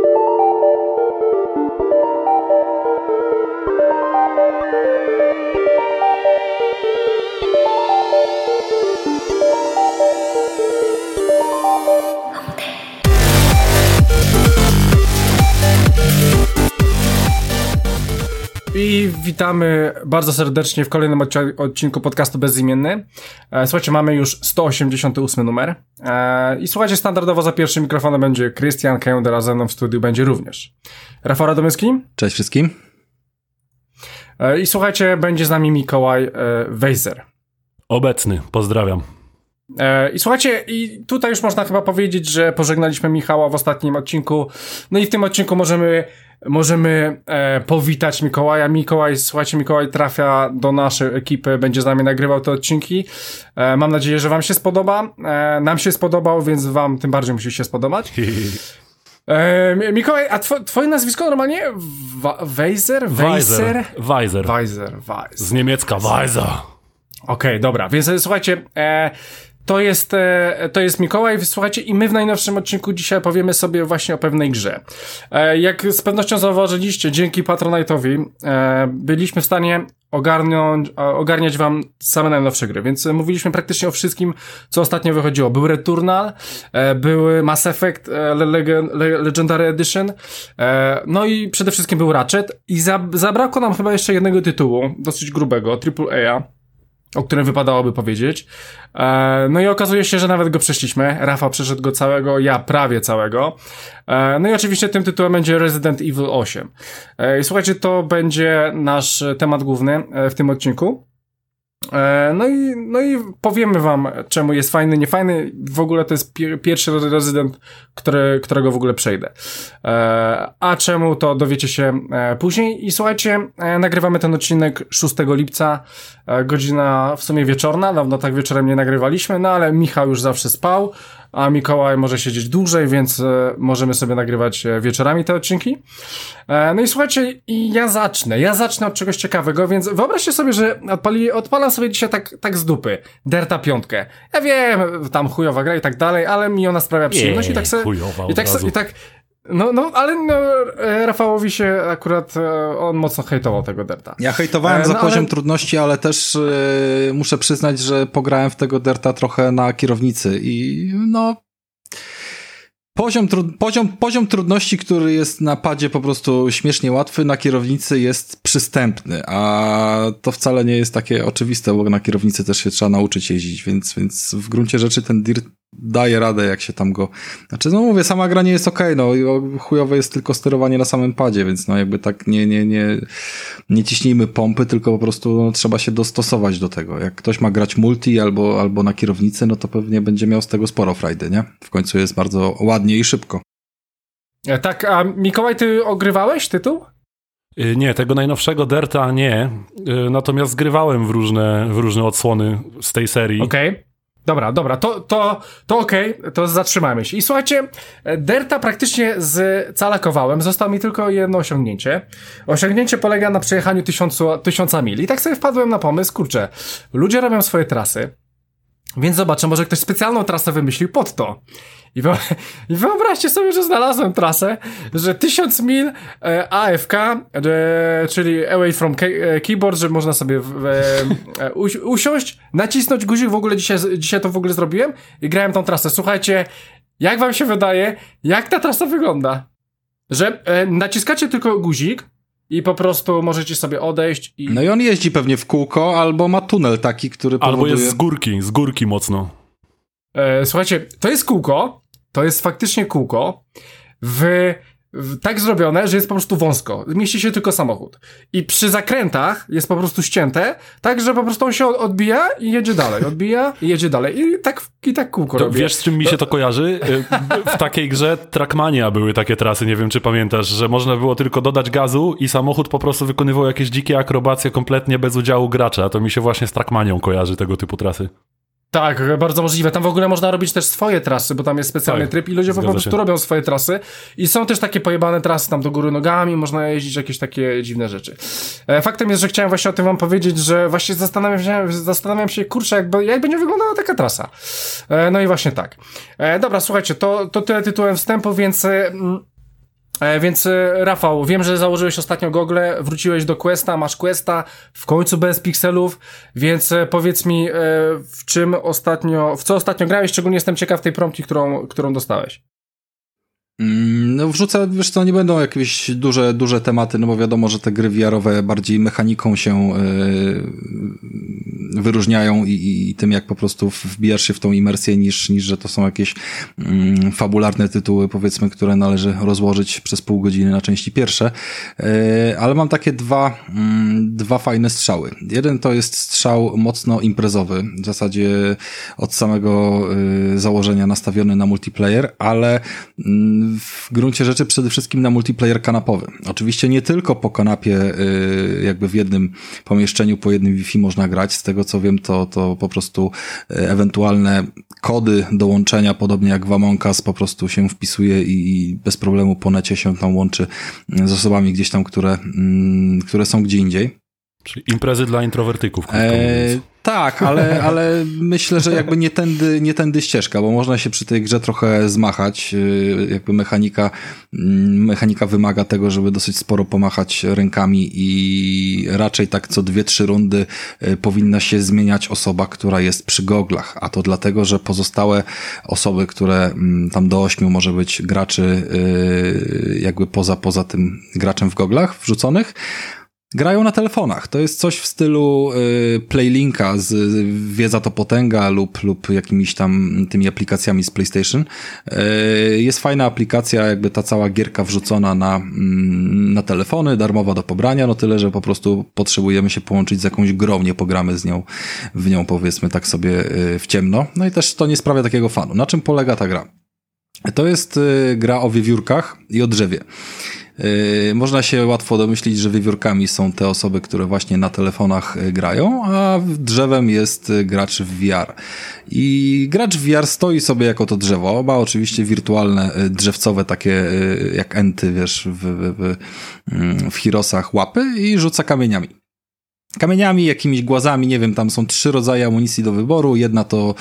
Thank you. I witamy bardzo serdecznie w kolejnym odcinku podcastu Bezimienny. E, słuchajcie, mamy już 188 numer. E, I słuchajcie, standardowo za pierwszym mikrofonem będzie Christian Kęder, a ze mną w studiu będzie również Rafał Radomyski. Cześć wszystkim. E, I słuchajcie, będzie z nami Mikołaj Weiser. Obecny, pozdrawiam. I słuchajcie, i tutaj już można chyba powiedzieć, że pożegnaliśmy Michała w ostatnim odcinku. No i w tym odcinku możemy możemy e, powitać Mikołaja. Mikołaj, słuchajcie, Mikołaj trafia do naszej ekipy, będzie z nami nagrywał te odcinki. E, mam nadzieję, że wam się spodoba. E, nam się spodobał, więc wam tym bardziej musi się spodobać. E, Mikołaj, a two, twoje nazwisko normalnie? Weiser? Weiser? Weiser. Weiser. Z niemiecka Weiser. Okej, okay, dobra, więc słuchajcie, e, to jest, e, to jest Mikołaj, słuchajcie, i my w najnowszym odcinku dzisiaj powiemy sobie właśnie o pewnej grze. E, jak z pewnością zauważyliście, dzięki Patronite'owi e, byliśmy w stanie ogarnąć, ogarniać wam same najnowsze gry, więc mówiliśmy praktycznie o wszystkim, co ostatnio wychodziło. Był Returnal, były Mass Effect Legendary Edition, no i przede wszystkim był Ratchet i zabrakło nam chyba jeszcze jednego tytułu, dosyć grubego, AAA, o którym wypadałoby powiedzieć. E, no i okazuje się, że nawet go przeszliśmy. Rafa przeszedł go całego, ja prawie całego. E, no i oczywiście tym tytułem będzie Resident Evil 8. E, słuchajcie, to będzie nasz temat główny w tym odcinku. E, no i, no i powiemy wam, czemu jest fajny, niefajny. W ogóle to jest pierwszy rezydent, którego w ogóle przejdę. E, a czemu, to dowiecie się e, później. I słuchajcie, nagrywamy ten odcinek 6 lipca, godzina w sumie wieczorna, dawno tak wieczorem nie nagrywaliśmy, no ale Michał już zawsze spał, a Mikołaj może siedzieć dłużej, więc e, możemy sobie nagrywać e, wieczorami te odcinki. E, no i słuchajcie, ja zacznę. Ja zacznę od czegoś ciekawego, więc wyobraźcie sobie, że odpali, odpalam sobie dzisiaj tak, tak z dupy. Derta piątkę. Ja wiem, tam chujowa gra i tak dalej, ale mi ona sprawia przyjemność i tak sobie... Chujowa i tak, i tak no, no, ale no, Rafałowi się akurat on mocno hejtował tego Derta. Ja hejtowałem no, za poziom ale... trudności, ale też yy, muszę przyznać, że pograłem w tego Derta trochę na kierownicy i no Poziom, poziom, poziom trudności, który jest na padzie po prostu śmiesznie łatwy, na kierownicy jest przystępny, a to wcale nie jest takie oczywiste, bo na kierownicy też się trzeba nauczyć jeździć, więc, więc w gruncie rzeczy ten Dirt daje radę, jak się tam go... Znaczy, no mówię, sama gra nie jest okej, okay, no chujowe jest tylko sterowanie na samym padzie, więc no jakby tak nie, nie, nie, nie ciśnijmy pompy, tylko po prostu no, trzeba się dostosować do tego. Jak ktoś ma grać multi albo, albo na kierownicy, no to pewnie będzie miał z tego sporo frajdy, nie? W końcu jest bardzo ładnie i szybko. E, tak, a Mikołaj, ty ogrywałeś tytuł? Y, nie, tego najnowszego Derta nie. Y, natomiast grywałem w różne, w różne odsłony z tej serii. Okej. Okay. Dobra, dobra, to, to, to okej, okay, to zatrzymajmy się. I słuchajcie, Derta praktycznie calakowałem, zostało mi tylko jedno osiągnięcie. Osiągnięcie polega na przejechaniu tysiącu, tysiąca mil. I tak sobie wpadłem na pomysł, kurczę, ludzie robią swoje trasy, więc zobaczę, może ktoś specjalną trasę wymyślił pod to. I, wyobraźcie sobie, że znalazłem trasę, że 1000 mil e, AFK, e, czyli away from e, keyboard, że można sobie w, e, usiąść, nacisnąć guzik, w ogóle dzisiaj, dzisiaj to w ogóle zrobiłem i grałem tą trasę. Słuchajcie, jak wam się wydaje, jak ta trasa wygląda? Że e, naciskacie tylko guzik, i po prostu możecie sobie odejść i... No i on jeździ pewnie w kółko, albo ma tunel taki, który powoduje... Albo jest z górki, z górki mocno. E, słuchajcie, to jest kółko, to jest faktycznie kółko w, w, tak zrobione, że jest po prostu wąsko. Mieści się tylko samochód. I przy zakrętach jest po prostu ścięte, tak, że po prostu on się odbija i jedzie dalej. Odbija i jedzie dalej. I tak, i tak kółko to robię. Wiesz, z czym mi się to kojarzy? Y, w takiej grze Trackmania były takie trasy, nie wiem, czy pamiętasz, że można było tylko dodać gazu i samochód po prostu wykonywał jakieś dzikie akrobacje kompletnie bez udziału gracza. To mi się właśnie z Trackmanią kojarzy tego typu trasy. Tak, bardzo możliwe. Tam w ogóle można robić też swoje trasy, bo tam jest specjalny tak, tryb i ludzie po prostu się. robią swoje trasy. I są też takie pojebane trasy tam do góry nogami, można jeździć jakieś takie dziwne rzeczy. E, faktem jest, że chciałem właśnie o tym wam powiedzieć, że właśnie zastanawiam się, zastanawiam się kurczę, jak, jak będzie wyglądała taka trasa. E, no i właśnie tak. E, dobra, słuchajcie, to, to tyle tytułem wstępu, więc... Mm, więc e, Rafał, wiem, że założyłeś ostatnio gogle, wróciłeś do Questa, masz Questa, w końcu bez pikselów, więc e, powiedz mi, w czym ostatnio, w co ostatnio grałeś, szczególnie jestem ciekaw tej prompti, którą, którą dostałeś. Mm, no wrzucę, wiesz co, nie będą jakieś duże, duże tematy, no bo wiadomo, że te gry VR-owe bardziej mechaniką się yy, wyróżniają i, i, tym, jak po prostu wbijasz się w tą imersję, niż, niż że to są jakieś yy, fabularne tytuły, powiedzmy, które należy rozłożyć przez pół godziny na części pierwsze. Yy, ale mam takie dwa, mm, dwa fajne strzały. Jeden to jest strzał mocno imprezowy, w zasadzie od samego y, założenia nastawiony na multiplayer, ale w gruncie rzeczy przede wszystkim na multiplayer kanapowy. Oczywiście nie tylko po kanapie, y, jakby w jednym pomieszczeniu, po jednym Wi-Fi można grać. Z tego co wiem, to, to po prostu y, ewentualne kody dołączenia, podobnie jak w Among Us, po prostu się wpisuje i bez problemu po necie się tam łączy z osobami gdzieś tam, które, mm, które są gdzie indziej. Czyli imprezy dla introwertyków. Eee, tak, ale, ale myślę, że jakby nie tędy, nie tędy ścieżka, bo można się przy tej grze trochę zmachać. Eee, jakby mechanika, mm, mechanika wymaga tego, żeby dosyć sporo pomachać rękami i raczej tak co dwie, trzy rundy e, powinna się zmieniać osoba, która jest przy goglach. A to dlatego, że pozostałe osoby, które mm, tam do ośmiu może być graczy e, jakby poza, poza tym graczem w goglach wrzuconych, grają na telefonach. To jest coś w stylu y, Playlinka z Wiedza to Potęga lub, lub jakimiś tam tymi aplikacjami z PlayStation. Y, jest fajna aplikacja, jakby ta cała gierka wrzucona na, mm, na telefony, darmowa do pobrania, no tyle, że po prostu potrzebujemy się połączyć z jakąś grą, nie pogramy z nią, w nią powiedzmy tak sobie y, w ciemno. No i też to nie sprawia takiego fanu. Na czym polega ta gra? To jest y, gra o wiewiórkach i o drzewie. Yy, można się łatwo domyślić, że wiewiórkami są te osoby, które właśnie na telefonach yy, grają, a drzewem jest yy, gracz w VR. I gracz w VR stoi sobie jako to drzewo, ma oczywiście wirtualne drzewcowe takie jak enty, wiesz, w, w, w, mm, w Hirosach łapy i rzuca kamieniami kamieniami, jakimiś głazami, nie wiem, tam są trzy rodzaje amunicji do wyboru. Jedna to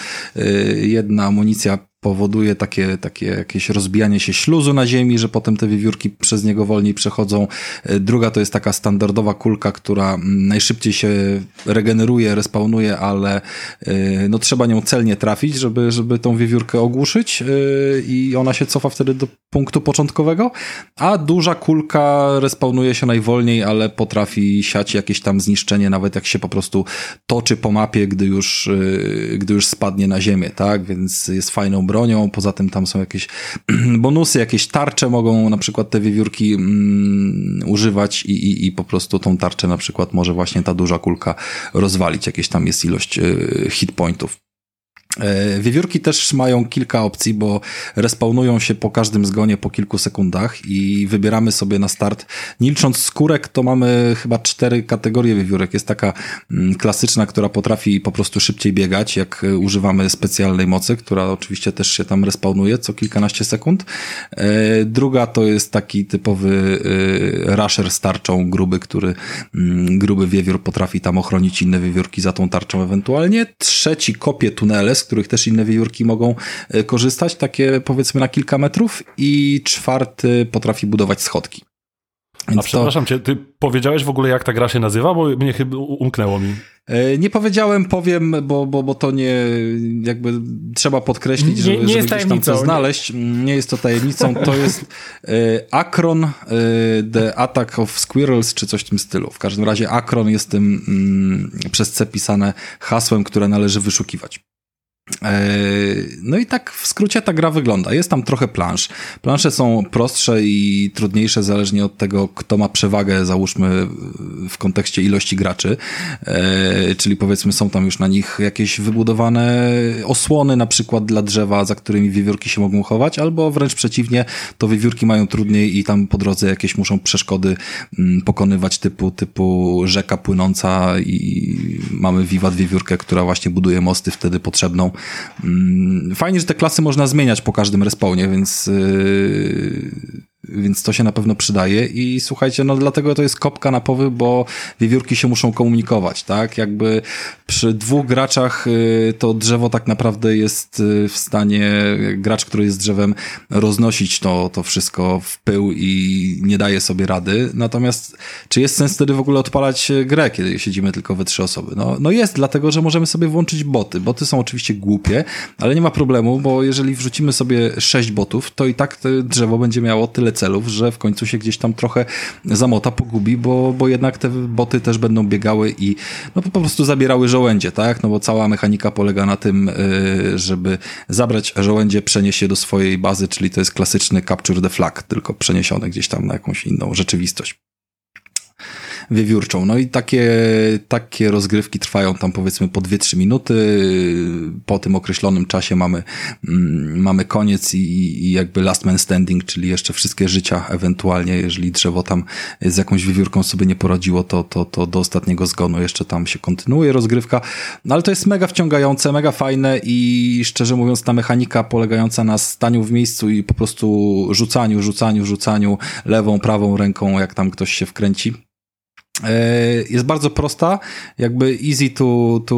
jedna amunicja powoduje takie, takie jakieś rozbijanie się śluzu na ziemi, że potem te wiewiórki przez niego wolniej przechodzą. E, druga to jest taka standardowa kulka, która najszybciej się regeneruje, respawnuje, ale e, no trzeba nią celnie trafić, żeby, żeby tą wiewiórkę ogłuszyć e, i ona się cofa wtedy do punktu początkowego, a duża kulka respawnuje się najwolniej, ale potrafi siać jakieś tam zniszczenie, nawet jak się po prostu toczy po mapie, gdy już, gdy już spadnie na ziemię, tak? Więc jest fajną bronią, poza tym tam są jakieś bonusy, jakieś tarcze mogą na przykład te wiewiórki mm, używać i, i, i po prostu tą tarczę na przykład może właśnie ta duża kulka rozwalić, jakieś tam jest ilość y, hit pointów. E, wiewiórki też mają kilka opcji, bo respawnują się po każdym zgonie po kilku sekundach i wybieramy sobie na start. Nie licząc skórek, to mamy chyba cztery kategorie wiewiórek. Jest taka mm, klasyczna, która potrafi po prostu szybciej biegać, jak e, używamy specjalnej mocy, która oczywiście też się tam respawnuje co kilkanaście sekund. E, druga to jest taki typowy rusher z tarczą gruby, który mm, gruby wiewiór potrafi tam ochronić inne wiewiórki za tą tarczą ewentualnie. Trzeci kopie tunele, z których też inne wiewiórki mogą e, korzystać, takie powiedzmy na kilka metrów i czwarty potrafi budować schodki. Więc A przepraszam to... cię, ty powiedziałeś w ogóle jak ta gra się nazywa, bo mnie chyba umknęło mi. E, nie powiedziałem, powiem, bo, bo, bo to nie, jakby trzeba podkreślić, że, nie, nie żeby gdzieś tam to znaleźć. Nie. nie jest to tajemnicą, to jest e, Akron, e, The Attack of Squirrels, czy coś w tym stylu. W każdym razie Akron jest tym mm, przez C pisane hasłem, które należy wyszukiwać. E, no i tak w skrócie ta gra wygląda. Jest tam trochę plansz. Plansze są prostsze i trudniejsze zależnie od tego, kto ma przewagę, załóżmy w kontekście ilości graczy. E, czyli powiedzmy są tam już na nich jakieś wybudowane osłony na przykład dla drzewa, za którymi wiewiórki się mogą chować, albo wręcz przeciwnie, to wiewiórki mają trudniej i tam po drodze jakieś muszą przeszkody mm, pokonywać typu, typu rzeka płynąca i mamy wiwat wiewiórkę, która właśnie buduje mosty wtedy potrzebną fajnie, że te klasy można zmieniać po każdym respawnie, więc yy, więc to się na pewno przydaje i słuchajcie, no dlatego to jest kopka na powy, bo wiewiórki się muszą komunikować, tak? Jakby przy dwóch graczach y, to drzewo tak naprawdę jest y, w stanie, gracz, który jest drzewem, roznosić to, to wszystko w pył i nie daje sobie rady. Natomiast czy jest sens wtedy w ogóle odpalać grę, kiedy siedzimy tylko we trzy osoby? No, no jest, dlatego, że możemy sobie włączyć boty. Boty są oczywiście głupie, ale nie ma problemu, bo jeżeli wrzucimy sobie sześć botów, to i tak drzewo będzie miało tyle celów, że w końcu się gdzieś tam trochę zamota, pogubi, bo, bo jednak te boty też będą biegały i no, po prostu zabierały żołędzie, tak? No bo cała mechanika polega na tym, y, żeby zabrać żołędzie, przenieść je do swojej bazy, czyli to jest klasyczny capture the flag, tylko przeniesiony gdzieś tam na jakąś inną rzeczywistość wiewiórczą. No i takie, takie rozgrywki trwają tam powiedzmy po 2-3 minuty. Po tym określonym czasie mamy, mm, mamy koniec i, i jakby last man standing, czyli jeszcze wszystkie życia ewentualnie, jeżeli drzewo tam z jakąś wiewiórką sobie nie poradziło, to, to, to do ostatniego zgonu jeszcze tam się kontynuuje rozgrywka. No ale to jest mega wciągające, mega fajne i szczerze mówiąc ta mechanika polegająca na staniu w miejscu i po prostu rzucaniu, rzucaniu, rzucaniu lewą, prawą ręką, jak tam ktoś się wkręci jest bardzo prosta, jakby easy to, to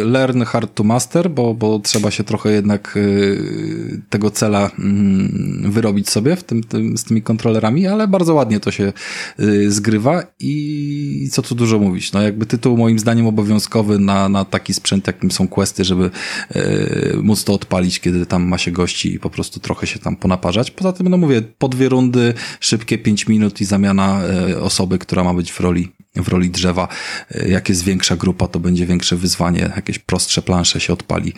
e, learn, hard to master, bo, bo trzeba się trochę jednak e, tego cela mm, wyrobić sobie w tym, tym, z tymi kontrolerami, ale bardzo ładnie to się zgrywa i co tu dużo mówić, no jakby tytuł moim zdaniem obowiązkowy na, na taki sprzęt, jakim są questy, żeby móc to odpalić, kiedy tam ma się gości i po prostu trochę się tam ponaparzać. Poza tym, no mówię, po dwie rundy, szybkie pięć minut i zamiana osoby, która ma być w roli, w roli drzewa. E, jak jest większa grupa, to będzie większe wyzwanie, jakieś prostsze plansze się odpali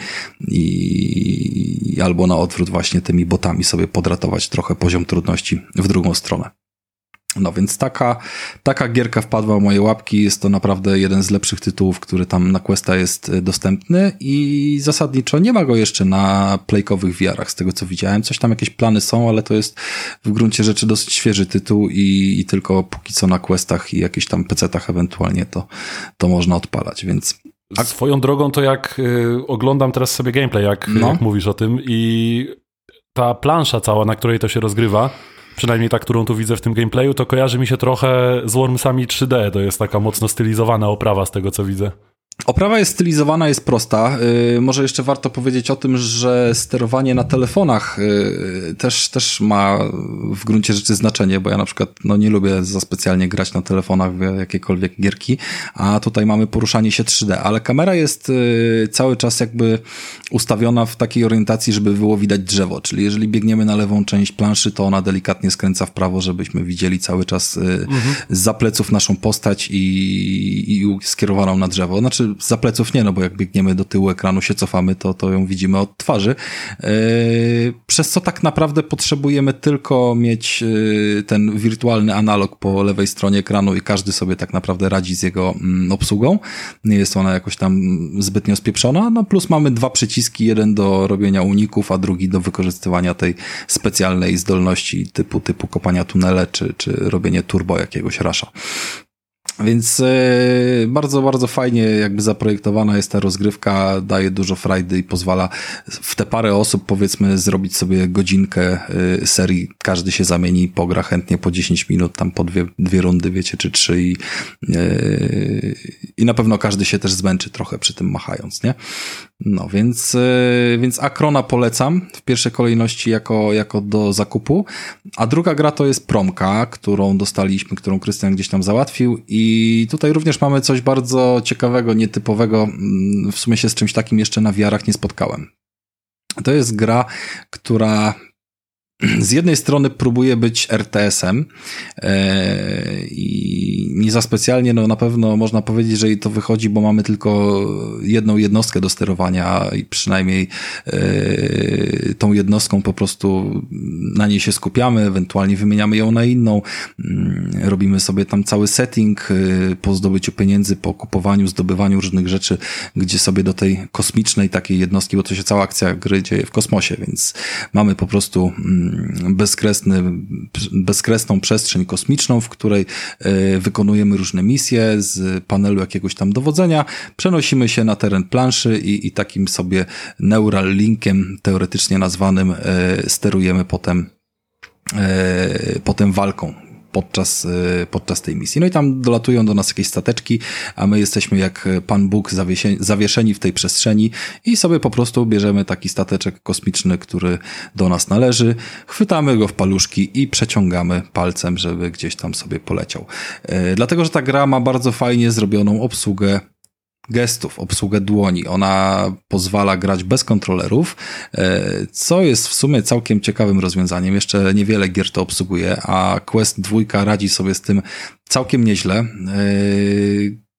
i, albo na odwrót właśnie tymi botami sobie podratować trochę poziom trudności w drugą stronę. No więc taka, taka gierka wpadła w moje łapki. Jest to naprawdę jeden z lepszych tytułów, który tam na Questa jest e, dostępny i zasadniczo nie ma go jeszcze na playkowych VR-ach, z tego co widziałem. Coś tam jakieś plany są, ale to jest w gruncie rzeczy dosyć świeży tytuł i, i tylko póki co na Questach i jakichś tam PC-tach ewentualnie to, to można odpalać, więc a swoją drogą to jak y, oglądam teraz sobie gameplay, jak, no. jak mówisz o tym i ta plansza cała, na której to się rozgrywa, przynajmniej ta, którą tu widzę w tym gameplayu, to kojarzy mi się trochę z Wormsami 3D. To jest taka mocno stylizowana oprawa z tego, co widzę. Oprawa jest stylizowana, jest prosta. Yy, może jeszcze warto powiedzieć o tym, że sterowanie na telefonach yy, też, też ma w gruncie rzeczy znaczenie, bo ja na przykład no, nie lubię za specjalnie grać na telefonach w jakiekolwiek gierki, a tutaj mamy poruszanie się 3D, ale kamera jest yy, cały czas jakby ustawiona w takiej orientacji, żeby było widać drzewo, czyli jeżeli biegniemy na lewą część planszy, to ona delikatnie skręca w prawo, żebyśmy widzieli cały czas mhm. za pleców naszą postać i, i skierowaną na drzewo. Znaczy za pleców nie, no bo jak biegniemy do tyłu ekranu, się cofamy, to, to ją widzimy od twarzy. Yy, przez co tak naprawdę potrzebujemy tylko mieć yy, ten wirtualny analog po lewej stronie ekranu i każdy sobie tak naprawdę radzi z jego mm, obsługą. Nie jest ona jakoś tam zbytnio spieprzona. No plus mamy dwa przyciski, jeden do robienia uników, a drugi do wykorzystywania tej specjalnej zdolności typu, typu kopania tunele, czy, czy robienie turbo jakiegoś rasza. Więc e, bardzo, bardzo fajnie jakby zaprojektowana jest ta rozgrywka, daje dużo frajdy i pozwala w te parę osób powiedzmy zrobić sobie godzinkę e, serii, każdy się zamieni, pogra chętnie po 10 minut, tam po dwie, dwie rundy, wiecie, czy trzy i, e, i na pewno każdy się też zmęczy trochę przy tym machając, nie? No, więc, więc Akrona polecam w pierwszej kolejności jako, jako do zakupu, a druga gra to jest Promka, którą dostaliśmy, którą Krystian gdzieś tam załatwił i i tutaj również mamy coś bardzo ciekawego, nietypowego. Mm, w sumie się z czymś takim jeszcze na wiarach nie spotkałem. To jest gra, która z jednej strony próbuje być RTS-em e, i nie za specjalnie, no na pewno można powiedzieć, że i to wychodzi, bo mamy tylko jedną jednostkę do sterowania i przynajmniej e, tą jednostką po prostu na niej się skupiamy, ewentualnie wymieniamy ją na inną, mm, robimy sobie tam cały setting e, po zdobyciu pieniędzy, po kupowaniu, zdobywaniu różnych rzeczy, gdzie sobie do tej kosmicznej takiej jednostki, bo to się cała akcja gry dzieje w kosmosie, więc mamy po prostu mm, bezkresny, bezkresną przestrzeń kosmiczną, w której e, wykonujemy różne misje z panelu jakiegoś tam dowodzenia, przenosimy się na teren planszy i, i takim sobie neural linkiem teoretycznie nazwanym e, sterujemy potem potem walką podczas, podczas tej misji. No i tam dolatują do nas jakieś stateczki, a my jesteśmy jak Pan Bóg zawieszeni w tej przestrzeni i sobie po prostu bierzemy taki stateczek kosmiczny, który do nas należy, chwytamy go w paluszki i przeciągamy palcem, żeby gdzieś tam sobie poleciał. Dlatego, że ta gra ma bardzo fajnie zrobioną obsługę gestów, obsługę dłoni. Ona pozwala grać bez kontrolerów, e, co jest w sumie całkiem ciekawym rozwiązaniem. Jeszcze niewiele gier to obsługuje, a Quest 2 radzi sobie z tym całkiem nieźle. E,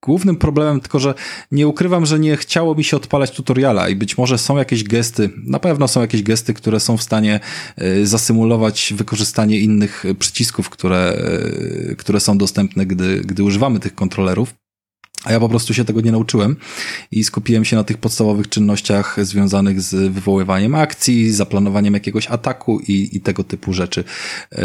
głównym problemem tylko, że nie ukrywam, że nie chciało mi się odpalać tutoriala i być może są jakieś gesty, na pewno są jakieś gesty, które są w stanie e, zasymulować wykorzystanie innych przycisków, które, które są dostępne, gdy, gdy używamy tych kontrolerów. A ja po prostu się tego nie nauczyłem i skupiłem się na tych podstawowych czynnościach związanych z wywoływaniem akcji, zaplanowaniem jakiegoś ataku i, i tego typu rzeczy. Yy,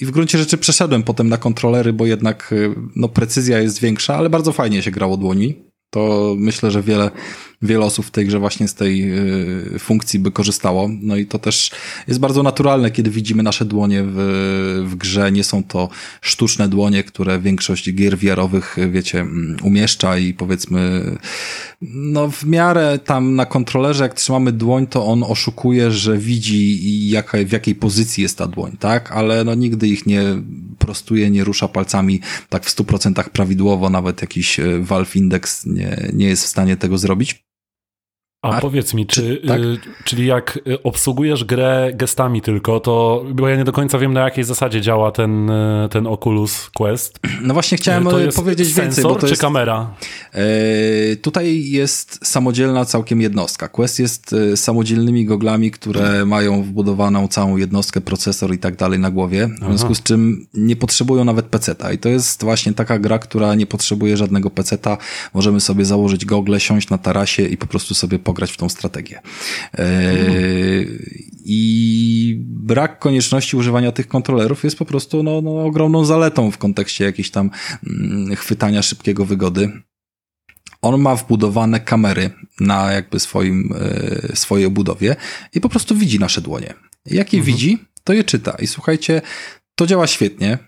I w gruncie rzeczy przeszedłem potem na kontrolery, bo jednak yy, no, precyzja jest większa, ale bardzo fajnie się grało dłoni. To myślę, że wiele wiele osób w tej grze właśnie z tej y, funkcji by korzystało. No i to też jest bardzo naturalne, kiedy widzimy nasze dłonie w, w grze. Nie są to sztuczne dłonie, które większość gier wiarowych, wiecie, mm, umieszcza i powiedzmy, no w miarę tam na kontrolerze, jak trzymamy dłoń, to on oszukuje, że widzi jaka, w jakiej pozycji jest ta dłoń, tak? Ale no nigdy ich nie prostuje, nie rusza palcami tak w 100% prawidłowo, nawet jakiś y, Valve Index nie, nie jest w stanie tego zrobić. A, powiedz mi, czy, tak? y, czyli jak y, obsługujesz grę gestami tylko, to bo ja nie do końca wiem na jakiej zasadzie działa ten, y, ten Oculus Quest. No właśnie chciałem powiedzieć sensor, więcej, bo to czy jest, kamera? Tutaj jest samodzielna całkiem jednostka. Quest jest samodzielnymi goglami, które mają wbudowaną całą jednostkę, procesor i tak dalej na głowie, w związku z czym nie potrzebują nawet peceta i to jest właśnie taka gra, która nie potrzebuje żadnego peceta. Możemy sobie założyć gogle, siąść na tarasie i po prostu sobie pograć pograć w tą strategię. E, I brak konieczności używania tych kontrolerów jest po prostu no, no, ogromną zaletą w kontekście jakiejś tam mm, chwytania szybkiego wygody. On ma wbudowane kamery na jakby swoim, e, swojej obudowie i po prostu widzi nasze dłonie. Jak je mhm. widzi, to je czyta. I słuchajcie, to działa świetnie.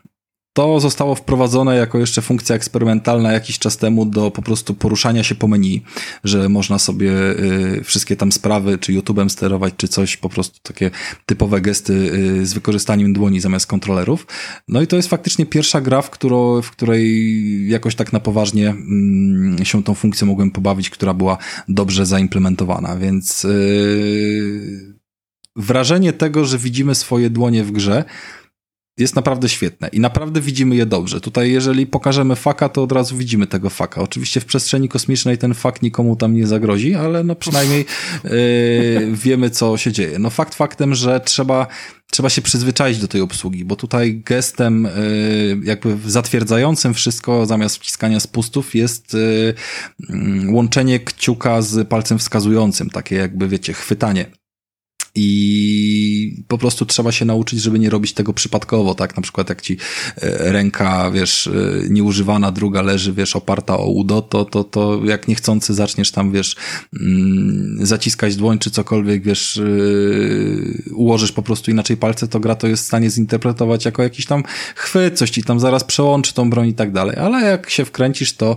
To zostało wprowadzone jako jeszcze funkcja eksperymentalna jakiś czas temu do po prostu poruszania się po menu, że można sobie y, wszystkie tam sprawy, czy YouTube'em sterować, czy coś, po prostu takie typowe gesty y, z wykorzystaniem dłoni zamiast kontrolerów. No i to jest faktycznie pierwsza gra, w, którą, w której jakoś tak na poważnie y, się tą funkcją mogłem pobawić, która była dobrze zaimplementowana, więc y, wrażenie tego, że widzimy swoje dłonie w grze, jest naprawdę świetne i naprawdę widzimy je dobrze. Tutaj jeżeli pokażemy faka, to od razu widzimy tego faka. Oczywiście w przestrzeni kosmicznej ten fak nikomu tam nie zagrozi, ale no przynajmniej yy, wiemy, co się dzieje. No fakt faktem, że trzeba trzeba się przyzwyczaić do tej obsługi, bo tutaj gestem yy, jakby zatwierdzającym wszystko zamiast wciskania spustów jest yy, łączenie kciuka z palcem wskazującym, takie jakby wiecie, chwytanie i po prostu trzeba się nauczyć, żeby nie robić tego przypadkowo, tak? Na przykład jak ci e, ręka, wiesz, e, nieużywana, druga leży, wiesz, oparta o udo, to, to, to jak niechcący zaczniesz tam, wiesz, mm, zaciskać dłoń czy cokolwiek, wiesz, e, ułożysz po prostu inaczej palce, to gra to jest w stanie zinterpretować jako jakiś tam chwyt, coś ci tam zaraz przełączy tą broń i tak dalej, ale jak się wkręcisz, to,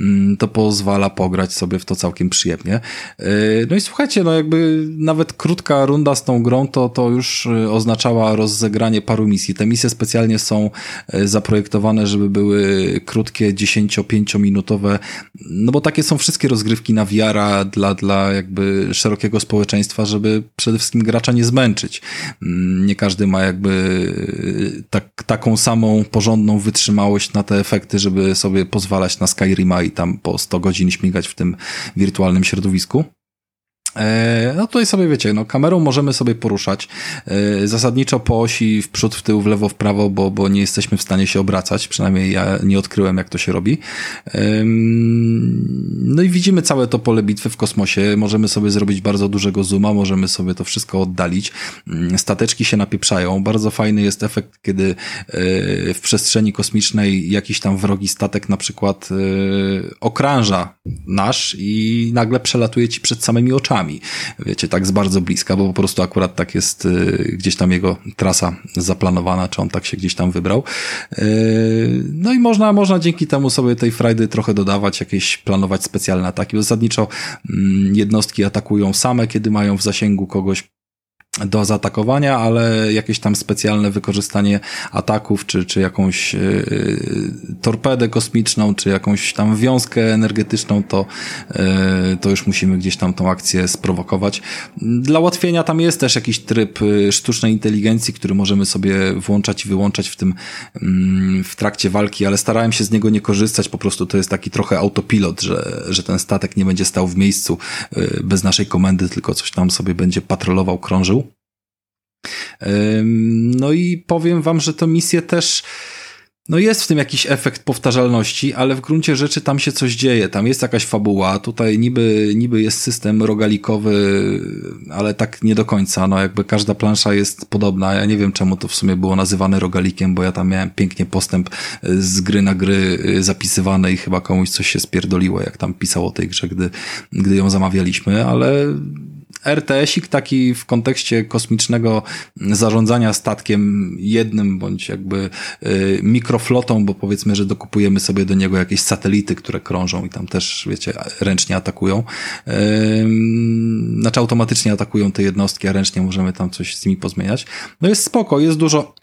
mm, to pozwala pograć sobie w to całkiem przyjemnie. No i słuchajcie, no jakby nawet krótka runda runda z tą grą to, to już y, oznaczała rozegranie paru misji. Te misje specjalnie są y, zaprojektowane, żeby były krótkie, 10-5 minutowe, no bo takie są wszystkie rozgrywki na wiara dla, dla jakby szerokiego społeczeństwa, żeby przede wszystkim gracza nie zmęczyć. Mm, nie każdy ma jakby y, tak, taką samą porządną wytrzymałość na te efekty, żeby sobie pozwalać na Skyrima i tam po 100 godzin śmigać w tym wirtualnym środowisku. E, no tutaj sobie wiecie, no kamerą możemy sobie poruszać e, zasadniczo po osi w przód, w tył, w lewo, w prawo, bo, bo nie jesteśmy w stanie się obracać, przynajmniej ja nie odkryłem jak to się robi. No i widzimy całe to pole bitwy w kosmosie, możemy sobie zrobić bardzo dużego zooma, możemy sobie to wszystko oddalić. Mm, stateczki się napieprzają, bardzo fajny jest efekt, kiedy e, w przestrzeni kosmicznej jakiś tam wrogi statek na przykład okrąża nasz i nagle przelatuje ci przed samymi oczami Wiecie, tak z bardzo bliska, bo po prostu akurat tak jest y, gdzieś tam jego trasa zaplanowana, czy on tak się gdzieś tam wybrał. Y, no i można, można dzięki temu sobie tej frajdy trochę dodawać, jakieś planować specjalne ataki. Zasadniczo mm, jednostki atakują same, kiedy mają w zasięgu kogoś do zaatakowania, ale jakieś tam specjalne wykorzystanie ataków, czy, czy jakąś yy, torpedę kosmiczną, czy jakąś tam wiązkę energetyczną, to, yy, to już musimy gdzieś tam tą akcję sprowokować. Dla ułatwienia tam jest też jakiś tryb sztucznej inteligencji, który możemy sobie włączać i wyłączać w tym yy, w trakcie walki, ale starałem się z niego nie korzystać, po prostu to jest taki trochę autopilot, że, że ten statek nie będzie stał w miejscu bez naszej komendy, tylko coś tam sobie będzie patrolował, krążył. No i powiem wam, że to misje też no jest w tym jakiś efekt powtarzalności, ale w gruncie rzeczy tam się coś dzieje, tam jest jakaś fabuła, tutaj niby, niby jest system rogalikowy, ale tak nie do końca, no jakby każda plansza jest podobna, ja nie wiem czemu to w sumie było nazywane rogalikiem, bo ja tam miałem pięknie postęp z gry na gry zapisywany i chyba komuś coś się spierdoliło, jak tam pisało o tej grze, gdy, gdy ją zamawialiśmy, ale RTS-ik taki w kontekście kosmicznego zarządzania statkiem jednym, bądź jakby y, mikroflotą, bo powiedzmy, że dokupujemy sobie do niego jakieś satelity, które krążą i tam też, wiecie, ręcznie atakują. Y, znaczy automatycznie atakują te jednostki, a ręcznie możemy tam coś z nimi pozmieniać. No jest spoko, jest dużo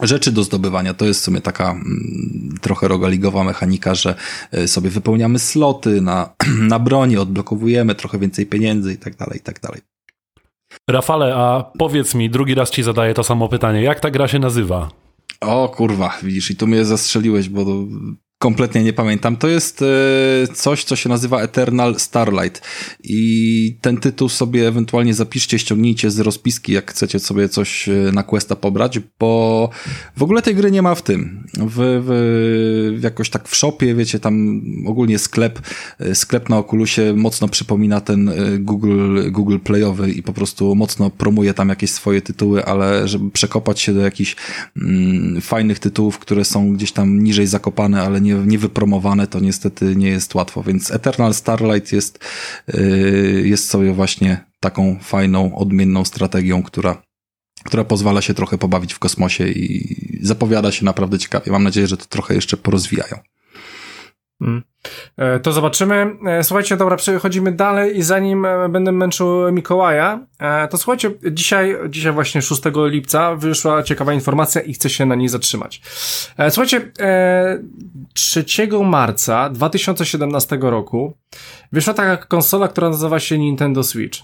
rzeczy do zdobywania. To jest w sumie taka mm, trochę rogaligowa mechanika, że y, sobie wypełniamy sloty na, na broni, odblokowujemy trochę więcej pieniędzy i tak dalej, i tak dalej. Rafale, a powiedz mi, drugi raz ci zadaję to samo pytanie. Jak ta gra się nazywa? O kurwa, widzisz, i tu mnie zastrzeliłeś, bo kompletnie nie pamiętam. To jest e, coś, co się nazywa Eternal Starlight i ten tytuł sobie ewentualnie zapiszcie, ściągnijcie z rozpiski, jak chcecie sobie coś e, na Questa pobrać, bo w ogóle tej gry nie ma w tym. W, w, jakoś tak w shopie, wiecie, tam ogólnie sklep, e, sklep na Oculusie mocno przypomina ten Google, Google Playowy i po prostu mocno promuje tam jakieś swoje tytuły, ale żeby przekopać się do jakichś mm, fajnych tytułów, które są gdzieś tam niżej zakopane, ale nie nie, nie wypromowane, to niestety nie jest łatwo, więc Eternal Starlight jest, yy, jest sobie właśnie taką fajną, odmienną strategią, która która pozwala się trochę pobawić w kosmosie i zapowiada się naprawdę ciekawie. Mam nadzieję, że to trochę jeszcze porozwijają. Mm. E, to zobaczymy. E, słuchajcie, dobra, przechodzimy dalej i zanim e, będę męczył Mikołaja, to słuchajcie, dzisiaj, dzisiaj właśnie 6 lipca wyszła ciekawa informacja i chcę się na niej zatrzymać. Słuchajcie, 3 marca 2017 roku wyszła taka konsola, która nazywa się Nintendo Switch.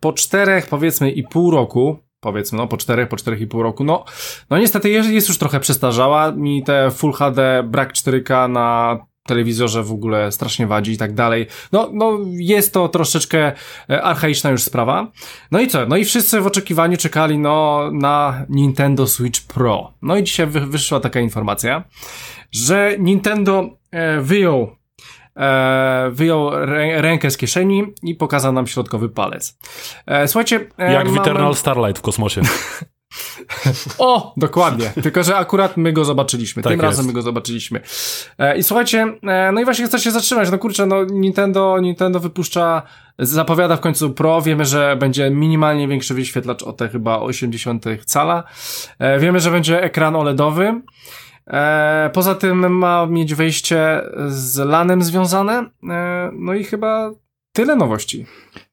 Po czterech, powiedzmy, i pół roku powiedzmy, no po czterech, po czterech i pół roku, no, no niestety jest już trochę przestarzała, mi te Full HD, brak 4K na telewizorze w ogóle strasznie wadzi i tak dalej. No, no jest to troszeczkę e, archaiczna już sprawa. No i co? No i wszyscy w oczekiwaniu czekali no na Nintendo Switch Pro. No i dzisiaj wyszła taka informacja, że Nintendo e, wyjął e, wyjął rę rękę z kieszeni i pokazał nam środkowy palec. Słuchajcie... Jak mamy... w Eternal Starlight w kosmosie. O, dokładnie. Tylko, że akurat my go zobaczyliśmy. Tak Tym jest. razem my go zobaczyliśmy. E, I słuchajcie, e, no i właśnie chcę się zatrzymać. No kurczę, no Nintendo, Nintendo wypuszcza, zapowiada w końcu Pro. Wiemy, że będzie minimalnie większy wyświetlacz o te chyba 80 cala. E, wiemy, że będzie ekran OLEDowy. E, poza tym ma mieć wejście z LANem związane. E, no i chyba tyle nowości.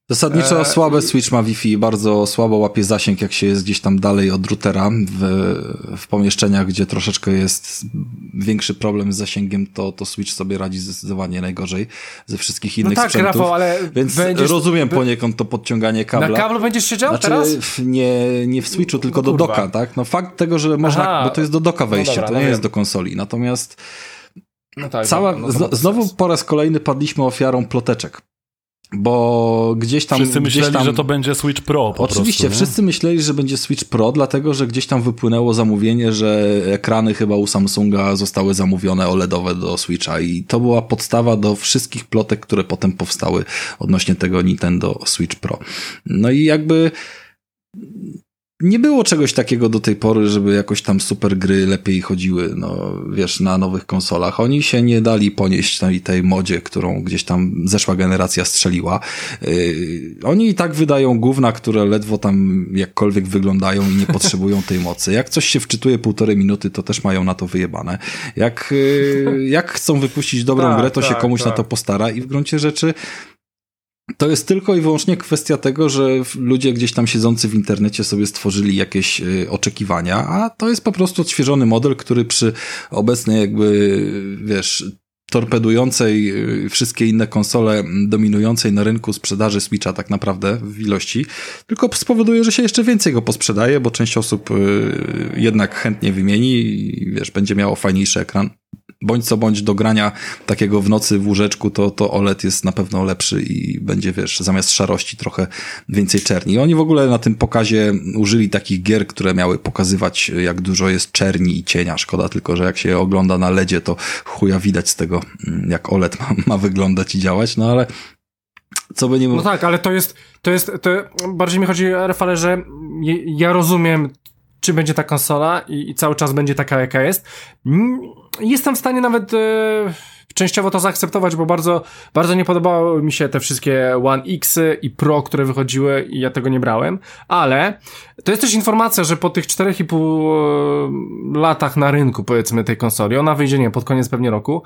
Zasadniczo e... słabe Switch ma Wi-Fi, bardzo słabo łapie zasięg, jak się jest gdzieś tam dalej od routera w, w pomieszczeniach, gdzie troszeczkę jest większy problem z zasięgiem, to, to Switch sobie radzi zdecydowanie najgorzej ze wszystkich innych no tak, sprzętów. Rafał, ale Więc będziesz... rozumiem poniekąd to podciąganie kabla. Na kablu będziesz siedział znaczy, teraz? Nie, nie w Switchu, tylko no, do doka, tak? No fakt tego, że można, Aha. bo to jest do doka wejście, no dobra, to nie no jest do konsoli. Natomiast no tak, cała, no, znowu po raz kolejny padliśmy ofiarą ploteczek bo gdzieś tam... Wszyscy myśleli, tam, że to będzie Switch Pro po Oczywiście, prostu, wszyscy myśleli, że będzie Switch Pro, dlatego, że gdzieś tam wypłynęło zamówienie, że ekrany chyba u Samsunga zostały zamówione OLEDowe do Switcha i to była podstawa do wszystkich plotek, które potem powstały odnośnie tego Nintendo Switch Pro. No i jakby nie było czegoś takiego do tej pory, żeby jakoś tam super gry lepiej chodziły, no wiesz, na nowych konsolach. Oni się nie dali ponieść tej, tej modzie, którą gdzieś tam zeszła generacja strzeliła. Yy, oni i tak wydają gówna, które ledwo tam jakkolwiek wyglądają i nie potrzebują tej mocy. Jak coś się wczytuje półtorej minuty, to też mają na to wyjebane. Jak, yy, jak chcą wypuścić dobrą tak, grę, to tak, się komuś tak. na to postara i w gruncie rzeczy to jest tylko i wyłącznie kwestia tego, że ludzie gdzieś tam siedzący w internecie sobie stworzyli jakieś y, oczekiwania, a to jest po prostu odświeżony model, który przy obecnej jakby, wiesz, torpedującej y, wszystkie inne konsole dominującej na rynku sprzedaży Switcha tak naprawdę w ilości, tylko spowoduje, że się jeszcze więcej go posprzedaje, bo część osób y, jednak chętnie wymieni i wiesz, będzie miało fajniejszy ekran bądź co bądź do grania takiego w nocy w łóżeczku, to, to OLED jest na pewno lepszy i będzie, wiesz, zamiast szarości trochę więcej czerni. I oni w ogóle na tym pokazie użyli takich gier, które miały pokazywać, jak dużo jest czerni i cienia. Szkoda tylko, że jak się ogląda na LEDzie, to chuja widać z tego, mm, jak OLED ma, ma wyglądać i działać, no ale co by nie było. No tak, ale to jest, to jest, to bardziej mi chodzi, Rafale, że ja rozumiem czy będzie ta konsola i, i, cały czas będzie taka, jaka jest. Mm, jestem w stanie nawet e, częściowo to zaakceptować, bo bardzo, bardzo nie podobały mi się te wszystkie One X i Pro, które wychodziły i ja tego nie brałem, ale to jest też informacja, że po tych 4,5 e, latach na rynku, powiedzmy, tej konsoli, ona wyjdzie, nie, pod koniec pewnie roku,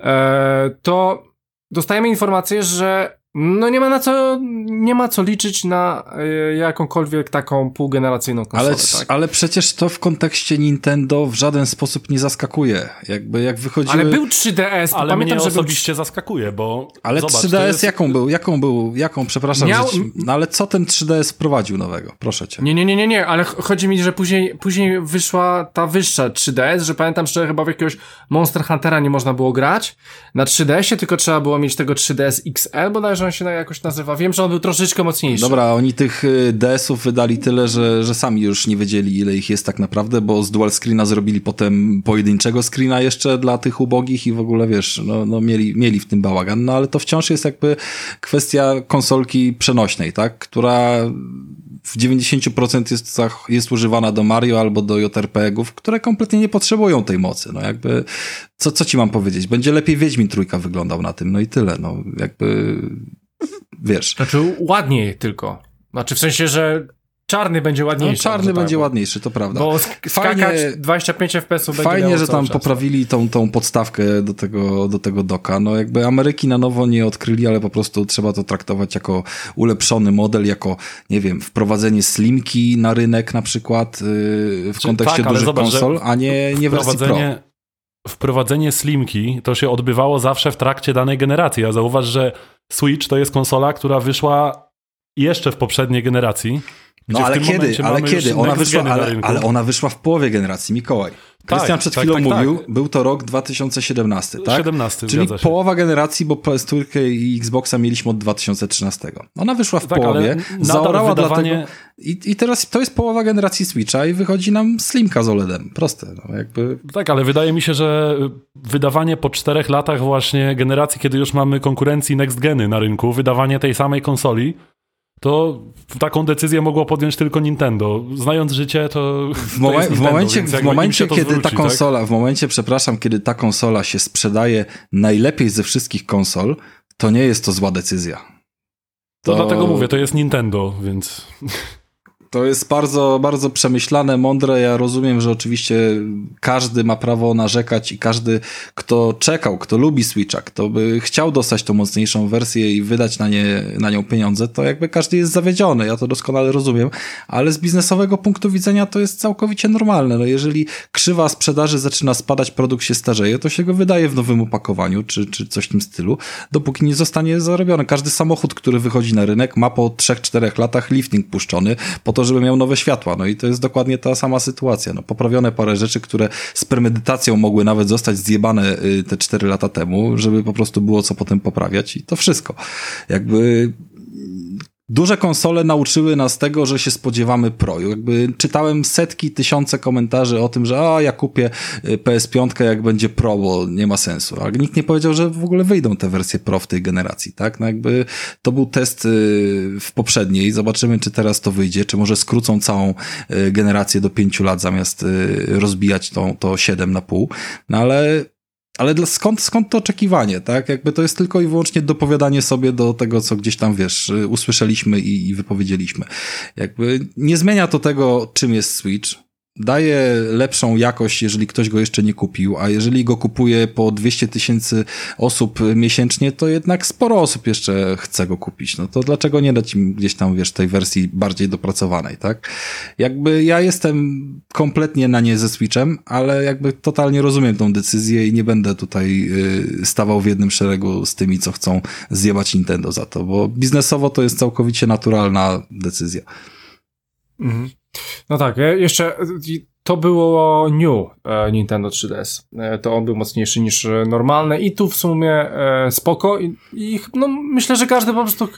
e, to dostajemy informację, że no nie ma na co, nie ma co liczyć na y, jakąkolwiek taką półgeneracyjną konsolę. Ale, tak? ale przecież to w kontekście Nintendo w żaden sposób nie zaskakuje. Jakby jak wychodziły... Ale był 3DS, ale pamiętam, mnie że osobiście był... zaskakuje, bo Ale zobacz, 3DS jest... jaką był? Jaką był? Jaką, przepraszam, Miał... ci... no ale co ten 3DS wprowadził nowego? Proszę cię. Nie, nie, nie, nie, nie, ale chodzi mi, że później, później wyszła ta wyższa 3DS, że pamiętam, że chyba w jakiegoś Monster Huntera nie można było grać na 3DS-ie, tylko trzeba było mieć tego 3DS XL, bo że on się jakoś nazywa. Wiem, że on był troszeczkę mocniejszy. Dobra, oni tych y, DS-ów wydali tyle, że, że sami już nie wiedzieli, ile ich jest tak naprawdę, bo z dual screena zrobili potem pojedynczego screena jeszcze dla tych ubogich i w ogóle, wiesz, no, no mieli, mieli w tym bałagan. No ale to wciąż jest jakby kwestia konsolki przenośnej, tak? Która w 90% jest, jest używana do Mario albo do JRPG-ów, które kompletnie nie potrzebują tej mocy. No jakby, co, co ci mam powiedzieć? Będzie lepiej Wiedźmin trójka wyglądał na tym, no i tyle. No jakby, wiesz. Znaczy ładniej tylko. Znaczy w sensie, że Czarny będzie ładniejszy. No, czarny tak, będzie tak, ładniejszy, to prawda. Bo skakać fajnie, 25 FPS-ów będzie Fajnie, że tam poprawili tą, tą podstawkę do tego, do tego doka. No jakby Ameryki na nowo nie odkryli, ale po prostu trzeba to traktować jako ulepszony model, jako, nie wiem, wprowadzenie slimki na rynek na przykład yy, w kontekście tak, dużych zobacz, konsol, a nie, nie wersji Pro wprowadzenie Slimki to się odbywało zawsze w trakcie danej generacji. A zauważ, że Switch to jest konsola, która wyszła jeszcze w poprzedniej generacji. No ale kiedy, ale kiedy? Ona wyszła, ale, ale, ona wyszła w połowie generacji, Mikołaj. Krystian tak, przed tak, chwilą tak, mówił, tak. był to rok 2017, tak? 17, Czyli połowa generacji, bo PS4 i Xboxa mieliśmy od 2013. Ona wyszła w tak, połowie, zaorała wydawanie... dlatego... I, I teraz to jest połowa generacji Switcha i wychodzi nam Slimka z OLEDem. Proste. No, jakby... Tak, ale wydaje mi się, że wydawanie po czterech latach właśnie generacji, kiedy już mamy konkurencji next geny na rynku, wydawanie tej samej konsoli to taką decyzję mogło podjąć tylko Nintendo. Znając życie, to. W, to Nintendo, w momencie, w momencie kiedy zwróci, ta konsola, tak? w momencie, przepraszam, kiedy ta konsola się sprzedaje najlepiej ze wszystkich konsol, to nie jest to zła decyzja. To, to dlatego mówię, to jest Nintendo, więc. To jest bardzo, bardzo przemyślane, mądre. Ja rozumiem, że oczywiście każdy ma prawo narzekać i każdy, kto czekał, kto lubi Switcha, kto by chciał dostać tą mocniejszą wersję i wydać na, nie, na nią pieniądze, to jakby każdy jest zawiedziony. Ja to doskonale rozumiem, ale z biznesowego punktu widzenia to jest całkowicie normalne. No jeżeli krzywa sprzedaży zaczyna spadać, produkt się starzeje, to się go wydaje w nowym opakowaniu, czy, czy coś w tym stylu, dopóki nie zostanie zarobiony. Każdy samochód, który wychodzi na rynek, ma po 3-4 latach lifting puszczony, po to, to, żeby miał nowe światła. No i to jest dokładnie ta sama sytuacja. No, poprawione parę rzeczy, które z premedytacją mogły nawet zostać zjebane y, te cztery lata temu, żeby po prostu było co potem poprawiać i to wszystko. Jakby duże konsole nauczyły nas tego, że się spodziewamy Pro. Jakby czytałem setki, tysiące komentarzy o tym, że a ja kupię y, PS5 jak będzie Pro, bo nie ma sensu. Ale nikt nie powiedział, że w ogóle wyjdą te wersje Pro w tej generacji, tak? No jakby to był test y, w poprzedniej. Zobaczymy, czy teraz to wyjdzie, czy może skrócą całą y, generację do pięciu lat zamiast rozbijać to, to 7 na pół. No ale ale dla, skąd, skąd to oczekiwanie, tak? Jakby to jest tylko i wyłącznie dopowiadanie sobie do tego, co gdzieś tam, wiesz, usłyszeliśmy i, i wypowiedzieliśmy. Jakby nie zmienia to tego, czym jest Switch daje lepszą jakość, jeżeli ktoś go jeszcze nie kupił, a jeżeli go kupuje po 200 tysięcy osób miesięcznie, to jednak sporo osób jeszcze chce go kupić. No to dlaczego nie dać im gdzieś tam, wiesz, tej wersji bardziej dopracowanej, tak? Jakby ja jestem kompletnie na nie ze Switchem, ale jakby totalnie rozumiem tą decyzję i nie będę tutaj y, stawał w jednym szeregu z tymi, co chcą zjebać Nintendo za to, bo biznesowo to jest całkowicie naturalna decyzja. Mhm. No tak, jeszcze to było new e, Nintendo 3DS. E, to on był mocniejszy niż normalne i tu w sumie e, spoko i, i no, myślę, że każdy po prostu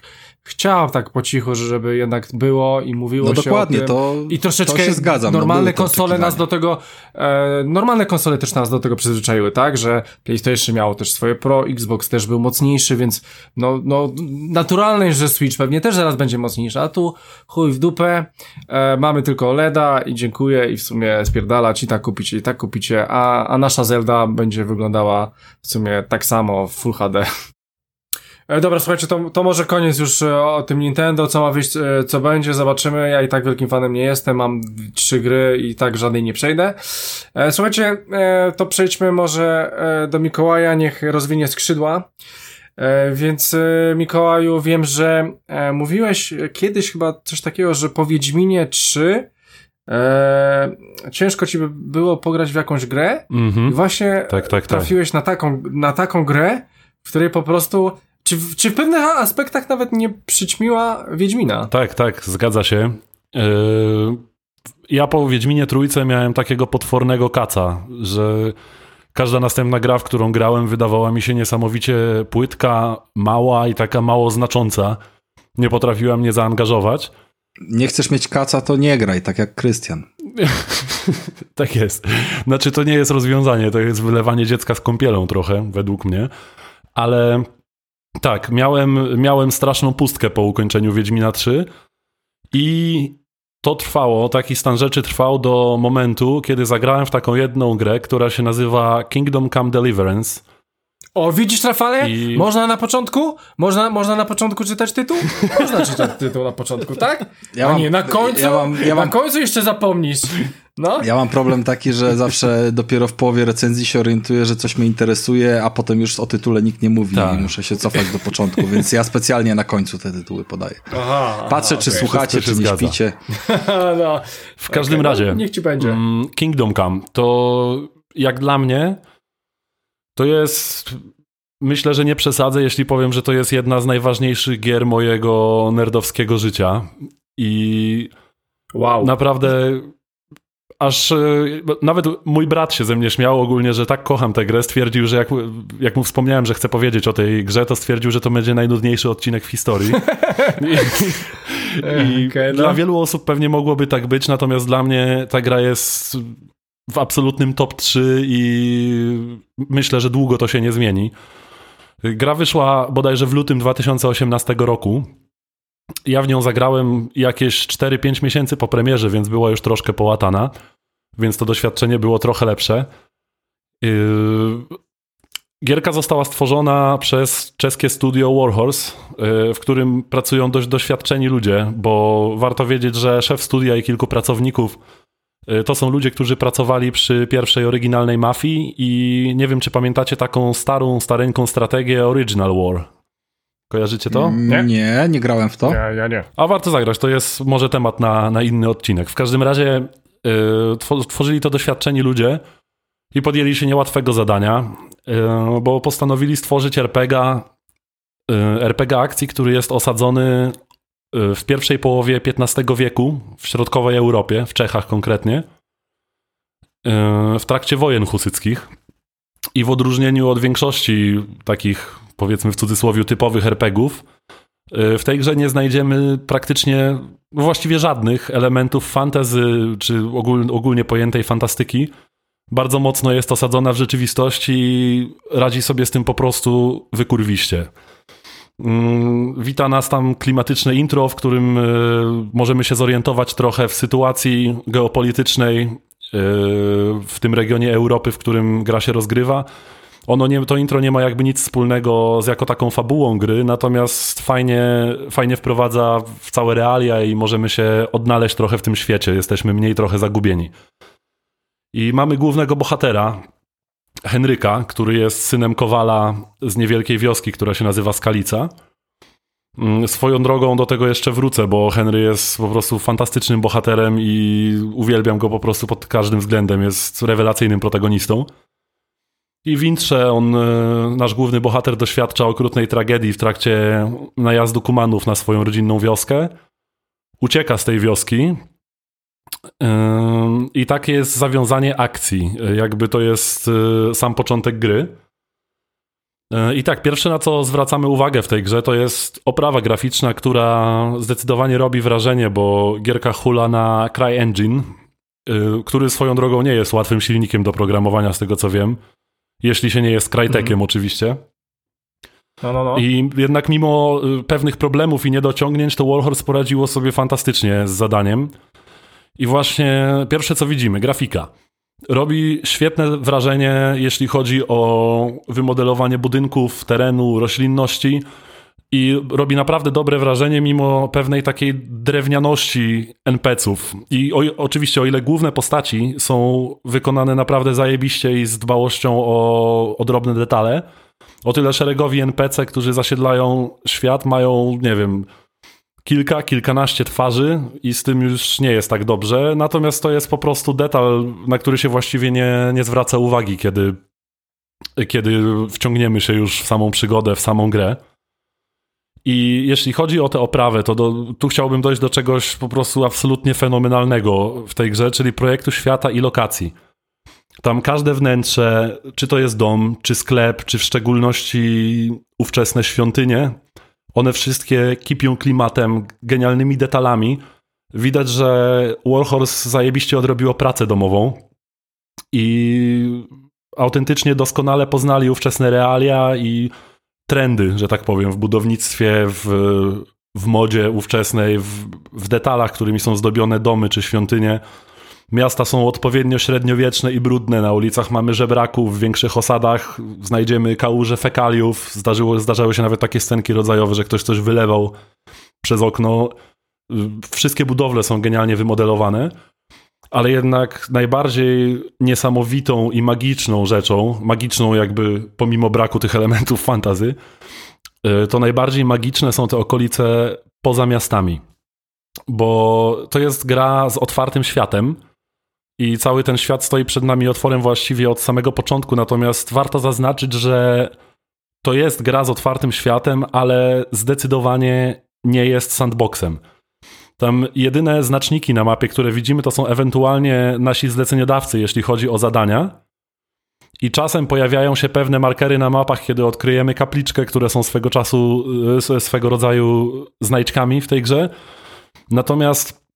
chciał tak po cichu, żeby jednak było i mówiło no się dokładnie, o tym. To, I troszeczkę to się zgadzam. No, normalne no konsole nas do tego, e, normalne konsole też nas do tego przyzwyczaiły, tak, że PlayStation miało też swoje Pro, Xbox też był mocniejszy, więc no, no naturalne, że Switch pewnie też zaraz będzie mocniejszy, a tu chuj w dupę, e, mamy tylko OLEDa i dziękuję i w sumie spierdalać i tak kupicie, i tak kupicie, a, a nasza Zelda będzie wyglądała w sumie tak samo w Full HD. E, dobra, słuchajcie, to, to może koniec już e, o tym Nintendo, co ma wyjść, e, co będzie, zobaczymy. Ja i tak wielkim fanem nie jestem, mam trzy gry i tak żadnej nie przejdę. Słuchajcie, to przejdźmy może do Mikołaja, niech rozwinie skrzydła. Więc Mikołaju, wiem, że mówiłeś kiedyś chyba coś takiego, że po Wiedźminie 3 e, ciężko ci by było pograć w jakąś grę mm -hmm. i właśnie tak, tak, tak. trafiłeś tak. Na, taką, na taką grę, w której po prostu czy, czy w pewnych aspektach nawet nie przyćmiła Wiedźmina? Tak, tak, zgadza się. Yy, ja po Wiedźminie Trójce miałem takiego potwornego kaca, że każda następna gra, w którą grałem, wydawała mi się niesamowicie płytka, mała i taka mało znacząca. Nie potrafiła mnie zaangażować. Nie chcesz mieć kaca, to nie graj, tak jak Krystian. tak jest. Znaczy, to nie jest rozwiązanie, to jest wylewanie dziecka z kąpielą trochę, według mnie. Ale tak, miałem, miałem straszną pustkę po ukończeniu Wiedźmina 3 i to trwało, taki stan rzeczy trwał do momentu, kiedy zagrałem w taką jedną grę, która się nazywa Kingdom Come Deliverance. O, widzisz, Rafale? I... Można na początku? Można, można na początku czytać tytuł? Można czytać tytuł na początku, tak? Ja A mam, nie, na końcu, ja mam, ja mam... na końcu jeszcze zapomnisz. No? Ja mam problem taki, że zawsze dopiero w połowie recenzji się orientuję, że coś mnie interesuje, a potem już o tytule nikt nie mówi tak. i muszę się cofać do początku, więc ja specjalnie na końcu te tytuły podaję. Aha, Patrzę, aha, czy okay. słuchacie, czy nie zgadza. śpicie. no. W każdym okay, razie, no, niech ci będzie. Mm, Kingdom Come to jak dla mnie to jest myślę, że nie przesadzę, jeśli powiem, że to jest jedna z najważniejszych gier mojego nerdowskiego życia i wow. naprawdę aż e, nawet mój brat się ze mnie śmiał ogólnie, że tak kocham tę grę. Stwierdził, że jak, jak mu wspomniałem, że chcę powiedzieć o tej grze, to stwierdził, że to będzie najnudniejszy odcinek w historii. I, i okay, no. dla wielu osób pewnie mogłoby tak być, natomiast dla mnie ta gra jest w absolutnym top 3 i myślę, że długo to się nie zmieni. Gra wyszła bodajże w lutym 2018 roku. Ja w nią zagrałem jakieś 4-5 miesięcy po premierze, więc była już troszkę połatana, więc to doświadczenie było trochę lepsze. Yy, gierka została stworzona przez czeskie studio Warhorse, yy, w którym pracują dość doświadczeni ludzie, bo warto wiedzieć, że szef studia i kilku pracowników yy, to są ludzie, którzy pracowali przy pierwszej oryginalnej mafii i nie wiem, czy pamiętacie taką starą, starenką strategię Original War. Kojarzycie to? Nie, nie, nie grałem w to. Ja, ja nie. A warto zagrać, to jest może temat na, na inny odcinek. W każdym razie yy, tworzyli to doświadczeni ludzie i podjęli się niełatwego zadania, yy, bo postanowili stworzyć RPG, yy, RPG akcji, który jest osadzony y, w pierwszej połowie XV wieku w środkowej Europie, w Czechach konkretnie, y, w trakcie wojen husyckich. I w odróżnieniu od większości takich powiedzmy w cudzysłowie typowych RPGów, Y, w tej grze nie znajdziemy praktycznie, no właściwie żadnych elementów fantazy, czy ogólnie pojętej fantastyki. Bardzo mocno jest osadzona w rzeczywistości i radzi sobie z tym po prostu wykurwiście. Mm, wita nas tam klimatyczne intro, w którym y, możemy się zorientować trochę w sytuacji geopolitycznej y, w tym regionie Europy, w którym gra się rozgrywa. Ono nie, to intro nie ma jakby nic wspólnego z jako taką fabułą gry, natomiast fajnie, fajnie wprowadza w całe realia i możemy się odnaleźć trochę w tym świecie. Jesteśmy mniej trochę zagubieni. I mamy głównego bohatera, Henryka, który jest synem Kowala z niewielkiej wioski, która się nazywa Skalica. Mm, swoją drogą do tego jeszcze wrócę, bo Henry jest po prostu fantastycznym bohaterem i uwielbiam go po prostu pod każdym względem. Jest rewelacyjnym protagonistą. I w intrze on, e, nasz główny bohater, doświadcza okrutnej tragedii w trakcie najazdu kumanów na swoją rodzinną wioskę. Ucieka z tej wioski. I takie jest zawiązanie akcji. Jakby to jest e, sam początek gry. E, I tak, pierwsze na co zwracamy uwagę w tej grze to jest oprawa graficzna, która zdecydowanie robi wrażenie, bo gierka hula na CryEngine, który swoją drogą nie jest łatwym silnikiem do programowania, z tego co wiem jeśli się nie jest Crytekiem mhm. oczywiście. No, no, no. I jednak mimo y, pewnych problemów i niedociągnięć, to Warhorse poradziło sobie fantastycznie z zadaniem. I właśnie pierwsze co widzimy, grafika. Robi świetne wrażenie, jeśli chodzi o wymodelowanie budynków, terenu, roślinności i robi naprawdę dobre wrażenie mimo pewnej takiej drewnianości NPC-ów. I o, oczywiście o ile główne postaci są wykonane naprawdę zajebiście i z dbałością o, o drobne detale, o tyle szeregowi NPC, którzy zasiedlają świat, mają, nie wiem, kilka, kilkanaście twarzy i z tym już nie jest tak dobrze. Natomiast to jest po prostu detal, na który się właściwie nie, nie zwraca uwagi, kiedy, kiedy wciągniemy się już w samą przygodę, w samą grę. I jeśli chodzi o tę oprawę, to do, tu chciałbym dojść do czegoś po prostu absolutnie fenomenalnego w tej grze, czyli projektu świata i lokacji. Tam każde wnętrze, czy to jest dom, czy sklep, czy w szczególności ówczesne świątynie, one wszystkie kipią klimatem, genialnymi detalami. Widać, że Warhorse zajebiście odrobiło pracę domową i autentycznie doskonale poznali ówczesne realia i trendy, że tak powiem, w budownictwie, w, w modzie ówczesnej, w, w detalach, którymi są zdobione domy czy świątynie. Miasta są odpowiednio średniowieczne i brudne. Na ulicach mamy żebraków, w większych osadach znajdziemy kałuże fekaliów. Zdarzyło, zdarzały się nawet takie scenki rodzajowe, że ktoś coś wylewał przez okno. Wszystkie budowle są genialnie wymodelowane ale jednak najbardziej niesamowitą i magiczną rzeczą, magiczną jakby pomimo braku tych elementów fantazy, y, to najbardziej magiczne są te okolice poza miastami. Bo to jest gra z otwartym światem i cały ten świat stoi przed nami otworem właściwie od samego początku, natomiast warto zaznaczyć, że to jest gra z otwartym światem, ale zdecydowanie nie jest sandboxem. Tam jedyne znaczniki na mapie, które widzimy, to są ewentualnie nasi zleceniodawcy, jeśli chodzi o zadania. I czasem pojawiają się pewne markery na mapach, kiedy odkryjemy kapliczkę, które są swego czasu, e, swego rodzaju znajdźkami w tej grze. Natomiast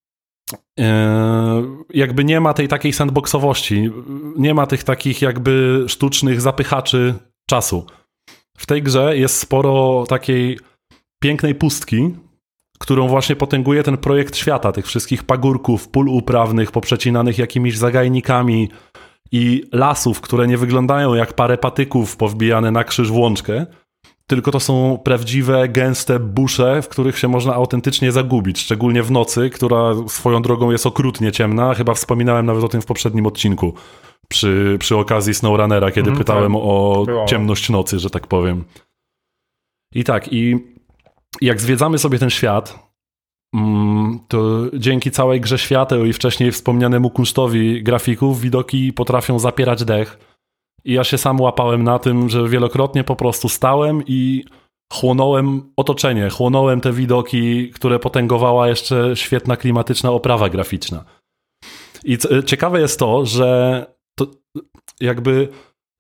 e, jakby nie ma tej takiej sandboxowości, nie ma tych takich jakby sztucznych zapychaczy czasu. W tej grze jest sporo takiej pięknej pustki, którą właśnie potęguje ten projekt świata, tych wszystkich pagórków, pól uprawnych, poprzecinanych jakimiś zagajnikami i lasów, które nie wyglądają jak parę patyków powbijane na krzyż w łączkę, tylko to są prawdziwe, gęste busze, w których się można autentycznie zagubić, szczególnie w nocy, która swoją drogą jest okrutnie ciemna. Chyba wspominałem nawet o tym w poprzednim odcinku, przy, przy okazji SnowRunnera, kiedy mm, pytałem tak. o Było. ciemność nocy, że tak powiem. I tak, i jak zwiedzamy sobie ten świat, mm, to dzięki całej grze świateł i wcześniej wspomnianemu kunsztowi grafików widoki potrafią zapierać dech. I ja się sam łapałem na tym, że wielokrotnie po prostu stałem i chłonąłem otoczenie, chłonąłem te widoki, które potęgowała jeszcze świetna klimatyczna oprawa graficzna. I ciekawe jest to, że to jakby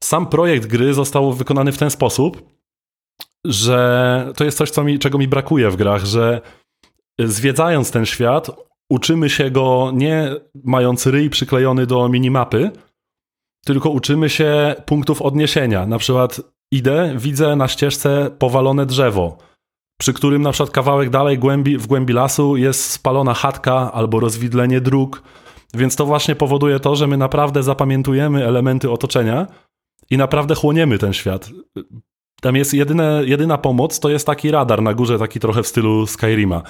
sam projekt gry został wykonany w ten sposób, że to jest coś, co mi, czego mi brakuje w grach, że zwiedzając ten świat, uczymy się go nie mając ryj przyklejony do minimapy, tylko uczymy się punktów odniesienia. Na przykład idę, widzę na ścieżce powalone drzewo, przy którym na przykład kawałek dalej głębi, w głębi lasu jest spalona chatka albo rozwidlenie dróg, więc to właśnie powoduje to, że my naprawdę zapamiętujemy elementy otoczenia i naprawdę chłoniemy ten świat. Tam jest jedyne, jedyna pomoc, to jest taki radar na górze, taki trochę w stylu Skyrima.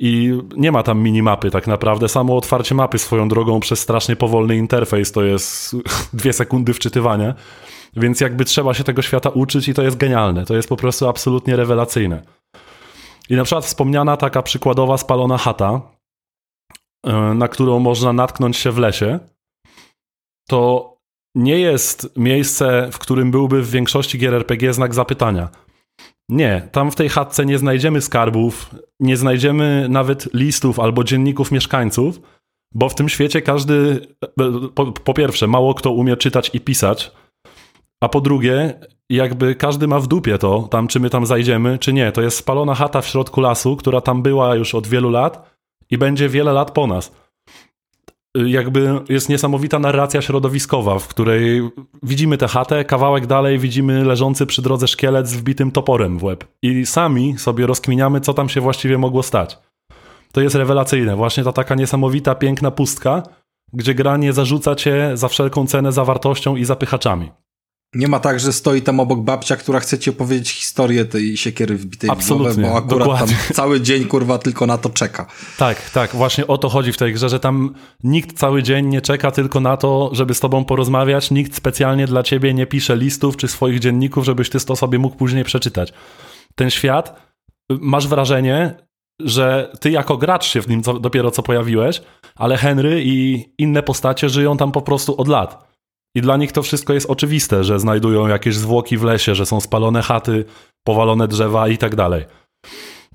I nie ma tam minimapy tak naprawdę. Samo otwarcie mapy swoją drogą przez strasznie powolny interfejs to jest dwie sekundy wczytywania. Więc jakby trzeba się tego świata uczyć i to jest genialne. To jest po prostu absolutnie rewelacyjne. I na przykład wspomniana taka przykładowa spalona chata, e, na którą można natknąć się w lesie, to nie jest miejsce, w którym byłby w większości gier RPG znak zapytania. Nie, tam w tej chatce nie znajdziemy skarbów, nie znajdziemy nawet listów albo dzienników mieszkańców, bo w tym świecie każdy, po, po, pierwsze, mało kto umie czytać i pisać, a po drugie, jakby każdy ma w dupie to, tam czy my tam zajdziemy, czy nie. To jest spalona chata w środku lasu, która tam była już od wielu lat i będzie wiele lat po nas jakby jest niesamowita narracja środowiskowa, w której widzimy tę chatę, kawałek dalej widzimy leżący przy drodze szkielet z wbitym toporem w łeb. I sami sobie rozkminiamy, co tam się właściwie mogło stać. To jest rewelacyjne. Właśnie ta taka niesamowita, piękna pustka, gdzie gra nie zarzuca cię za wszelką cenę zawartością i zapychaczami. Nie ma tak, że stoi tam obok babcia, która chce ci opowiedzieć historię tej siekiery wbitej Absolutnie, w głowę, bo akurat dokładnie. tam cały dzień kurwa tylko na to czeka. Tak, tak, właśnie o to chodzi w tej grze, że tam nikt cały dzień nie czeka tylko na to, żeby z tobą porozmawiać, nikt specjalnie dla ciebie nie pisze listów czy swoich dzienników, żebyś ty to sobie mógł później przeczytać. Ten świat, masz wrażenie, że ty jako gracz się w nim dopiero co pojawiłeś, ale Henry i inne postacie żyją tam po prostu od lat. I dla nich to wszystko jest oczywiste, że znajdują jakieś zwłoki w lesie, że są spalone chaty, powalone drzewa i tak dalej.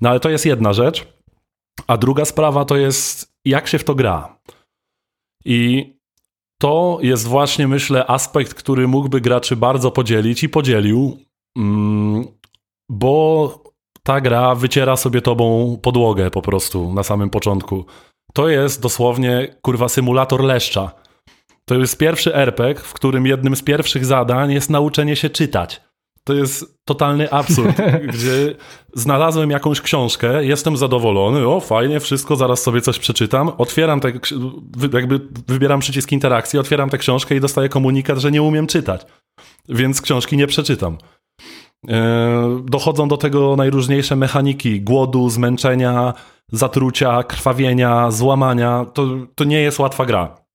No ale to jest jedna rzecz. A druga sprawa to jest, jak się w to gra. I to jest właśnie, myślę, aspekt, który mógłby graczy bardzo podzielić i podzielił, mm, bo ta gra wyciera sobie tobą podłogę po prostu na samym początku. To jest dosłownie kurwa symulator leszcza. To jest pierwszy RPG, w którym jednym z pierwszych zadań jest nauczenie się czytać. To jest totalny absurd, gdzie znalazłem jakąś książkę, jestem zadowolony, o fajnie, wszystko, zaraz sobie coś przeczytam, otwieram te, jakby wybieram przycisk interakcji, otwieram tę książkę i dostaję komunikat, że nie umiem czytać, więc książki nie przeczytam. E, dochodzą do tego najróżniejsze mechaniki głodu, zmęczenia, zatrucia, krwawienia, złamania. To, to nie jest łatwa gra.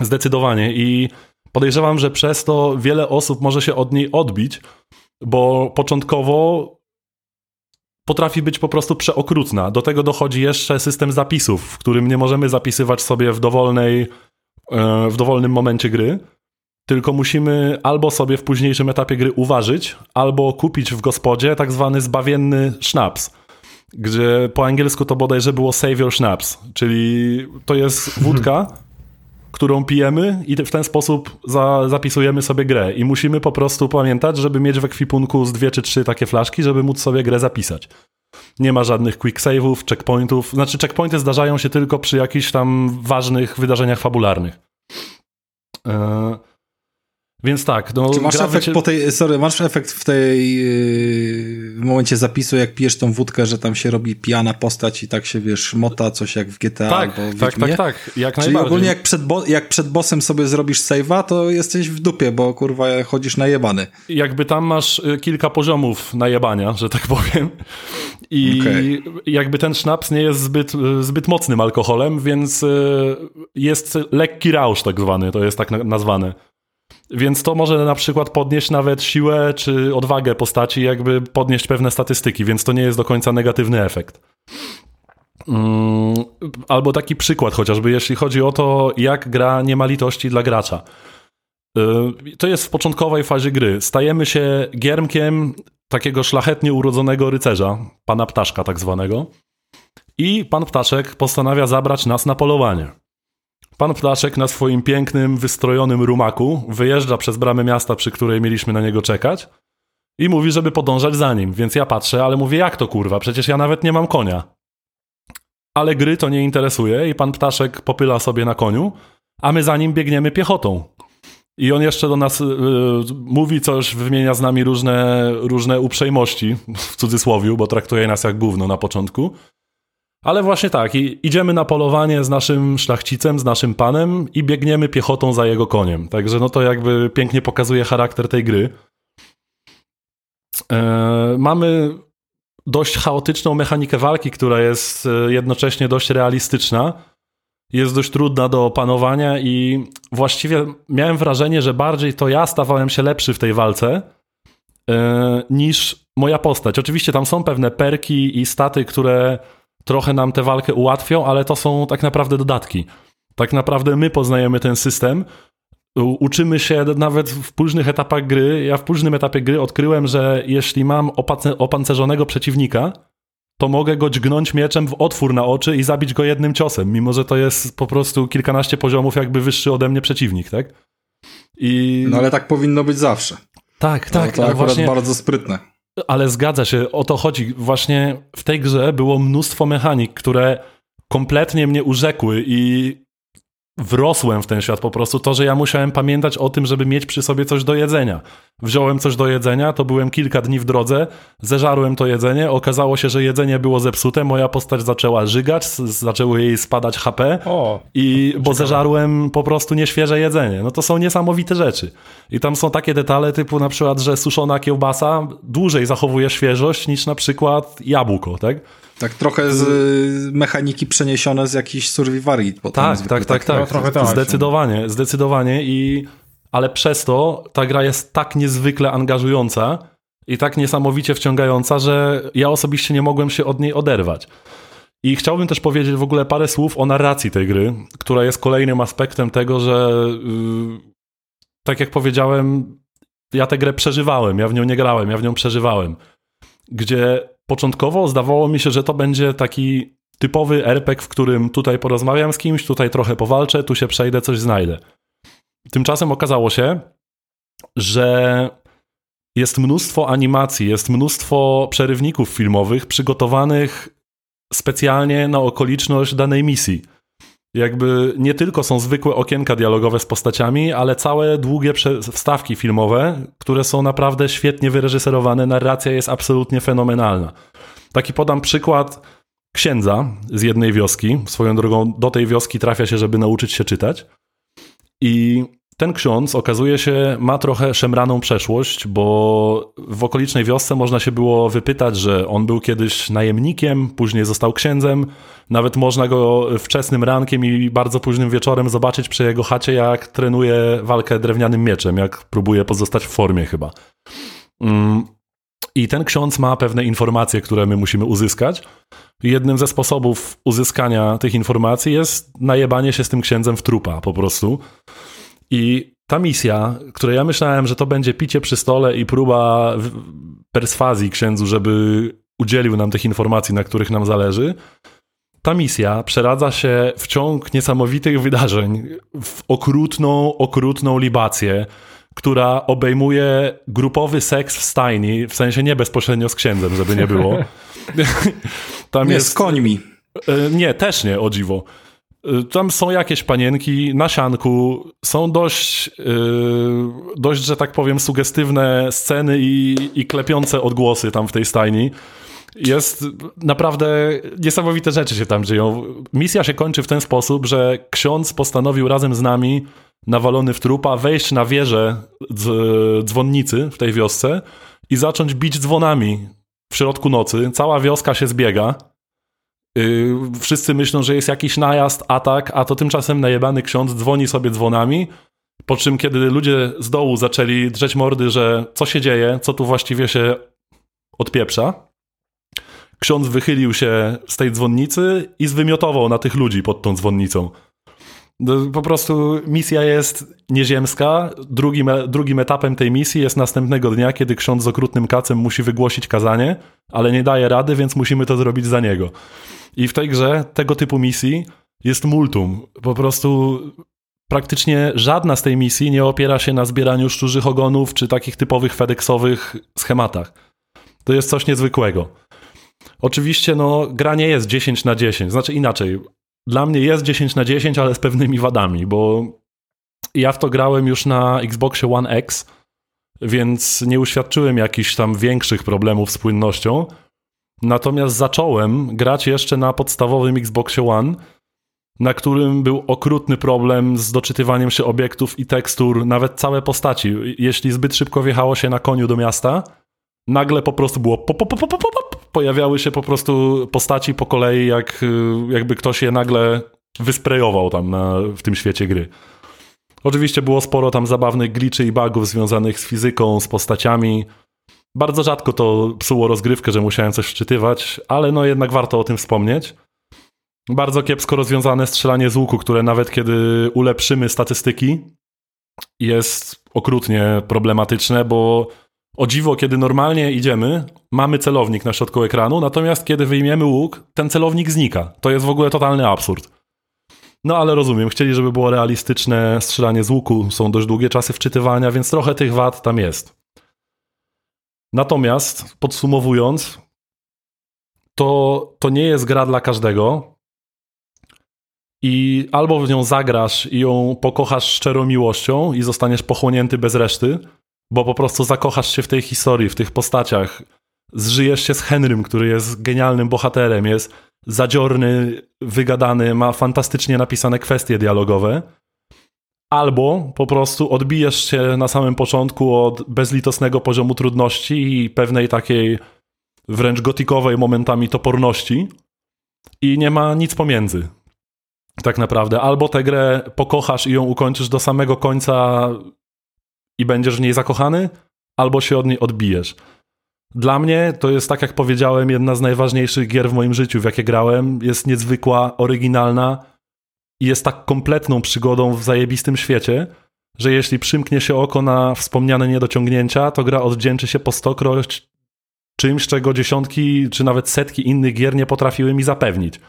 Zdecydowanie. I podejrzewam, że przez to wiele osób może się od niej odbić, bo początkowo potrafi być po prostu przeokrutna. Do tego dochodzi jeszcze system zapisów, w którym nie możemy zapisywać sobie w dowolnej, e, w dowolnym momencie gry, tylko musimy albo sobie w późniejszym etapie gry uważać, albo kupić w gospodzie tak zwany zbawienny sznaps, gdzie po angielsku to bodajże było save your schnapps, czyli to jest wódka, którą pijemy i w ten sposób za, zapisujemy sobie grę. I musimy po prostu pamiętać, żeby mieć w ekwipunku z dwie czy trzy takie flaszki, żeby móc sobie grę zapisać. Nie ma żadnych quick save'ów, checkpointów. Znaczy, checkpointy zdarzają się tylko przy jakichś tam ważnych wydarzeniach fabularnych. Eee, więc tak. No, Czy masz efekt po tej, sorry, masz efekt w tej yy, w momencie zapisu, jak pijesz tą wódkę, że tam się robi pijana postać i tak się, wiesz, mota coś jak w GTA tak, albo w Tak, tak, tak, jak Czyli najbardziej. ogólnie jak przed, bo, jak przed bossem sobie zrobisz save'a, to jesteś w dupie, bo kurwa chodzisz najebany. Jakby tam masz y, kilka poziomów najebania, że tak powiem. I okay. jakby ten sznaps nie jest zbyt, y, zbyt mocnym alkoholem, więc y, jest lekki rausz tak zwany, to jest tak nazwane. Więc to może na przykład podnieść nawet siłę czy odwagę postaci, jakby podnieść pewne statystyki, więc to nie jest do końca negatywny efekt. Mm, albo taki przykład chociażby, jeśli chodzi o to, jak gra nie ma litości dla gracza. Y, to jest w początkowej fazie gry. Stajemy się giermkiem takiego szlachetnie urodzonego rycerza, pana ptaszka tak zwanego. I pan ptaszek postanawia zabrać nas na polowanie. Pan Ptaszek na swoim pięknym, wystrojonym rumaku wyjeżdża przez bramę miasta, przy której mieliśmy na niego czekać I mówi, żeby podążać za nim, więc ja patrzę, ale mówię, jak to kurwa, przecież ja nawet nie mam konia. Ale gry to nie interesuje i pan ptaszek popyla sobie na koniu, a my za nim biegniemy piechotą. I on jeszcze do nas y, mówi coś, wymienia z nami różne, różne uprzejmości, w cudzysłowie, bo traktuje nas jak gówno na początku. Ale właśnie tak, i idziemy na polowanie z naszym szlachcicem, z naszym panem i biegniemy piechotą za jego koniem. Także no to jakby pięknie pokazuje charakter tej gry. E, mamy dość chaotyczną mechanikę walki, która jest e, jednocześnie dość realistyczna. Jest dość trudna do opanowania i właściwie miałem wrażenie, że bardziej to ja stawałem się lepszy w tej walce e, niż moja postać. Oczywiście tam są pewne perki i staty, które trochę nam tę walkę ułatwią, ale to są tak naprawdę dodatki. Tak naprawdę my poznajemy ten system, uczymy się nawet w późnych etapach gry. Ja w późnym etapie gry odkryłem, że jeśli mam opancerzonego przeciwnika, to mogę go dźgnąć mieczem w otwór na oczy i zabić go jednym ciosem, mimo że to jest po prostu kilkanaście poziomów jakby wyższy ode mnie przeciwnik, tak? I... No ale tak powinno być zawsze. Tak, tak. No, to akurat właśnie... bardzo sprytne. Ale zgadza się, o to chodzi. Właśnie w tej grze było mnóstwo mechanik, które kompletnie mnie urzekły i wrosłem w ten świat po prostu. To, że ja musiałem pamiętać o tym, żeby mieć przy sobie coś do jedzenia. Wziąłem coś do jedzenia, to byłem kilka dni w drodze, zeżarłem to jedzenie, okazało się, że jedzenie było zepsute, moja postać zaczęła żygać, zaczęło jej spadać HP, o, i, bo zeżarłem po prostu nieświeże jedzenie. No to są niesamowite rzeczy. I tam są takie detale typu na przykład, że suszona kiełbasa dłużej zachowuje świeżość niż na przykład jabłko, tak? Tak trochę z mechaniki przeniesione z jakichś survivarii. Tak, tak, tak, tak, tak. No, trochę tak. Zdecydowanie, zdecydowanie i ale przez to ta gra jest tak niezwykle angażująca i tak niesamowicie wciągająca, że ja osobiście nie mogłem się od niej oderwać. I chciałbym też powiedzieć w ogóle parę słów o narracji tej gry, która jest kolejnym aspektem tego, że yy, tak jak powiedziałem, ja tę grę przeżywałem, ja w nią nie grałem, ja w nią przeżywałem. Gdzie początkowo zdawało mi się, że to będzie taki typowy RPG, w którym tutaj porozmawiam z kimś, tutaj trochę powalczę, tu się przejdę, coś znajdę. Tymczasem okazało się, że jest mnóstwo animacji, jest mnóstwo przerywników filmowych przygotowanych specjalnie na okoliczność danej misji. Jakby nie tylko są zwykłe okienka dialogowe z postaciami, ale całe długie wstawki filmowe, które są naprawdę świetnie wyreżyserowane. Narracja jest absolutnie fenomenalna. Taki podam przykład księdza z jednej wioski. Swoją drogą do tej wioski trafia się, żeby nauczyć się czytać. I ten ksiądz okazuje się ma trochę szemraną przeszłość, bo w okolicznej wiosce można się było wypytać, że on był kiedyś najemnikiem, później został księdzem. Nawet można go wczesnym rankiem i bardzo późnym wieczorem zobaczyć przy jego chacie, jak trenuje walkę drewnianym mieczem, jak próbuje pozostać w formie chyba. Mm. I ten ksiądz ma pewne informacje, które my musimy uzyskać. Jednym ze sposobów uzyskania tych informacji jest najebanie się z tym księdzem w trupa po prostu. I ta misja, której ja myślałem, że to będzie picie przy stole i próba perswazji księdzu, żeby udzielił nam tych informacji, na których nam zależy, ta misja przeradza się w ciąg niesamowitych wydarzeń, w okrutną, okrutną libację, która obejmuje grupowy seks w stajni, w sensie nie bezpośrednio z księdzem, żeby nie było. Tam nie, jest z końmi. E, nie, też nie, o dziwo. Y, tam są jakieś panienki na sianku, są dość, yy, dość, że tak powiem, sugestywne sceny i, i klepiące odgłosy tam w tej stajni. Jest naprawdę niesamowite rzeczy się tam dzieją. Misja się kończy w ten sposób, że ksiądz postanowił razem z nami, nawalony w trupa, wejść na wieżę dzwonnicy w tej wiosce i zacząć bić dzwonami w środku nocy. Cała wioska się zbiega Yy, wszyscy myślą, że jest jakiś najazd, atak, a to tymczasem najebany ksiądz dzwoni sobie dzwonami, po czym kiedy ludzie z dołu zaczęli drzeć mordy, że co się dzieje, co tu właściwie się odpieprza, ksiądz wychylił się z tej dzwonnicy i zwymiotował na tych ludzi pod tą dzwonnicą. No, po prostu misja jest nieziemska. Drugim, drugim etapem tej misji jest następnego dnia, kiedy ksiądz z okrutnym kacem musi wygłosić kazanie, ale nie daje rady, więc musimy to zrobić za niego. I w tej grze tego typu misji jest multum. Po prostu praktycznie żadna z tej misji nie opiera się na zbieraniu szczurzych ogonów czy takich typowych FedExowych schematach. To jest coś niezwykłego. Oczywiście, no, gra nie jest 10 na 10, znaczy inaczej. Dla mnie jest 10 na 10, ale z pewnymi wadami, bo ja w to grałem już na Xboxie One X, więc nie uświadczyłem jakichś tam większych problemów z płynnością. Natomiast zacząłem grać jeszcze na podstawowym Xboxie One, na którym był okrutny problem z doczytywaniem się obiektów i tekstur, nawet całe postaci. Jeśli zbyt szybko wjechało się na koniu do miasta, nagle po prostu było pop, pop, pop, pop, pop, pojawiały się po prostu postaci po kolei, jak, jakby ktoś je nagle wysprejował tam na, w tym świecie gry. Oczywiście było sporo tam zabawnych glitchy i bugów związanych z fizyką, z postaciami. Bardzo rzadko to psuło rozgrywkę, że musiałem coś wczytywać, ale no jednak warto o tym wspomnieć. Bardzo kiepsko rozwiązane strzelanie z łuku, które nawet kiedy ulepszymy statystyki, jest okrutnie problematyczne, bo o dziwo, kiedy normalnie idziemy, mamy celownik na środku ekranu, natomiast kiedy wyjmiemy łuk, ten celownik znika. To jest w ogóle totalny absurd. No ale rozumiem, chcieli, żeby było realistyczne strzelanie z łuku, są dość długie czasy wczytywania, więc trochę tych wad tam jest. Natomiast, podsumowując, to, to nie jest gra dla każdego. I albo w nią zagrasz i ją pokochasz szczerą miłością i zostaniesz pochłonięty bez reszty, bo po prostu zakochasz się w tej historii, w tych postaciach. Zżyjesz się z Henrym, który jest genialnym bohaterem, jest zadziorny, wygadany, ma fantastycznie napisane kwestie dialogowe. Albo po prostu odbijesz się na samym początku od bezlitosnego poziomu trudności i pewnej takiej wręcz gotikowej momentami toporności i nie ma nic pomiędzy. Tak naprawdę. Albo tę grę pokochasz i ją ukończysz do samego końca i będziesz w niej zakochany, albo się od niej odbijesz. Dla mnie to jest, tak jak powiedziałem, jedna z najważniejszych gier w moim życiu, w jakie grałem. Jest niezwykła, oryginalna i jest tak kompletną przygodą w zajebistym świecie, że jeśli przymknie się oko na wspomniane niedociągnięcia, to gra odwdzięczy się po stokroć czymś, czego dziesiątki czy nawet setki innych gier nie potrafiły mi zapewnić.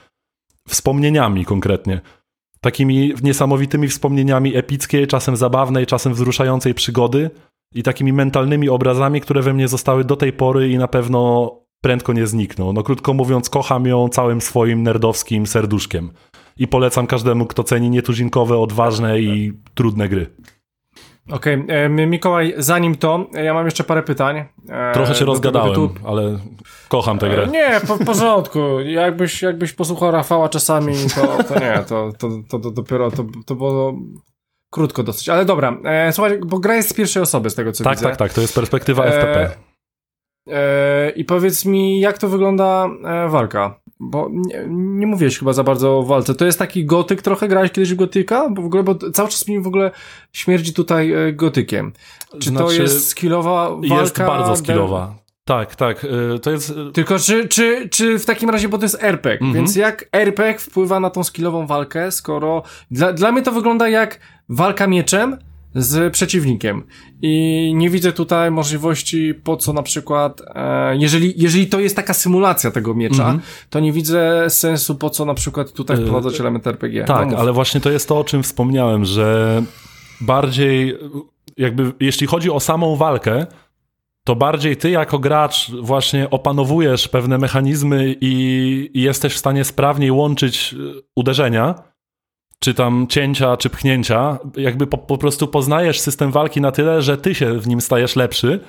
Wspomnieniami konkretnie. Takimi niesamowitymi wspomnieniami epickiej, czasem zabawnej, czasem wzruszającej przygody i takimi mentalnymi obrazami, które we mnie zostały do tej pory i na pewno prędko nie znikną. No krótko mówiąc, kocham ją całym swoim nerdowskim serduszkiem. I polecam każdemu, kto ceni nietuzinkowe, odważne i trudne gry. Okej, okay. Mikołaj, zanim to, ja mam jeszcze parę pytań. E, Trochę się rozgadałem, ale kocham tę grę. Nie, w porządku. Jakbyś, jakbyś posłuchał Rafała czasami, to, to nie, to, to, to, to dopiero to, to było krótko dosyć. Ale dobra, e, słuchaj, bo gra jest z pierwszej osoby, z tego co tak, widzę. Tak, tak, tak, to jest perspektywa FPP. E, I powiedz mi, jak to wygląda e, walka? Bo nie, nie mówiłeś chyba za bardzo o walce. To jest taki gotyk trochę? Grałeś kiedyś w gotyka? Bo w ogóle, bo cały czas mi w ogóle śmierdzi tutaj e, gotykiem. Czy znaczy, to jest skillowa walka? Jest bardzo skillowa. Tak, tak. Y, to jest. Y, Tylko czy, czy, czy w takim razie, bo to jest RPG, -hmm. więc jak RPG wpływa na tą skillową walkę, skoro. Dla, dla mnie to wygląda jak walka mieczem z przeciwnikiem. I nie widzę tutaj możliwości, po co na przykład, e, jeżeli, jeżeli to jest taka symulacja tego miecza, mm -hmm. to nie widzę sensu, po co na przykład tutaj y, wprowadzać element RPG. Tak, no, ale właśnie to jest to, o czym wspomniałem, że bardziej jakby, jeśli chodzi o samą walkę, to bardziej ty jako gracz właśnie opanowujesz pewne mechanizmy i, i jesteś w stanie sprawniej łączyć y, uderzenia, czy tam cięcia, czy pchnięcia. Jakby po, po prostu poznajesz system walki na tyle, że ty się w nim stajesz lepszy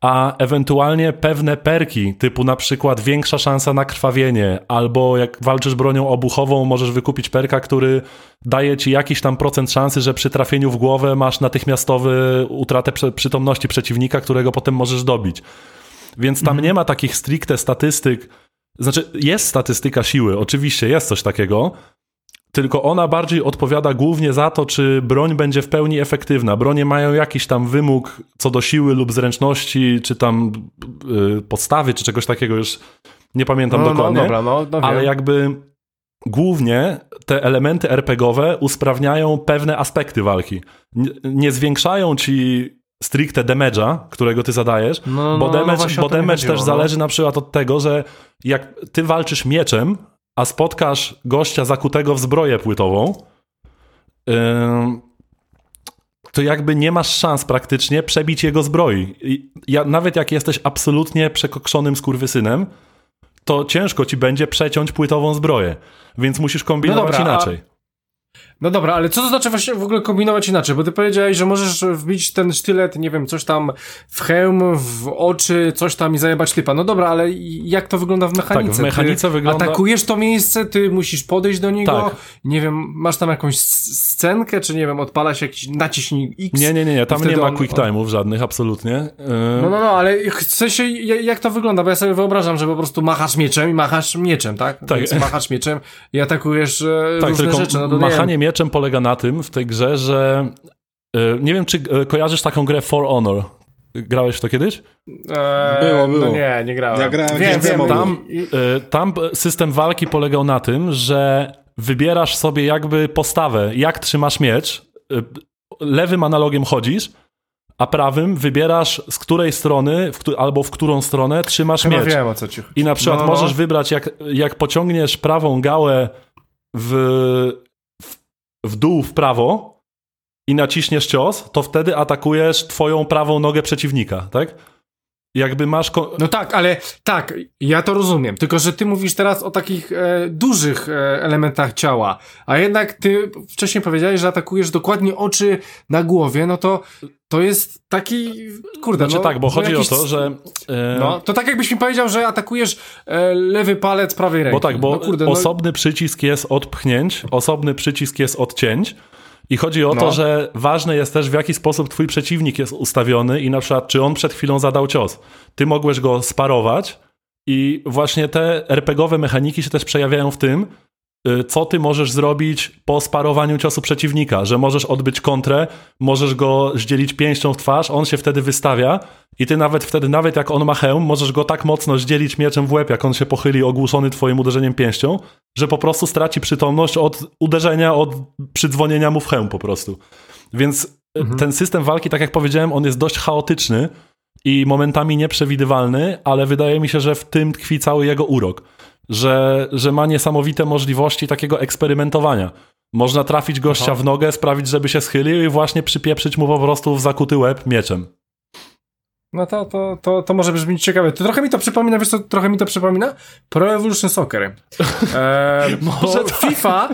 a ewentualnie pewne perki, typu na przykład większa szansa na krwawienie, albo jak walczysz bronią obuchową, możesz wykupić perka, który daje ci jakiś tam procent szansy, że przy trafieniu w głowę masz natychmiastowy utratę przytomności przeciwnika, którego potem możesz dobić. Więc tam mhm. nie ma takich stricte statystyk. Znaczy, jest statystyka siły, oczywiście jest coś takiego, tylko ona bardziej odpowiada głównie za to, czy broń będzie w pełni efektywna. Bronie mają jakiś tam wymóg co do siły lub zręczności, czy tam yy, podstawy, czy czegoś takiego, już nie pamiętam no, no dokładnie. No, dobra, no, no ale jakby głównie te elementy RPGowe usprawniają pewne aspekty walki. Nie, nie zwiększają ci stricte damage'a, którego ty zadajesz, no, bo no, damage, bo damage też zależy na przykład od tego, że jak ty walczysz mieczem, a spotkasz gościa zakutego w zbroję płytową, to jakby nie masz szans praktycznie przebić jego zbroi. Ja, nawet jak jesteś absolutnie przekokszonym skurwysynem, to ciężko ci będzie przeciąć płytową zbroję, więc musisz kombinować no dobra, inaczej. No dobra, ale co to znaczy właśnie w ogóle kombinować inaczej? Bo ty powiedziałeś, że możesz wbić ten sztylet, nie wiem, coś tam w hełm, w oczy, coś tam i zajebać typa. No dobra, ale jak to wygląda w mechanice? Tak, w mechanice ty wygląda... Atakujesz to miejsce, ty musisz podejść do niego, tak. nie wiem, masz tam jakąś scenkę, czy nie wiem, odpala się jakiś naciśnij X? Nie, nie, nie, nie. tam nie ma on... quick time'ów żadnych, absolutnie. Yy... No, no, no, ale chcę się, jak to wygląda? Bo ja sobie wyobrażam, że po prostu machasz mieczem i machasz mieczem, tak? Tak. Więc machasz mieczem i atakujesz e, tak, różne rzeczy. No, machanie mieczem polega na tym w tej grze, że e, nie wiem, czy e, kojarzysz taką grę For Honor. Grałeś w to kiedyś? Eee, było, było. No nie, nie grałem. Ja grałem wiem, wiem, tam, e, tam system walki polegał na tym, że wybierasz sobie jakby postawę, jak trzymasz miecz. Lewym analogiem chodzisz, a prawym wybierasz z której strony w, albo w którą stronę trzymasz Chyba miecz. wiem o co ci chodzi. I na przykład no, no. możesz wybrać, jak, jak pociągniesz prawą gałę w w dół w prawo i naciśniesz cios, to wtedy atakujesz twoją prawą nogę przeciwnika, tak? Jakby masz. No tak, ale tak, ja to rozumiem. Tylko, że ty mówisz teraz o takich e, dużych e, elementach ciała, a jednak ty wcześniej powiedziałeś, że atakujesz dokładnie oczy na głowie, no to to jest taki. Kurde, znaczy no, tak, bo chodzi jakiś, o to, że. E... No, to tak jakbyś mi powiedział, że atakujesz e, lewy palec prawej ręki. Bo tak, bo no, kurde, no osobny przycisk jest od pchnięć, osobny przycisk jest od cięć. I chodzi o no. to, że ważne jest też, w jaki sposób twój przeciwnik jest ustawiony i na przykład, czy on przed chwilą zadał cios. Ty mogłeś go sparować i właśnie te RPGowe mechaniki się też przejawiają w tym, co ty możesz zrobić po sparowaniu ciosu przeciwnika, że możesz odbyć kontrę, możesz go zdzielić pięścią w twarz, on się wtedy wystawia i ty nawet wtedy, nawet jak on ma hełm, możesz go tak mocno zdzielić mieczem w łeb, jak on się pochyli ogłuszony twoim uderzeniem pięścią, że po prostu straci przytomność od uderzenia, od przydzwonienia mu w hełm po prostu. Więc e, mhm. ten system walki, tak jak powiedziałem, on jest dość chaotyczny i momentami nieprzewidywalny, ale wydaje mi się, że w tym tkwi cały jego urok. Że, że ma niesamowite możliwości takiego eksperymentowania. Można trafić gościa Aha. w nogę, sprawić, żeby się schylił i właśnie przypieprzyć mu po prostu w zakuty łeb mieczem. No to, to, to, to może brzmieć ciekawe. To trochę mi to przypomina, wiesz co, trochę mi to przypomina? Pro Evolution Soccer. Eee, może tak. FIFA...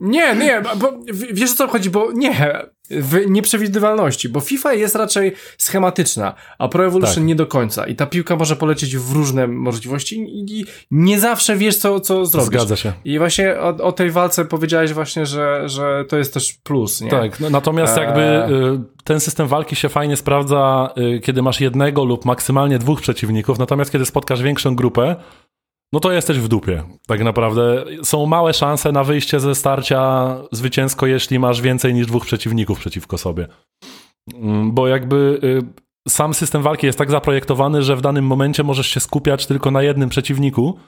Nie, nie, bo wiesz o co chodzi, bo nie, w nieprzewidywalności, bo FIFA jest raczej schematyczna, a Pro Evolution tak. nie do końca i ta piłka może polecieć w różne możliwości i, nie zawsze wiesz co, co zrobić. Zgadza się. I właśnie o, o, tej walce powiedziałeś właśnie, że, że to jest też plus, nie? Tak, no, natomiast jakby e... ten system walki się fajnie sprawdza, y, kiedy masz jednego lub maksymalnie dwóch przeciwników, natomiast kiedy spotkasz większą grupę, no to jesteś w dupie. Tak naprawdę są małe szanse na wyjście ze starcia zwycięsko, jeśli masz więcej niż dwóch przeciwników przeciwko sobie. Mm, bo jakby y, sam system walki jest tak zaprojektowany, że w danym momencie możesz się skupiać tylko na jednym przeciwniku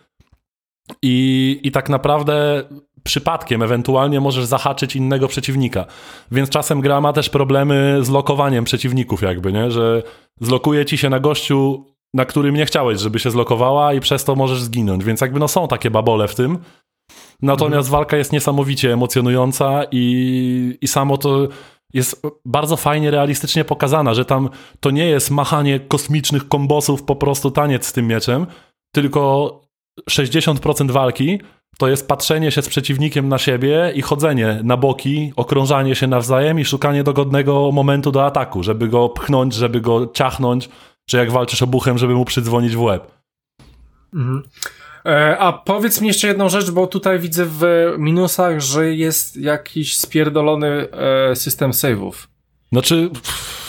i, i tak naprawdę przypadkiem ewentualnie możesz zahaczyć innego przeciwnika. Więc czasem gra ma też problemy z lokowaniem przeciwników jakby, nie? Że zlokuje ci się na gościu na którym nie chciałeś, żeby się zlokowała i przez to możesz zginąć. Więc jakby no są takie babole w tym. Natomiast mhm. walka jest niesamowicie emocjonująca i, i samo to jest bardzo fajnie, realistycznie pokazana, że tam to nie jest machanie kosmicznych kombosów, po prostu taniec z tym mieczem, tylko 60% walki to jest patrzenie się z przeciwnikiem na siebie i chodzenie na boki, okrążanie się nawzajem i szukanie dogodnego momentu do ataku, żeby go pchnąć, żeby go ciachnąć, czy jak walczysz obuchem, żeby mu przydzwonić w łeb. Mhm. E, a powiedz mi jeszcze jedną rzecz, bo tutaj widzę w minusach, że jest jakiś spierdolony e, system save'ów. Znaczy,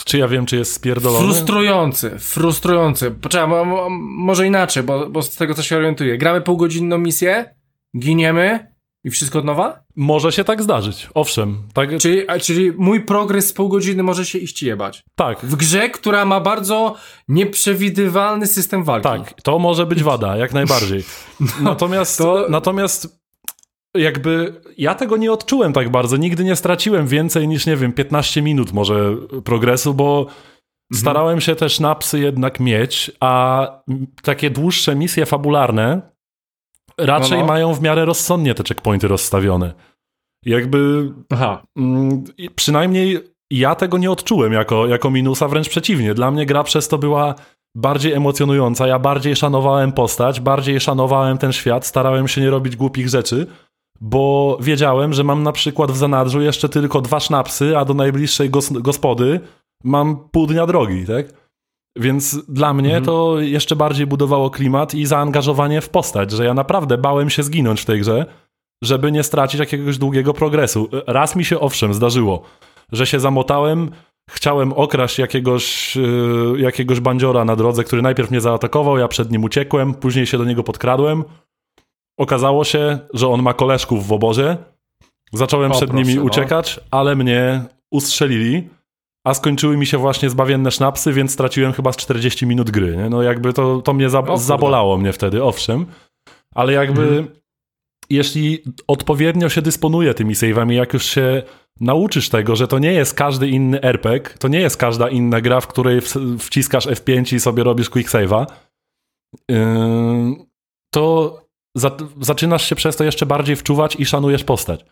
czy ja wiem, czy jest spierdolony? Frustrujący, frustrujący. Poczekaj, może inaczej, bo, bo z tego co się orientuję. Gramy półgodzinną misję, giniemy, i wszystko od nowa? Może się tak zdarzyć, owszem. Tak... Czyli, a, czyli mój progres z pół godziny może się iść jebać. Tak. W grze, która ma bardzo nieprzewidywalny system walki. Tak, to może być wada, jak najbardziej. Natomiast, to... natomiast jakby ja tego nie odczułem tak bardzo. Nigdy nie straciłem więcej niż, nie wiem, 15 minut może progresu, bo mhm. starałem się też napsy jednak mieć, a takie dłuższe misje fabularne raczej no, no. mają w miarę rozsądnie te checkpointy rozstawione. Jakby Aha. Mm, przynajmniej ja tego nie odczułem jako, jako minusa, wręcz przeciwnie. Dla mnie gra przez to była bardziej emocjonująca. Ja bardziej szanowałem postać, bardziej szanowałem ten świat, starałem się nie robić głupich rzeczy, bo wiedziałem, że mam na przykład w zanadrzu jeszcze tylko dwa sznapsy, a do najbliższej gos gospody mam pół dnia drogi, tak? Więc dla mnie mhm. to jeszcze bardziej budowało klimat i zaangażowanie w postać, że ja naprawdę bałem się zginąć w tej grze, żeby nie stracić jakiegoś długiego progresu. Raz mi się owszem zdarzyło, że się zamotałem, chciałem okraść jakiegoś, yy, jakiegoś bandziora na drodze, który najpierw mnie zaatakował, ja przed nim uciekłem, później się do niego podkradłem. Okazało się, że on ma koleżków w obozie. Zacząłem o, przed proszę, nimi no. uciekać, ale mnie ustrzelili, a skończyły mi się właśnie zbawienne sznapsy, więc straciłem chyba z 40 minut gry. Nie? No jakby to, to mnie za, zabolało mnie wtedy, owszem. Ale jakby mhm. jeśli odpowiednio się dysponuje tymi save'ami, jak już się nauczysz tego, że to nie jest każdy inny RPG, to nie jest każda inna gra, w której wciskasz F5 i sobie robisz quick save'a, yy, to zaczynasz się przez to jeszcze bardziej wczuwać i szanujesz postać.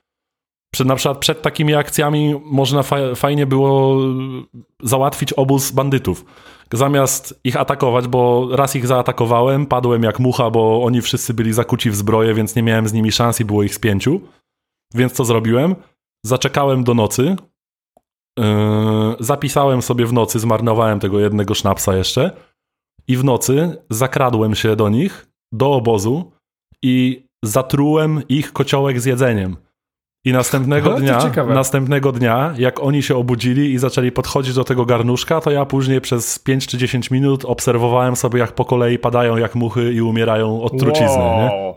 Przed, na przykład przed takimi akcjami można fa fajnie było załatwić obóz bandytów. Zamiast ich atakować, bo raz ich zaatakowałem, padłem jak mucha, bo oni wszyscy byli zakuci w zbroję, więc nie miałem z nimi szans i było ich z pięciu. Więc co zrobiłem? Zaczekałem do nocy, yy, zapisałem sobie w nocy, zmarnowałem tego jednego sznapsa jeszcze i w nocy zakradłem się do nich, do obozu i zatrułem ich kociołek z jedzeniem. I następnego dnia, następnego dnia, jak oni się obudzili i zaczęli podchodzić do tego garnuszka, to ja później przez 5 czy 10 minut obserwowałem sobie, jak po kolei padają jak muchy i umierają od trucizny. Wow. Nie?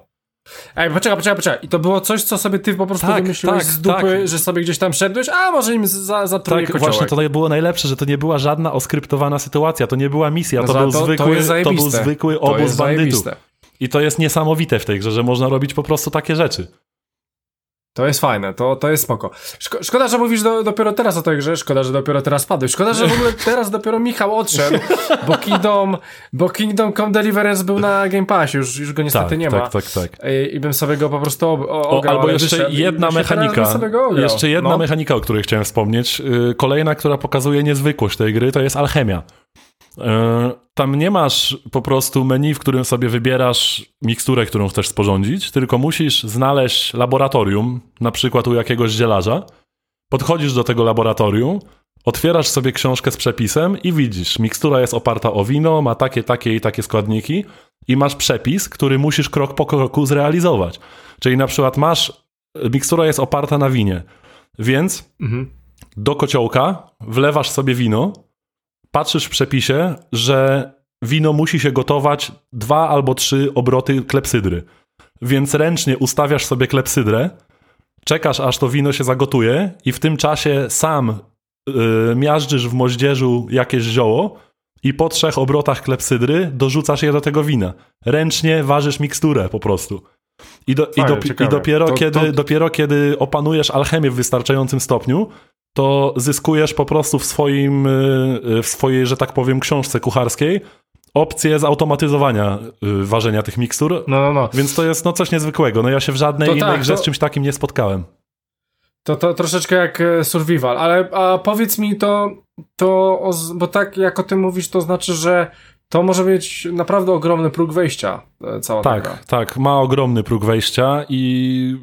Ej, poczekaj, poczekaj, poczekaj. I to było coś, co sobie ty po prostu tak, wymyśliłeś tak, z dupy, tak. że sobie gdzieś tam szedłeś, a może im za, zatruje Tak, kociołek. właśnie, to było najlepsze, że to nie była żadna oskryptowana sytuacja, to nie była misja, to, był, to, zwykły, to, to był zwykły obóz bandytów. I to jest niesamowite w tej grze, że można robić po prostu takie rzeczy. To jest fajne, to, to jest spoko. Szko szkoda, że mówisz do, dopiero teraz o tej grze, szkoda, że dopiero teraz padłeś. Szkoda, że w ogóle teraz dopiero Michał odszedł, bo Kingdom, bo Kingdom Come Deliverance był na Game Passie, już, już go niestety tak, nie tak, ma. Tak, tak, tak. I, I, bym sobie go po prostu ograł. Albo jeszcze jedna mechanika, jeszcze jedna no. mechanika, o której chciałem wspomnieć. Y, kolejna, która pokazuje niezwykłość tej gry, to jest alchemia. Tam nie masz po prostu menu, w którym sobie wybierasz miksturę, którą chcesz sporządzić, tylko musisz znaleźć laboratorium, na przykład u jakiegoś zielarza. Podchodzisz do tego laboratorium, otwierasz sobie książkę z przepisem i widzisz, mikstura jest oparta o wino, ma takie, takie i takie składniki i masz przepis, który musisz krok po kroku zrealizować. Czyli na przykład masz, mikstura jest oparta na winie, więc mhm. do kociołka wlewasz sobie wino, patrzysz w przepisie, że wino musi się gotować dwa albo trzy obroty klepsydry. Więc ręcznie ustawiasz sobie klepsydrę, czekasz aż to wino się zagotuje i w tym czasie sam yy, miażdżysz w moździerzu jakieś zioło i po trzech obrotach klepsydry dorzucasz je do tego wina. Ręcznie ważysz miksturę po prostu. I, do, Fajne, i, i dopiero, to, kiedy, to... dopiero kiedy opanujesz alchemię w wystarczającym stopniu, to zyskujesz po prostu w swoim, y, w swojej, że tak powiem, książce kucharskiej opcję zautomatyzowania y, ważenia tych mikstur. No, no, no. Więc to jest no, coś niezwykłego. No ja się w żadnej to innej tak, grze to... z czymś takim nie spotkałem. To, to troszeczkę jak e, survival, ale a powiedz mi to, to bo tak jak o tym mówisz, to znaczy, że to może mieć naprawdę ogromny próg wejścia e, cała Tak, taka. tak, ma ogromny próg wejścia i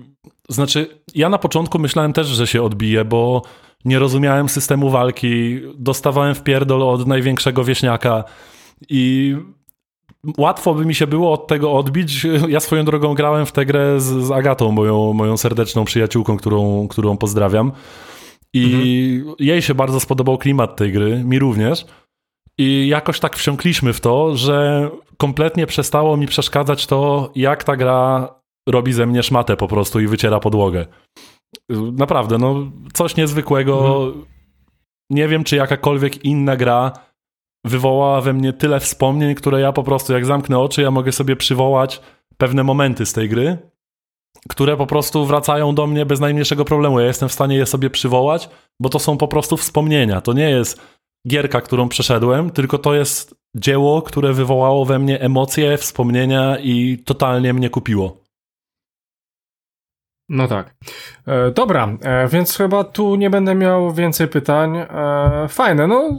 znaczy ja na początku myślałem też, że się odbije, bo nie rozumiałem systemu walki, dostawałem w pierdol od największego wieśniaka i łatwo by mi się było od tego odbić. Ja swoją drogą grałem w tę grę z, z Agatą, moją, moją serdeczną przyjaciółką, którą, którą pozdrawiam. I mhm. jej się bardzo spodobał klimat tej gry, mi również. I jakoś tak wsiąkliśmy w to, że kompletnie przestało mi przeszkadzać to, jak ta gra robi ze mnie szmatę po prostu i wyciera podłogę. Naprawdę, no coś niezwykłego. Mhm. Nie wiem, czy jakakolwiek inna gra wywołała we mnie tyle wspomnień, które ja po prostu jak zamknę oczy, ja mogę sobie przywołać pewne momenty z tej gry, które po prostu wracają do mnie bez najmniejszego problemu. Ja jestem w stanie je sobie przywołać, bo to są po prostu wspomnienia. To nie jest gierka, którą przeszedłem, tylko to jest dzieło, które wywołało we mnie emocje, wspomnienia i totalnie mnie kupiło. No tak. E, dobra, e, więc chyba tu nie będę miał więcej pytań. E, fajne, no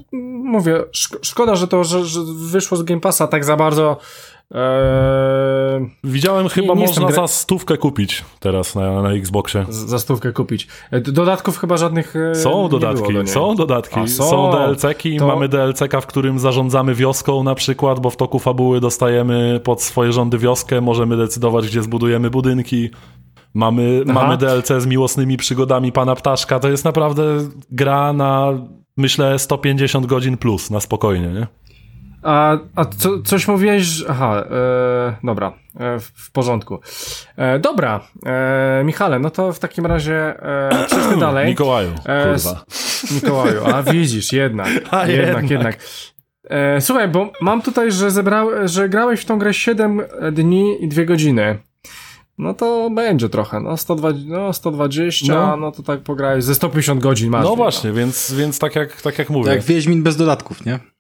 mówię, szk szkoda, że to że, że wyszło z Game Passa tak za bardzo. E, Widziałem chyba nie można za stówkę kupić teraz na, na Xboxie. Z, za stówkę kupić. E, dodatków chyba żadnych e, Są dodatki, do są dodatki. A, są, są DLC-ki, to... mamy DLC-ka, w którym zarządzamy wioską na przykład, bo w toku fabuły dostajemy pod swoje rządy wioskę, możemy decydować, gdzie zbudujemy budynki. Mamy, mamy DLC z miłosnymi przygodami Pana Ptaszka. To jest naprawdę gra na, myślę, 150 godzin plus, na spokojnie, nie? A, a co, coś mówiłeś, aha, e, dobra, e, w, w, porządku. E, dobra, e, Michale, no to w takim razie e, przejdźmy dalej. Mikołaju, e, kurwa. Mikołaju, a widzisz, jednak, a, jednak, jednak. jednak. Słuchaj, bo mam tutaj, że, zebrał, że grałeś w tą grę 7 dni i 2 godziny. No to będzie trochę, no 120, no 120 no. no to tak pograłeś, ze 150 godzin masz. No właśnie, no. więc, więc tak, jak, tak jak mówię. Jak Wiedźmin bez dodatków, nie?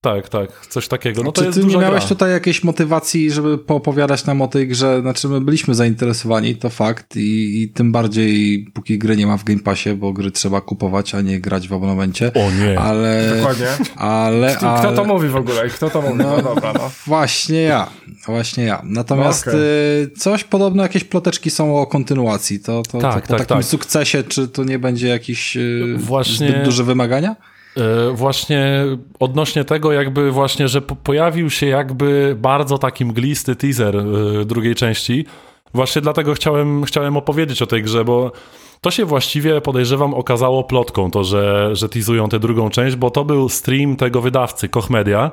Tak, tak, coś takiego. No to Czy jest ty nie miałeś gra. tutaj jakiejś motywacji, żeby poopowiadać nam o tej grze? Znaczy, my byliśmy zainteresowani, to fakt, i, i tym bardziej, póki gry nie ma w Game Passie, bo gry trzeba kupować, a nie grać w abonamencie. O nie. Ale. Dokładnie. Ale, kto, ale... kto to mówi w ogóle? Kto to mówi? No, no dobra, no. Właśnie ja. Właśnie ja. Natomiast okay. y, coś podobno, jakieś ploteczki są o kontynuacji. To, to, tak, to po tak, takim tak. sukcesie, czy to nie będzie jakiś y, Właśnie... zbyt duże wymagania? E, właśnie odnośnie tego jakby właśnie, że pojawił się jakby bardzo taki mglisty teaser e, drugiej części. Właśnie dlatego chciałem, chciałem opowiedzieć o tej grze, bo to się właściwie podejrzewam okazało plotką, to że, że teasują tę drugą część, bo to był stream tego wydawcy Koch Media,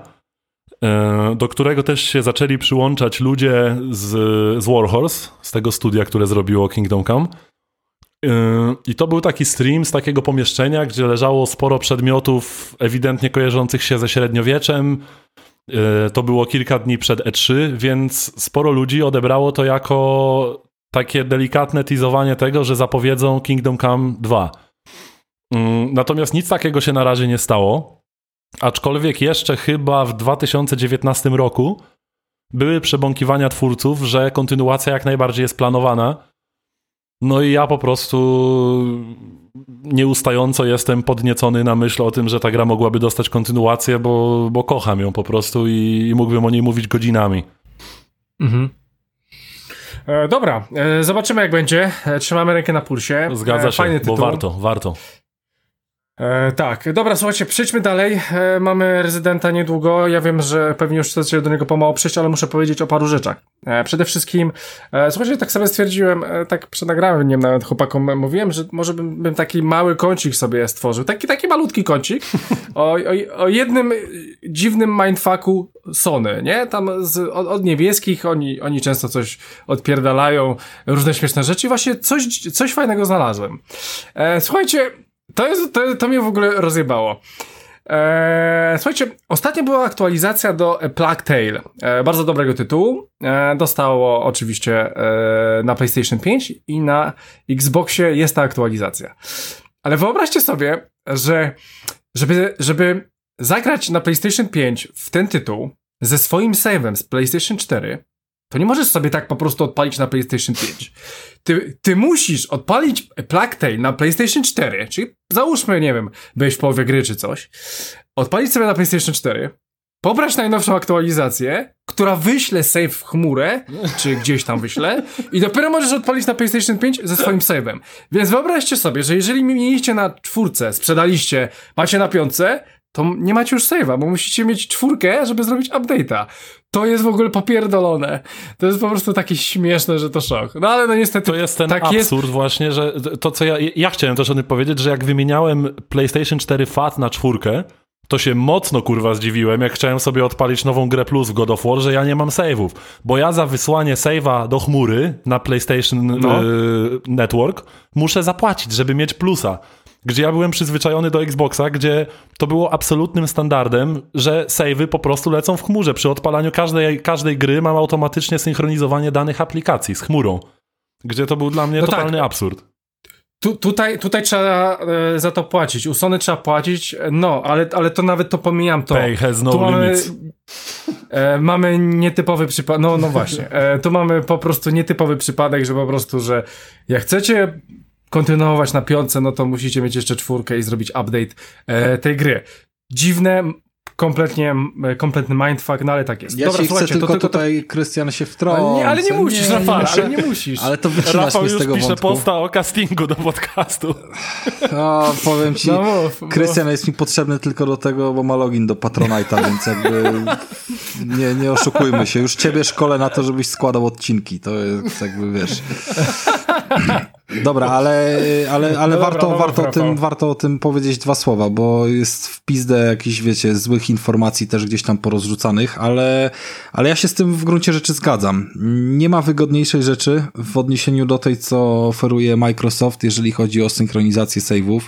e, do którego też się zaczęli przyłączać ludzie z, z Warhorse, z tego studia, które zrobiło Kingdom Come. I to był taki stream z takiego pomieszczenia, gdzie leżało sporo przedmiotów ewidentnie kojarzących się ze średniowieczem. Yy, to było kilka dni przed E3, więc sporo ludzi odebrało to jako takie delikatne teasowanie tego, że zapowiedzą Kingdom Come 2. Yy, natomiast nic takiego się na razie nie stało. Aczkolwiek jeszcze chyba w 2019 roku były przebąkiwania twórców, że kontynuacja jak najbardziej jest planowana no i ja po prostu nieustająco jestem podniecony na myśl o tym, że ta gra mogłaby dostać kontynuację, bo, bo kocham ją po prostu i, i mógłbym o niej mówić godzinami. Mhm. E, dobra, e, zobaczymy jak będzie. E, trzymamy rękę na pulsie. Zgadza e, się, Fajny tytuł. bo warto, warto. E, tak, dobra, słuchajcie, przejdźmy dalej. E, mamy rezydenta niedługo. Ja wiem, że pewnie już chcecie do niego pomału przyjść, ale muszę powiedzieć o paru rzeczach. E, przede wszystkim, e, słuchajcie, tak sobie stwierdziłem, e, tak przed nagraniem nawet chłopakom mówiłem, że może bym, bym, taki mały kącik sobie stworzył. Taki, taki malutki kącik o, o, o jednym dziwnym mindfucku Sony, nie? Tam z, od, od, niebieskich oni, oni często coś odpierdalają, różne śmieszne rzeczy i właśnie coś, coś fajnego znalazłem. E, słuchajcie, to, jest, to, to mnie w ogóle rozjebało. Eee, słuchajcie, ostatnio była aktualizacja do Plague Tale. Eee, bardzo dobrego tytułu. Eee, dostało oczywiście e, na PlayStation 5 i na Xboxie jest ta aktualizacja. Ale wyobraźcie sobie, że żeby, żeby zagrać na PlayStation 5 w ten tytuł ze swoim save'em z PlayStation 4, to nie możesz sobie tak po prostu odpalić na PlayStation 5. Ty, ty musisz odpalić Plague na PlayStation 4, czyli załóżmy, nie wiem, byłeś w połowie gry czy coś, odpalić sobie na PlayStation 4, pobrać najnowszą aktualizację, która wyśle save w chmurę, czy gdzieś tam wyśle, i dopiero możesz odpalić na PlayStation 5 ze swoim save'em. Więc wyobraźcie sobie, że jeżeli mieliście na czwórce, sprzedaliście, macie na piątce, to nie macie już save'a, bo musicie mieć czwórkę, żeby zrobić update'a. To jest w ogóle popierdolone. To jest po prostu takie śmieszne, że to szok. No ale no niestety. To jest ten tak absurd jest... właśnie, że to co ja, ja chciałem też o tym powiedzieć, że jak wymieniałem PlayStation 4 FAT na czwórkę, to się mocno kurwa zdziwiłem, jak chciałem sobie odpalić nową grę plus w God of War, że ja nie mam save'ów. Bo ja za wysłanie save'a do chmury na PlayStation no. y, Network muszę zapłacić, żeby mieć plusa gdzie ja byłem przyzwyczajony do Xboxa, gdzie to było absolutnym standardem, że savey po prostu lecą w chmurze. Przy odpalaniu każdej, każdej gry mam automatycznie synchronizowanie danych aplikacji z chmurą, gdzie to był dla mnie no totalny tak. absurd. Tu, tutaj, tutaj trzeba e, za to płacić. U Sony trzeba płacić, no, ale, ale to nawet to pomijam to. Pay has no limits. E, mamy nietypowy przypadek, no, no właśnie, e, tu mamy po prostu nietypowy przypadek, że po prostu, że jak chcecie kontynuować na piątce, no to musicie mieć jeszcze czwórkę i zrobić update e, tej gry. Dziwne, kompletnie, kompletny mindfuck, no ale tak jest. Ja Dobra, ci chcę tylko to, to, tutaj, Krystian, się wtrącę. ale nie, ale nie musisz, nie, Rafale, muszę. ale nie musisz. Ale to wytrzymasz Rafał mnie z już tego pisze wątku. posta o castingu do podcastu. O, powiem ci, No mów, mów. Krystian jest mi potrzebny tylko do tego, bo ma login do Patronite'a, więc jakby nie, nie oszukujmy się. Już ciebie szkole na to, żebyś składał odcinki. To jest jakby, wiesz... Dobra, ale, ale, ale No dobra, warto, mów, warto, o Rafał. tym, warto o tym powiedzieć dwa słowa, bo jest w pizdę jakichś, wiecie, złych informacji też gdzieś tam porozrzucanych, ale, ale ja się z tym w gruncie rzeczy zgadzam. Nie ma wygodniejszej rzeczy w odniesieniu do tej, co oferuje Microsoft, jeżeli chodzi o synchronizację save'ów,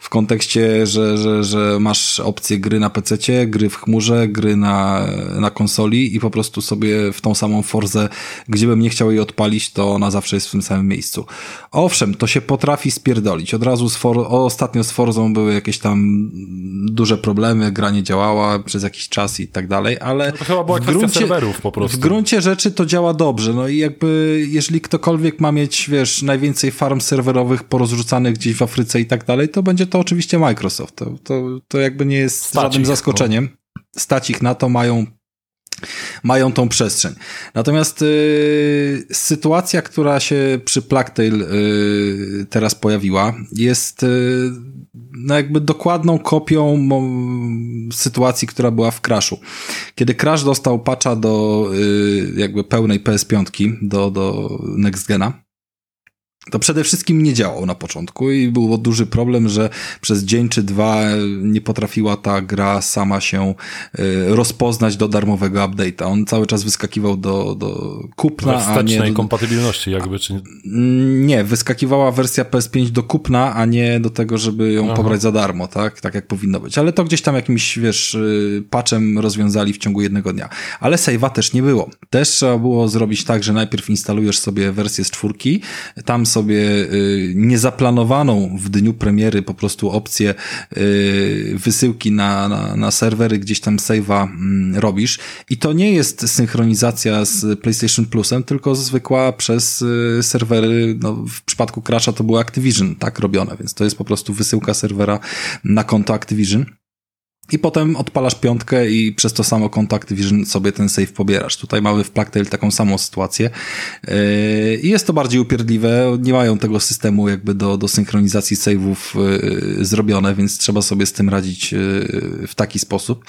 w kontekście, że, że, że masz opcję gry na PC, gry w chmurze, gry na, na konsoli i po prostu sobie w tą samą Forzę, gdzie bym nie chciał jej odpalić, to ona zawsze jest w tym samym miejscu. Owszem, to się potrafi spierdolić. Od razu z For ostatnio z Forzą były jakieś tam duże problemy, gra nie działała przez jakiś czas i tak dalej, ale To chyba była w gruncie, serwerów po prostu. w gruncie rzeczy to działa dobrze. No i jakby, jeżeli ktokolwiek ma mieć, wiesz, najwięcej farm serwerowych porozrzucanych gdzieś w Afryce i tak dalej, to będzie to oczywiście Microsoft. To, to, to jakby nie jest Stać żadnym ich, zaskoczeniem. Stać ich na to, mają mają tą przestrzeń. Natomiast y, sytuacja, która się przy Plugtail y, teraz pojawiła, jest y, no jakby dokładną kopią sytuacji, która była w Crashu. Kiedy Crash dostał patcha do y, jakby pełnej PS5 do, do Next Gena, to przede wszystkim nie działał na początku i był duży problem, że przez dzień czy dwa nie potrafiła ta gra sama się y, rozpoznać do darmowego update'a. On cały czas wyskakiwał do, do kupna, a nie do, kompatybilności jakby, czy... Mm, Nie, wyskakiwała wersja PS5 do kupna, a nie do tego, żeby ją Aha. pobrać za darmo, tak? Tak jak powinno być. Ale to gdzieś tam jakimś, wiesz, y, patchem rozwiązali w ciągu jednego dnia. Ale save'a też nie było. Też trzeba było zrobić tak, że najpierw instalujesz sobie wersję z czwórki, tam sobie y, niezaplanowaną w dniu premiery po prostu opcję y, wysyłki na, na, na serwery, gdzieś tam save'a mm, robisz. I to nie jest synchronizacja z PlayStation Plusem, tylko zwykła przez y, serwery, no w przypadku Crasha to było Activision tak robione, więc to jest po prostu wysyłka serwera na konto Activision. I potem odpalasz piątkę i przez to samo konto Activision sobie ten save pobierasz. Tutaj mamy w Plugtail taką samą sytuację. Yy, I jest to bardziej upierdliwe. Nie mają tego systemu jakby do, do synchronizacji save'ów yy, zrobione, więc trzeba sobie z tym radzić yy, w taki sposób.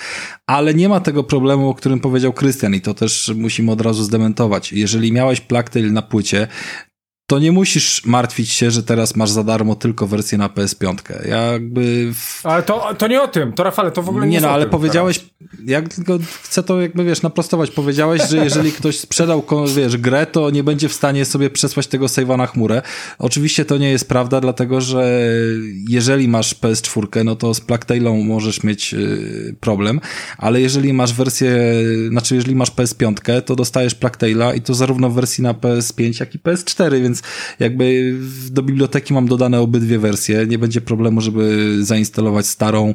Ale nie ma tego problemu, o którym powiedział Krystian i to też musimy od razu zdementować. Jeżeli miałeś Plugtail na płycie, to nie musisz martwić się, że teraz masz za darmo tylko wersję na PS5. Ja jakby w Ale to, to nie o tym, to Rafale, to w ogóle nie nie no, ale powiedziałeś, jak tylko chcę to jakby, wiesz, naprostować, powiedziałeś, że jeżeli ktoś sprzedał, wiesz, grę, to nie będzie w stanie sobie przesłać tego save'a na chmurę. Oczywiście to nie jest prawda, dlatego, że jeżeli masz PS4, no to z Plugtailą możesz mieć y, problem, ale jeżeli masz wersję, znaczy jeżeli masz PS5, to dostajesz Plugtaila i to zarówno w wersji na PS5, jak i PS4, więc jakby w- do biblioteki mam dodane obydwie wersje, nie będzie problemu, żeby zainstalować starą,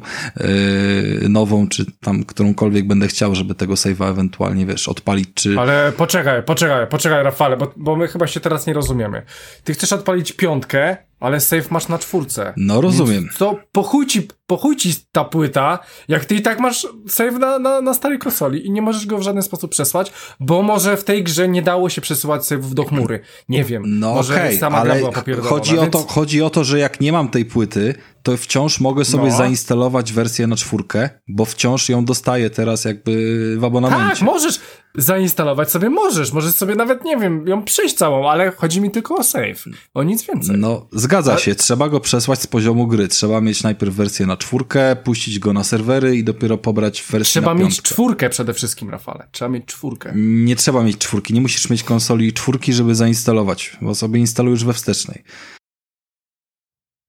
yy, nową, czy tam którąkolwiek będę chciał, żeby tego save'a ewentualnie, wiesz, odpalić, czy... Ale poczekaj, poczekaj, poczekaj, Rafale, bo, bo my chyba się teraz nie rozumiemy. Ty chcesz odpalić piątkę, ale save masz na czwórce. No rozumiem. Więc To po chuj ci, po chuj ci ta płyta, jak ty i tak masz save na, na, na starej konsoli i nie możesz go w żaden sposób przesłać, bo może w tej grze nie dało się przesyłać save'ów do chmury. Nie wiem. No może okej, sama gra ale była popierdolona, chodzi o, więc... to, chodzi o to, że jak nie mam tej płyty, to wciąż mogę sobie No. zainstalować wersję na czwórkę, bo wciąż ją dostaję teraz jakby w abonamencie. Tak, możesz zainstalować sobie, możesz, możesz sobie nawet, nie wiem, ją przejść całą, ale chodzi mi tylko o save, o nic więcej. No, zgadza się. Trzeba go przesłać z poziomu gry. Trzeba mieć najpierw wersję na czwórkę, puścić go na serwery i dopiero pobrać wersję Trzeba na mieć piątkę. czwórkę przede wszystkim, Rafale. Trzeba mieć czwórkę. Nie trzeba mieć czwórki. Nie musisz mieć konsoli czwórki, żeby zainstalować, bo sobie instalujesz we wstecznej.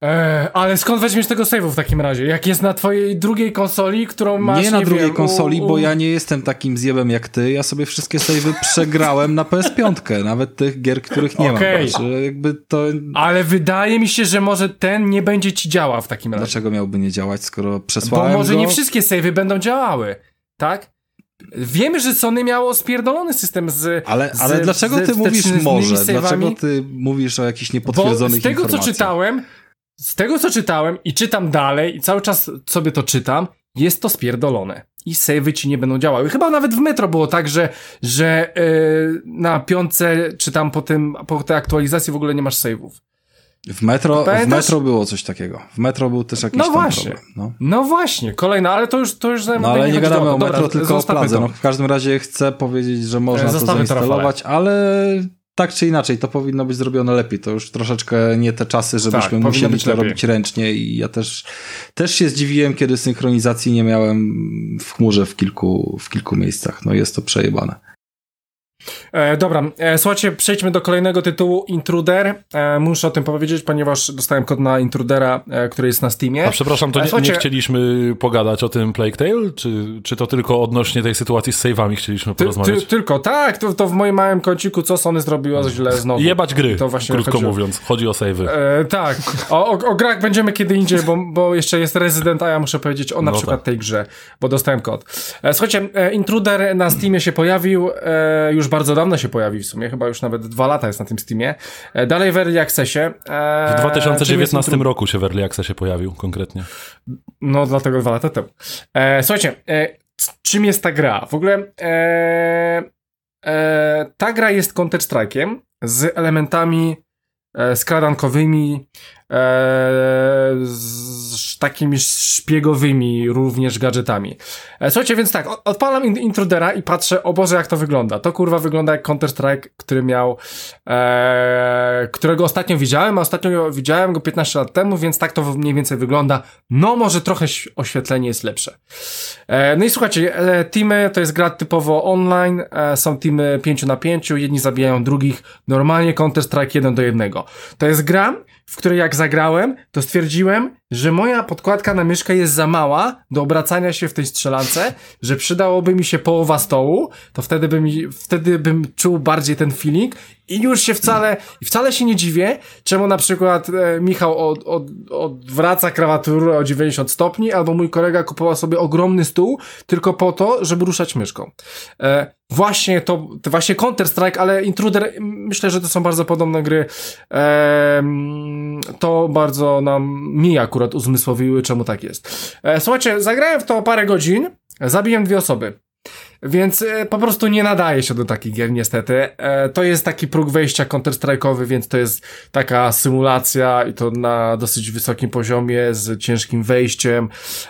Eee, ale skąd weźmiesz tego save'u w takim razie? Jak jest na twojej drugiej konsoli, którą masz, nie na drugiej wiem, konsoli, u, u... bo ja nie jestem takim zjebem jak ty. Ja sobie wszystkie save'y przegrałem na PS5, nawet tych gier, których nie Okej. mam. Także jakby to... Ale wydaje mi się, że może ten nie będzie ci działał w takim razie. Dlaczego miałby nie działać, skoro Bo przesłałem może go? nie wszystkie save'y będą działały, tak? Wiemy, że Sony miało spierdolony system z. Ale, z, ale dlaczego z ty mówisz może? Dlaczego ty mówisz o jakichś niepotwierdzonych Bo z tego, co informacjach? czytałem, z tego, co czytałem i czytam dalej i cały czas sobie to czytam, jest to spierdolone. I savey ci nie będą działały. Chyba nawet w Metro było tak, że, że yy, na piątce, czy tam po, tym, po tej aktualizacji w ogóle nie masz saveów. W metro, w metro było coś takiego. W metro był też jakiś No właśnie. problem. No. No właśnie, kolejna, ale to już, to już No ale nie chodzi gadamy o metro, Dobra, tylko o Pladze. No, w każdym razie chcę powiedzieć, że można to Zostawmy to, zainstalować, ale tak czy inaczej, to powinno być zrobione lepiej. To już troszeczkę nie te czasy, żebyśmy Tak, musieli to lepiej. robić ręcznie i ja też, też się zdziwiłem, kiedy synchronizacji nie miałem w chmurze w kilku, w kilku miejscach. No jest to przejebane. E, dobra, e, słuchajcie, przejdźmy do kolejnego tytułu, Intruder. E, muszę o tym powiedzieć, ponieważ dostałem kod na Intrudera, e, który jest na Steamie. A przepraszam, to E, nie, nie chcieliśmy pogadać o tym Plague Tale? Czy, czy to tylko odnośnie tej sytuacji z save'ami chcieliśmy Ty, porozmawiać? ty, tylko tak, to, to w moim małym kąciku, co Sony zrobiło źle znowu. Jebać gry, To właśnie krótko chodziło. mówiąc. Chodzi o save'y. E, tak, o, o, o grach będziemy kiedy indziej, bo, bo jeszcze jest Resident, a ja muszę powiedzieć o na No przykład tak. tej grze, bo dostałem kod. Słuchajcie, Intruder na Steamie się pojawił, już bardzo dawno się pojawił w sumie, chyba już nawet dwa lata jest na tym Steamie. E, dalej w Early Accessie. E, W czym 2019 jest roku się w Early Accessie pojawił konkretnie. No, dlatego dwa lata temu. E, słuchajcie, e, czym jest ta gra? W ogóle e, e, ta gra jest Counter-Strike'iem z elementami e, skradankowymi, z takimi szpiegowymi również gadżetami. E, słuchajcie, więc tak, odpalam in Intrudera i patrzę, o Boże, jak to wygląda. To kurwa wygląda jak Counter-Strike, który miał, e, którego ostatnio widziałem, a ostatnio widziałem go 15 lat temu, więc tak to mniej więcej wygląda. No, może trochę oświetlenie jest lepsze. E, no i słuchajcie, e, teamy to jest gra typowo online, e, są teamy 5 na 5, jedni zabijają drugich, normalnie Counter-Strike 1 do 1. To jest gra, w której jak zagrałem, to stwierdziłem, że moja podkładka na myszkę jest za mała do obracania się w tej strzelance, że przydałoby mi się połowa stołu, to wtedy bym, wtedy bym czuł bardziej ten feeling i już się wcale, wcale się nie dziwię, czemu na przykład e, Michał od, od, odwraca krawaturę o 90 stopni, albo mój kolega kupował sobie ogromny stół tylko po to, żeby ruszać myszką. E, właśnie to, to właśnie Counter-Strike, ale Intruder, myślę, że to są bardzo podobne gry. E, to bardzo nam mi akurat uzmysłowiły, czemu tak jest. E, słuchajcie, zagrałem w to parę godzin, zabiłem dwie osoby. Więc e, po prostu nie nadaje się do takich gier, niestety. E, to jest taki próg wejścia counter-strike'owy, więc to jest taka symulacja i to na dosyć wysokim poziomie z ciężkim wejściem.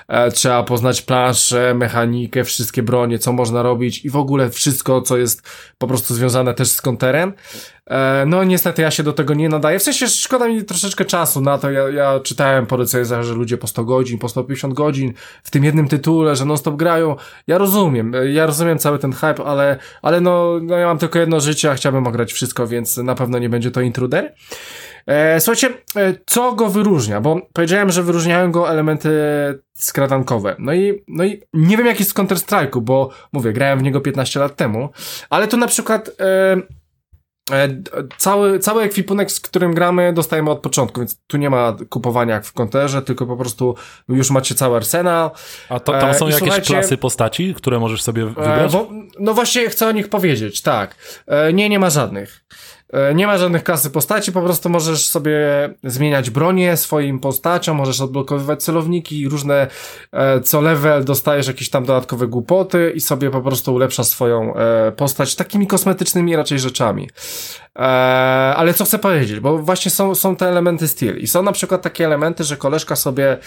E, trzeba poznać planszę, mechanikę, wszystkie bronie, co można robić i w ogóle wszystko, co jest po prostu związane też z counterem. No niestety ja się do tego nie nadaję. W sensie szkoda mi troszeczkę czasu na to. Ja, ja czytałem po recenzjach, że ludzie po 100 godzin, po 150 godzin w tym jednym tytule, że non-stop grają. Ja rozumiem, ja rozumiem cały ten hype, ale, ale no, no ja mam tylko jedno życie, a chciałbym ograć wszystko, więc na pewno nie będzie to intruder. E, słuchajcie, e, co go wyróżnia? Bo powiedziałem, że wyróżniają go elementy skradankowe. No i, no i nie wiem jak jest w Counter-Strike'u, bo mówię, grałem w niego 15 lat temu, ale tu na przykład e, Cały, cały ekwipunek, z którym gramy, dostajemy od początku, więc tu nie ma kupowania jak w konterze, tylko po prostu już macie cały arsenał. A to, tam E, są i jakieś klasy postaci, które możesz sobie E, wybrać? wo- no właśnie chcę o nich powiedzieć, tak. E, nie, nie ma żadnych. E, Nie ma żadnych klasy postaci, po prostu możesz sobie zmieniać bronię swoim postaciom, możesz odblokowywać celowniki, różne e, co level dostajesz jakieś tam dodatkowe głupoty i sobie po prostu ulepszasz swoją e, postać takimi kosmetycznymi raczej rzeczami. E, ale co chcę powiedzieć, bo właśnie są, są te elementy styl i są na przykład takie elementy, że koleżka sobie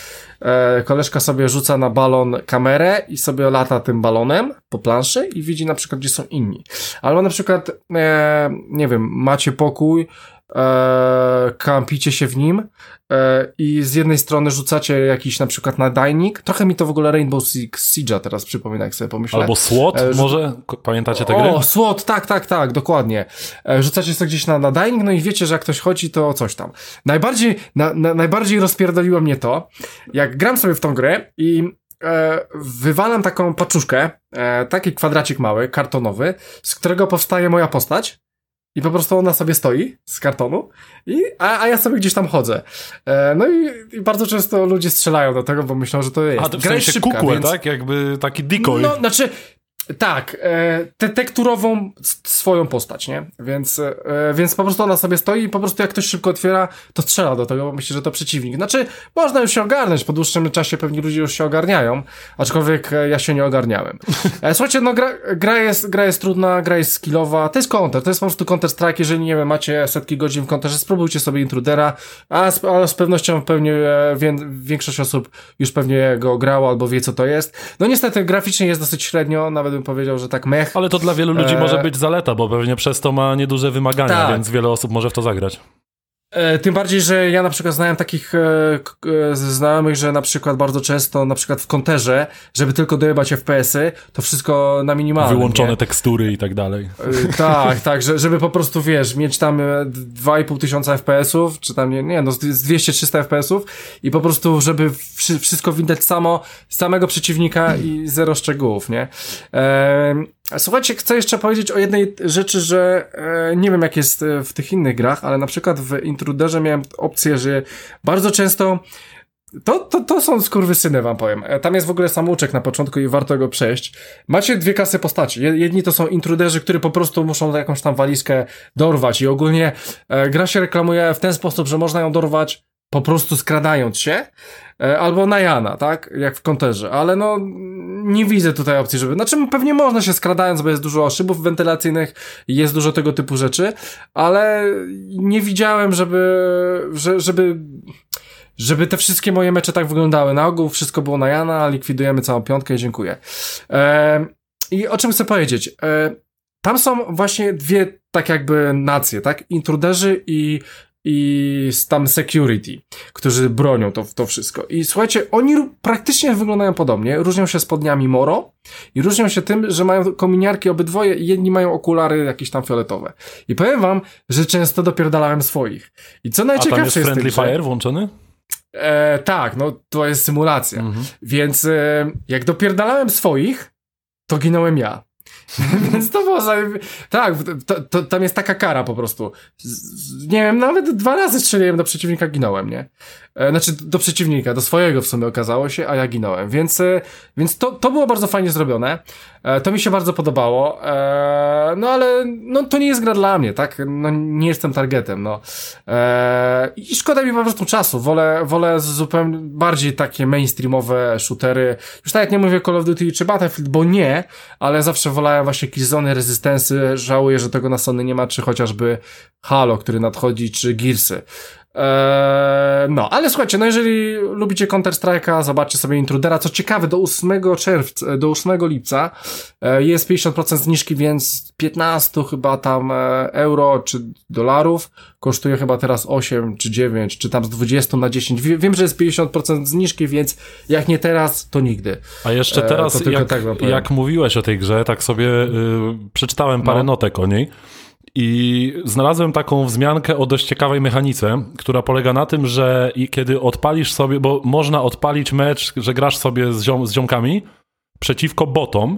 e, koleżka sobie rzuca na balon kamerę i sobie lata tym balonem po planszy i widzi na przykład, gdzie są inni. Albo na przykład, e, nie wiem, macie pokój, e, kampicie się w nim e, i z jednej strony rzucacie jakiś na przykład nadajnik. Trochę mi to w ogóle Rainbow Six Siege'a teraz przypomina, jak sobie pomyślę. Albo SWOT, E, że- może? Pamiętacie te gry? O, SWOT, tak, tak, tak, dokładnie. E, Rzucacie sobie gdzieś na nadajnik, no i wiecie, że jak ktoś chodzi, to coś tam. Najbardziej, na, na, najbardziej rozpierdoliło mnie to, jak gram sobie w tą grę i e, wywalam taką paczuszkę, e, taki kwadracik mały, kartonowy, z którego powstaje moja postać. I po prostu ona sobie stoi z kartonu, i, a, a ja sobie gdzieś tam chodzę. E, no i, i bardzo często ludzie strzelają do tego, bo myślą, że to jest. A to w sensie szybka, kukłę, więc... tak? Jakby taki decoy. No, znaczy, tak, e, te tekturową swoją postać, nie? Więc, e, więc po prostu ona sobie stoi i po prostu jak ktoś szybko otwiera, to strzela do tego, bo myśli, że to przeciwnik. Znaczy, można już się ogarnąć, po dłuższym czasie pewnie ludzie już się ogarniają, aczkolwiek e, ja się nie ogarniałem. Słuchajcie, no gra, gra, jest, gra jest trudna, gra jest skillowa, to jest counter, to jest po prostu counter strike, jeżeli nie wiem, macie setki godzin w counterze, spróbujcie sobie intrudera, a z, z pewnością pewnie wie, większość osób już pewnie go grało albo wie co to jest. No niestety graficznie jest dosyć średnio, nawet bym powiedział, że tak mech. Ale to dla wielu ludzi e... może być zaleta, bo pewnie przez to ma nieduże wymagania, tak. więc wiele osób może w to zagrać. E, tym bardziej, że ja na przykład znałem takich e, e, znajomych, że na przykład bardzo często, na przykład w konterze, żeby tylko dojebać FPS-y, to wszystko na minimalnym. Wyłączone nie? tekstury i tak dalej. E, tak, tak, że, żeby po prostu, wiesz, mieć tam 2,5 tysiąca FPS-ów, czy tam, nie, nie no, z 200-300 FPS-ów i po prostu, żeby wszystko widać samo, samego przeciwnika i zero szczegółów, nie? E, Słuchajcie, chcę jeszcze powiedzieć o jednej rzeczy, że e, nie wiem jak jest e, w tych innych grach, ale na przykład w Intruderze miałem opcję, że bardzo często to, to, to są skurwysyny, wam powiem. E, tam jest w ogóle samouczek na początku i warto go przejść. Macie dwie kasy postaci. Jedni to są intruderzy, którzy po prostu muszą jakąś tam walizkę dorwać i ogólnie e, gra się reklamuje w ten sposób, że można ją dorwać po prostu skradając się, e, albo na Jana, tak? Jak w konterze, ale no nie widzę tutaj opcji, żeby, znaczy pewnie można się skradając, bo jest dużo szybów wentylacyjnych jest dużo tego typu rzeczy, ale nie widziałem, żeby, że, żeby żeby te wszystkie moje mecze tak wyglądały. Na ogół wszystko było na Jana, likwidujemy całą piątkę i dziękuję. E, I o czym chcę powiedzieć? E, tam są właśnie dwie tak jakby nacje, tak? Intruderzy i i tam security, którzy bronią to, to wszystko. I słuchajcie, oni praktycznie wyglądają podobnie, różnią się spodniami Moro i różnią się tym, że mają kominiarki obydwoje i jedni mają okulary jakieś tam fioletowe. I powiem wam, że często dopierdalałem swoich. I co najciekawsze A tam jest, Friendly Fire włączony? E, tak, no to jest symulacja. Mhm. Więc e, jak dopierdalałem swoich, to ginąłem ja. Więc to było. Tak, to, to, tam jest taka kara po prostu. Nie wiem, nawet dwa razy strzeliłem do przeciwnika, ginąłem, nie? E, znaczy do przeciwnika, do swojego w sumie okazało się, a ja ginąłem. Więc, e, więc to, to było bardzo fajnie zrobione. E, to mi się bardzo podobało. E, no ale no, to nie jest gra dla mnie, tak? No, nie jestem targetem, no. E, I szkoda mi po prostu czasu. Wolę, wolę zupełnie bardziej takie mainstreamowe shootery. Już tak jak nie mówię Call of Duty czy Battlefield, bo nie, ale zawsze wolałem właśnie Killzone, Resistance. Żałuję, że tego na Sony nie ma, czy chociażby Halo, który nadchodzi, czy Gearsy. Eee, no, ale słuchajcie, no jeżeli lubicie Counter-Strike'a, zobaczcie sobie Intrudera. Co ciekawe, do 8 czerwca, do 8 lipca e, jest 50% zniżki, więc 15 chyba tam e, euro czy dolarów kosztuje chyba teraz 8 czy 9, czy tam z 20 na 10. Wiem, że jest 50% zniżki, więc jak nie teraz, to nigdy. A jeszcze e, teraz, e, jak, tak jak mówiłeś o tej grze, tak sobie y, przeczytałem parę no. notek o niej. I znalazłem taką wzmiankę o dość ciekawej mechanice, która polega na tym, że kiedy odpalisz sobie, bo można odpalić mecz, że grasz sobie z, ziom, z ziomkami przeciwko botom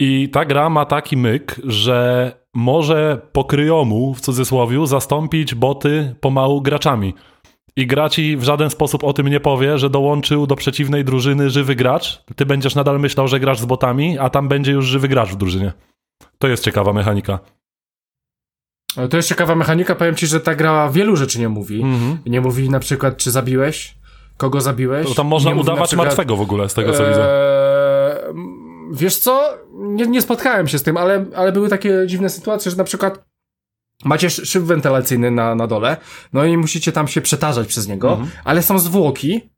i ta gra ma taki myk, że może po kryjomu, w cudzysłowie, zastąpić boty pomału graczami. I gra ci w żaden sposób o tym nie powie, że dołączył do przeciwnej drużyny żywy gracz. Ty będziesz nadal myślał, że grasz z botami, a tam będzie już żywy gracz w drużynie. To jest ciekawa mechanika. To jest ciekawa mechanika, powiem ci, że ta gra wielu rzeczy nie mówi. -hmm. Nie mówi na przykład, czy zabiłeś, kogo zabiłeś. To tam można nie udawać przykład, martwego w ogóle, z tego co widzę. Eee, wiesz co? Nie, nie spotkałem się z tym, ale, ale były takie dziwne sytuacje, że na przykład macie szyb wentylacyjny na, na dole, no i musicie tam się przetarzać przez niego, -hmm. ale są zwłoki,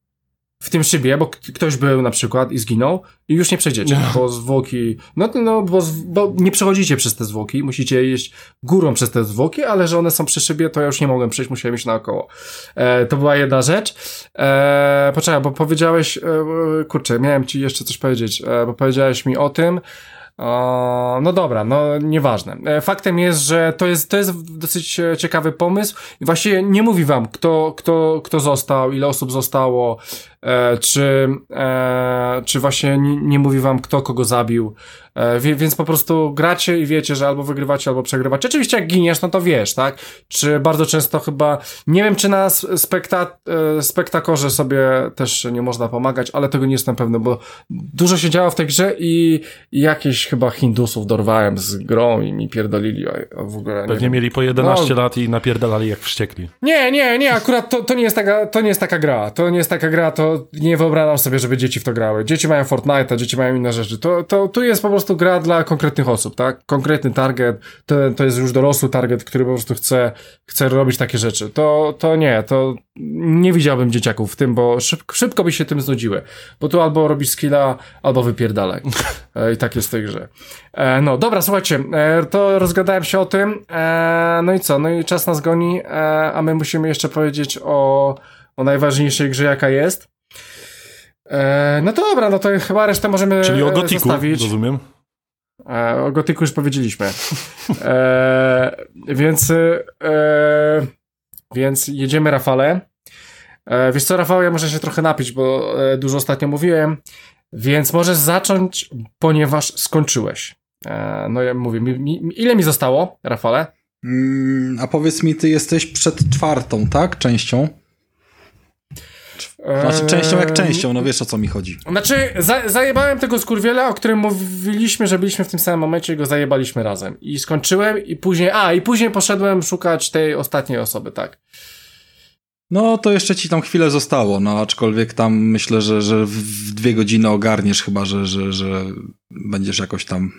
w tym szybie, bo ktoś był na przykład i zginął i już nie przejdziecie, no. bo zwłoki, no, no bo, bo nie przechodzicie przez te zwłoki, musicie iść górą przez te zwłoki, ale że one są przy szybie, to ja już nie mogłem przejść, musiałem iść naokoło. E, to była jedna rzecz. E, poczekaj, bo powiedziałeś, e, kurczę, miałem ci jeszcze coś powiedzieć, e, bo powiedziałeś mi o tym, o, no dobra, no nieważne. E, faktem jest, że to jest, to jest dosyć e, ciekawy pomysł i właściwie nie mówi wam, kto, kto, kto został, ile osób zostało, e, czy, e, czy właśnie nie, nie mówi wam kto kogo zabił, e, więc po prostu gracie i wiecie, że albo wygrywacie, albo przegrywacie. Oczywiście jak giniesz, no to wiesz, tak? Czy bardzo często chyba, nie wiem czy na spekta, e, spektakorze sobie też nie można pomagać, ale tego nie jestem pewny, bo dużo się działo w tej grze i, jakieś chyba Hindusów dorwałem z grą i mi pierdolili, a, w ogóle Pewnie mieli po 11 no, lat i napierdalali jak wściekli. Nie, nie, nie, akurat to, to nie jest taka, to nie jest taka gra. To nie jest taka gra, to nie wyobrażam sobie, żeby dzieci w to grały. Dzieci mają Fortnite, dzieci mają inne rzeczy. To, to, tu jest po prostu gra dla konkretnych osób, tak? Konkretny target, to, to jest już dorosły target, który po prostu chce, chce robić takie rzeczy. To, to nie, to nie widziałbym dzieciaków w tym, bo szybko, szybko by się tym znudziły. Bo tu albo robisz skilla, albo wypierdalaj. E, I tak jest w tej grze. E, no, dobra, słuchajcie, e, to rozgadałem się o tym. No i co? No i czas nas goni, a my musimy jeszcze powiedzieć o, o najważniejszej grze, jaka jest. No to dobra, no to chyba resztę możemy Czyli o Gotiku, zostawić. rozumiem. O Gotiku już powiedzieliśmy. e, więc e, więc jedziemy, Rafale. E, wiesz co, Rafał, ja muszę się trochę napić, bo e, dużo ostatnio mówiłem, więc możesz zacząć, ponieważ skończyłeś. E, no ja mówię, mi, mi, ile mi zostało, Rafale? Mm, a powiedz mi, ty jesteś przed czwartą, tak? Częścią? Znaczy częścią jak częścią, no wiesz o co mi chodzi. Znaczy, za, zajebałem tego skurwiela, o którym mówiliśmy, że byliśmy w tym samym momencie i go zajebaliśmy razem. I skończyłem i później, a i później poszedłem szukać tej ostatniej osoby, tak. No to jeszcze ci tam chwilę zostało, no aczkolwiek tam myślę, że, że w dwie godziny ogarniesz chyba, że, że, że będziesz jakoś tam...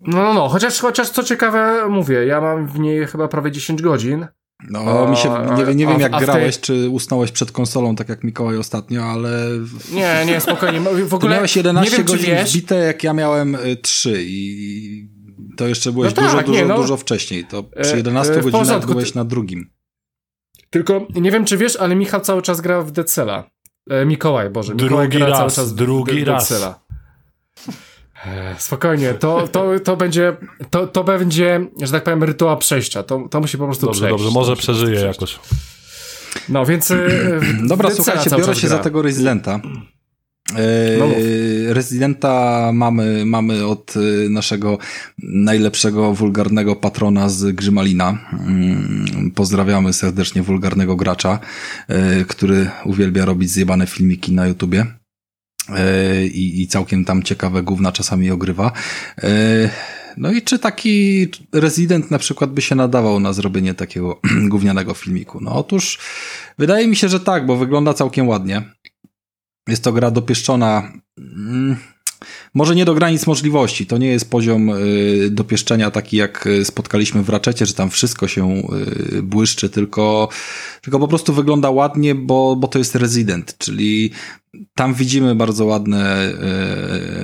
No, no, no, chociaż, chociaż co ciekawe mówię, ja mam w niej chyba prawie 10 godzin, no, mi się, nie, nie wiem jak grałeś, tej... czy usnąłeś przed konsolą, tak jak Mikołaj ostatnio, ale... Nie, nie, spokojnie. W ogóle Ty miałeś 11 wiem, godzin wbite, jak ja miałem 3 y, i to jeszcze byłeś no dużo, tak, dużo, nie, no... dużo wcześniej. To przy 11 e, e, godzinach porządku, byłeś na drugim. Tylko nie wiem, czy wiesz, ale Michał cały czas gra w Dead Cella. E, Mikołaj, Boże. Mikołaj drugi raz, cały czas drugi raz. Cella. Spokojnie, to, to, to będzie, to, to będzie, że tak powiem, rytuał przejścia. To, to musi po prostu dobrze, przejść. Dobrze, może przeżyje jakoś. No więc. E, Dobra, słuchajcie, biorę się gra. za tego Residenta. No Residenta mamy, mamy od e, naszego najlepszego wulgarnego patrona z Grzymalina. Mm, pozdrawiamy serdecznie wulgarnego gracza, e, który uwielbia robić zjebane filmiki na YouTubie. E, i, i całkiem tam ciekawe gówna czasami ogrywa. E, no i czy taki rezydent na przykład by się nadawał na zrobienie takiego gównianego filmiku? No otóż wydaje mi się, że tak, bo wygląda całkiem ładnie. Jest to gra dopieszczona. Może nie do granic możliwości. To nie jest poziom y, dopieszczenia taki, jak y, spotkaliśmy w Raczecie, że tam wszystko się y, błyszczy, tylko, tylko po prostu wygląda ładnie, bo, bo to jest rezydent, czyli tam widzimy bardzo ładne,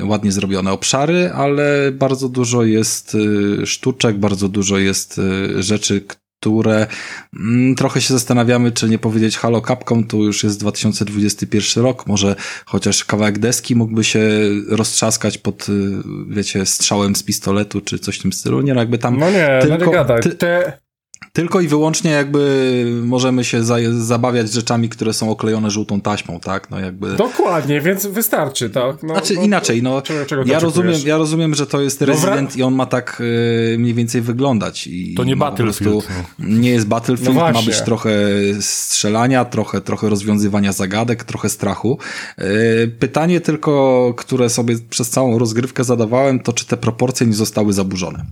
ładnie zrobione obszary, ale bardzo dużo jest sztuczek, bardzo dużo jest rzeczy, które mm, trochę się zastanawiamy, czy nie powiedzieć halo Capcom, tu już jest 2021 rok, może chociaż kawałek deski mógłby się roztrzaskać pod, y, wiecie, strzałem z pistoletu, czy coś w tym stylu. Nie, no jakby tam... No nie, tylko, no nie gadaj. Ty, Te tylko i wyłącznie jakby możemy się za, zabawiać rzeczami, które są oklejone żółtą taśmą, tak? No jakby... Dokładnie, więc wystarczy, tak? No, znaczy no, inaczej, no czego, czego ja, rozumiem, ja rozumiem, że to jest no Resident no, i on ma tak y, mniej więcej wyglądać. I, to nie Battlefield. No. Nie jest Battlefield, no ma być trochę strzelania, trochę, trochę rozwiązywania zagadek, trochę strachu. Y, pytanie tylko, które sobie przez całą rozgrywkę zadawałem, to czy te proporcje nie zostały zaburzone.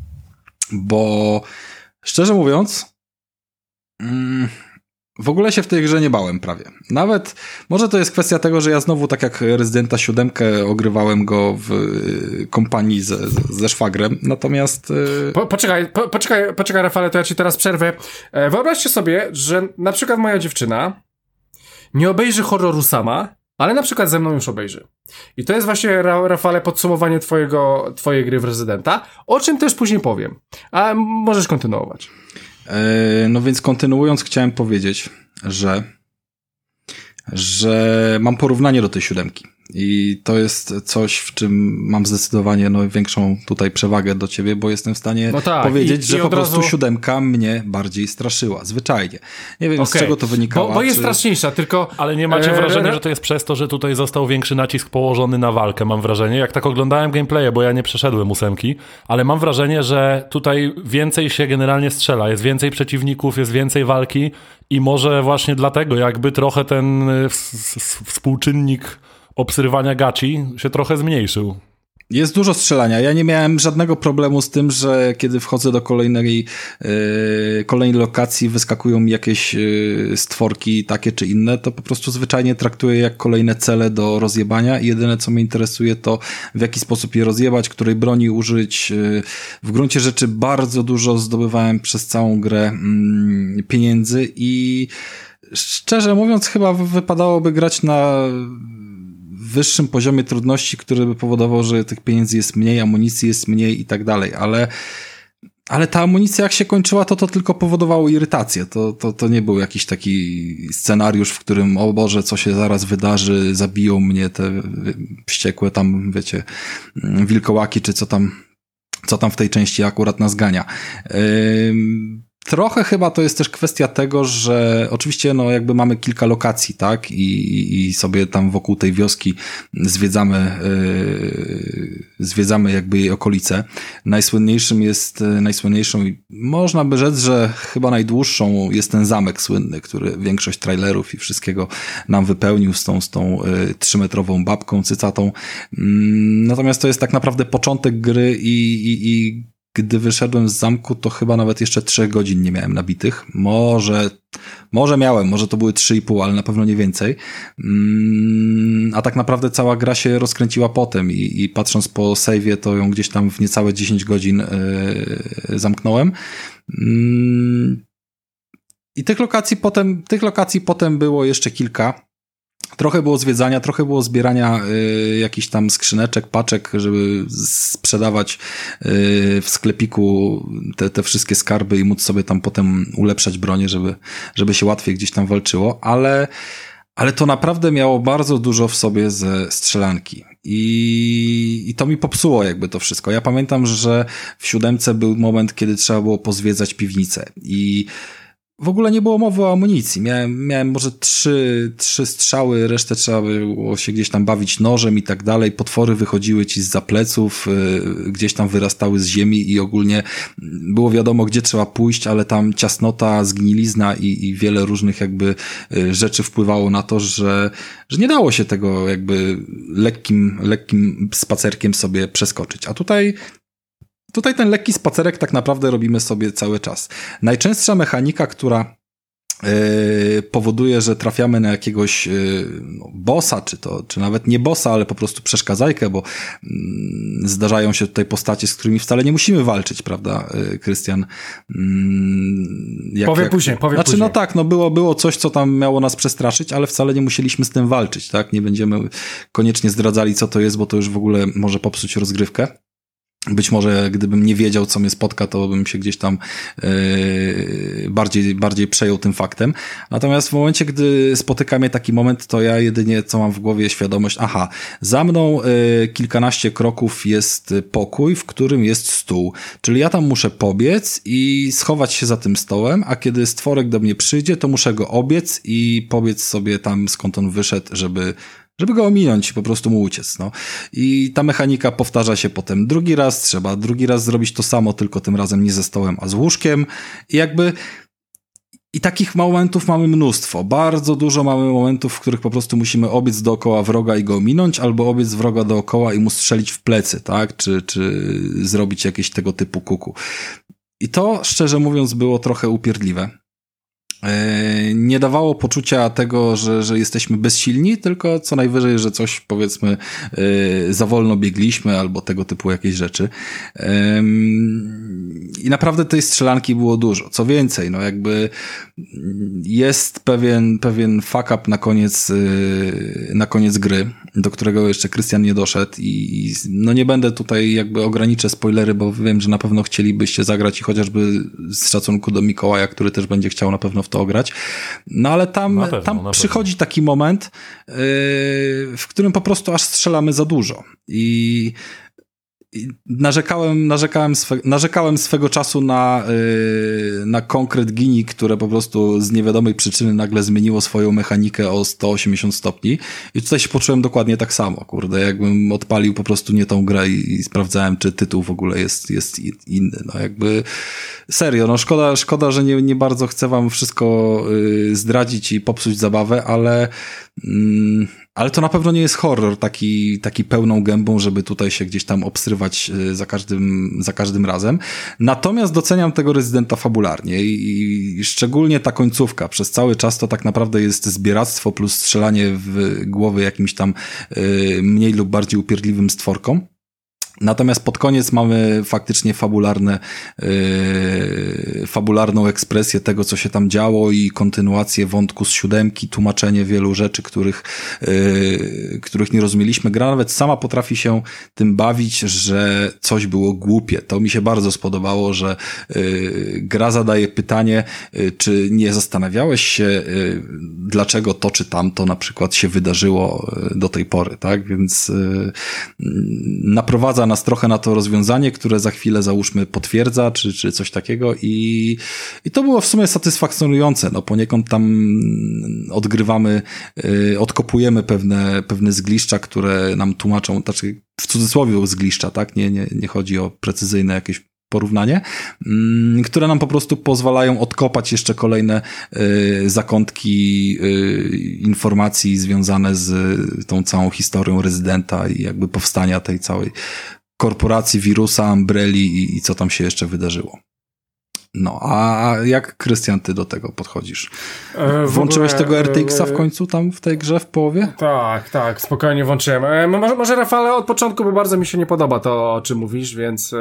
Bo Szczerze mówiąc, mm, w ogóle się w tej grze nie bałem prawie. Nawet, może to jest kwestia tego, że ja znowu, tak jak Rezydenta 7, ogrywałem go w y, kompanii ze, ze szwagrem, natomiast... Y, po, poczekaj, po, poczekaj, poczekaj Rafale, to ja ci teraz przerwę. E, wyobraźcie sobie, że na przykład moja dziewczyna nie obejrzy horroru sama, ale na przykład ze mną już obejrzy. I to jest właśnie, Rafale, podsumowanie twojego, twojej gry w Rezydenta, o czym też później powiem. A możesz kontynuować. E, no więc kontynuując, chciałem powiedzieć, że że mam porównanie do tej siódemki. I to jest coś, w czym mam zdecydowanie no, większą tutaj przewagę do ciebie, bo jestem w stanie no tak, powiedzieć, i, że i po prostu razu... siódemka mnie bardziej straszyła, zwyczajnie. Nie wiem, okay. z czego to wynikało. Bo, bo jest czy... straszniejsza, tylko... Ale nie macie e, wrażenia, że to jest przez to, że tutaj został większy nacisk położony na walkę, mam wrażenie. Jak tak oglądałem gameplaye, bo ja nie przeszedłem ósemki, ale mam wrażenie, że tutaj więcej się generalnie strzela, jest więcej przeciwników, jest więcej walki i może właśnie dlatego jakby trochę ten e, współczynnik obserwowania gaci się trochę zmniejszył. Jest dużo strzelania. Ja nie miałem żadnego problemu z tym, że kiedy wchodzę do kolejnej, yy, kolejnej lokacji, wyskakują mi jakieś yy, stworki takie czy inne, to po prostu zwyczajnie traktuję jak kolejne cele do rozjebania i jedyne co mnie interesuje to w jaki sposób je rozjebać, której broni użyć. Yy, w gruncie rzeczy bardzo dużo zdobywałem przez całą grę mm, pieniędzy i szczerze mówiąc chyba wypadałoby grać na wyższym poziomie trudności, który by powodował, że tych pieniędzy jest mniej, amunicji jest mniej i tak dalej, ale ale ta amunicja jak się kończyła, to to tylko powodowało irytację. To, to, to nie był jakiś taki scenariusz, w którym, o Boże, co się zaraz wydarzy, zabiją mnie te wściekłe tam, wiecie, wilkołaki, czy co tam, co tam w tej części akurat nas gania. Yy Trochę chyba to jest też kwestia tego, że oczywiście no jakby mamy kilka lokacji, tak? I, i sobie tam wokół tej wioski zwiedzamy, yy, zwiedzamy jakby jej okolice. Najsłynniejszym jest, yy, najsłynniejszą można by rzec, że chyba najdłuższą jest ten zamek słynny, który większość trailerów i wszystkiego nam wypełnił z tą, z tą yy, trzymetrową babką cycatą. Yy, natomiast to jest tak naprawdę początek gry i, i, i gdy wyszedłem z zamku, to chyba nawet jeszcze 3 godzin nie miałem nabitych. Może, może miałem, może to były 3,5, ale na pewno nie więcej. Mm, a tak naprawdę cała gra się rozkręciła potem i, i patrząc po save'ie, to ją gdzieś tam w niecałe 10 godzin yy, zamknąłem. Yy, I tych lokacji potem, tych lokacji potem było jeszcze kilka. Trochę było zwiedzania, trochę było zbierania y, jakichś tam skrzyneczek, paczek, żeby sprzedawać y, w sklepiku te, te wszystkie skarby i móc sobie tam potem ulepszać bronię, żeby, żeby się łatwiej gdzieś tam walczyło, ale, ale to naprawdę miało bardzo dużo w sobie ze strzelanki. I, I to mi popsuło jakby to wszystko. Ja pamiętam, że w siódemce był moment, kiedy trzeba było pozwiedzać piwnicę i w ogóle nie było mowy o amunicji. Miałem, miałem może trzy, trzy strzały, resztę trzeba było się gdzieś tam bawić nożem i tak dalej. Potwory wychodziły ci z zapleców, yy, gdzieś tam wyrastały z ziemi i ogólnie było wiadomo, gdzie trzeba pójść, ale tam ciasnota, zgnilizna i, i wiele różnych jakby yy, rzeczy wpływało na to, że, że nie dało się tego jakby lekkim, lekkim spacerkiem sobie przeskoczyć. A tutaj Tutaj ten lekki spacerek tak naprawdę robimy sobie cały czas. Najczęstsza mechanika, która yy, powoduje, że trafiamy na jakiegoś yy, no, bossa, czy to, czy nawet nie bossa, ale po prostu przeszkadzajkę, bo yy, zdarzają się tutaj postacie, z którymi wcale nie musimy walczyć, prawda, yy, Krystian? Yy, powie jak, później, powie Znaczy, później. no tak, no było, było coś, co tam miało nas przestraszyć, ale wcale nie musieliśmy z tym walczyć, tak? Nie będziemy koniecznie zdradzali, co to jest, bo to już w ogóle może popsuć rozgrywkę. Być może gdybym nie wiedział, co mnie spotka, to bym się gdzieś tam yy, bardziej, bardziej przejął tym faktem. Natomiast w momencie, gdy spotyka mnie taki moment, to ja jedynie co mam w głowie świadomość, aha, za mną yy, kilkanaście kroków jest pokój, w którym jest stół. Czyli ja tam muszę pobiec i schować się za tym stołem, a kiedy stworek do mnie przyjdzie, to muszę go obiec i pobiec sobie tam, skąd on wyszedł, żeby żeby go ominąć i po prostu mu uciec. No. I ta mechanika powtarza się potem drugi raz, trzeba drugi raz zrobić to samo, tylko tym razem nie ze stołem, a z łóżkiem. I jakby i takich momentów mamy mnóstwo. Bardzo dużo mamy momentów, w których po prostu musimy obiec dookoła wroga i go ominąć, albo obiec wroga dookoła i mu strzelić w plecy, tak? Czy, czy zrobić jakieś tego typu kuku. I to, szczerze mówiąc, było trochę upierdliwe. E, nie dawało poczucia tego, że, że jesteśmy bezsilni, tylko co najwyżej, że coś powiedzmy e, za wolno biegliśmy albo tego typu jakieś rzeczy. I naprawdę tej strzelanki było dużo. Co więcej, no jakby jest pewien, pewien fuck up na koniec, e, na koniec gry, do którego jeszcze Krystian nie doszedł i no nie będę tutaj jakby ograniczę spoilery, bo wiem, że na pewno chcielibyście zagrać i chociażby z szacunku do Mikołaja, który też będzie chciał na pewno w to ograć. No ale tam, pewno, tam przychodzi taki moment, yy, w którym po prostu aż strzelamy za dużo. I narzekałem, narzekałem, swe, narzekałem swego czasu na, yy, na konkret Gini, które po prostu z niewiadomej przyczyny nagle zmieniło swoją mechanikę o 180 stopni. I tutaj się poczułem dokładnie tak samo, kurde, jakbym odpalił po prostu nie tą grę i, i sprawdzałem, czy tytuł w ogóle jest, jest inny. No jakby serio, no szkoda, szkoda że nie, nie bardzo chcę wam wszystko yy, zdradzić i popsuć zabawę, ale mm, ale to na pewno nie jest horror taki, taki pełną gębą, żeby tutaj się gdzieś tam obsrywać e, za każdym, za każdym razem. Natomiast doceniam tego rezydenta fabularnie i, i szczególnie ta końcówka. Przez cały czas to tak naprawdę jest zbieractwo plus strzelanie w głowy jakimś tam y, mniej lub bardziej upierdliwym stworkom. Natomiast pod koniec mamy faktycznie fabularne, yy, fabularną ekspresję tego, co się tam działo i kontynuację wątku z siódemki, tłumaczenie wielu rzeczy, których, yy, których nie rozumieliśmy. Gra nawet sama potrafi się tym bawić, że coś było głupie. To mi się bardzo spodobało, że yy, gra zadaje pytanie, yy, czy nie zastanawiałeś się, yy, dlaczego to czy tamto na przykład się wydarzyło yy, do tej pory, tak? Więc naprowadza nas trochę na to rozwiązanie, które za chwilę załóżmy potwierdza, czy, czy coś takiego. I, i to było w sumie satysfakcjonujące, no poniekąd tam odgrywamy, yy, odkopujemy pewne, pewne zgliszcza, które nam tłumaczą, znaczy w cudzysłowie zgliszcza, tak, nie, nie, nie chodzi o precyzyjne jakieś porównanie, mm, które nam po prostu pozwalają odkopać jeszcze kolejne y, zakątki y, informacji związane z tą całą historią rezydenta i jakby powstania tej całej korporacji, wirusa, Umbrelli i, i co tam się jeszcze wydarzyło. No, a jak Krystian, ty do tego podchodzisz? E, Włączyłeś ogóle, tego RTX-a w e, końcu tam w tej grze w połowie? Tak, tak, spokojnie włączyłem. E, może, może Rafale od początku, bo bardzo mi się nie podoba to, o czym mówisz, więc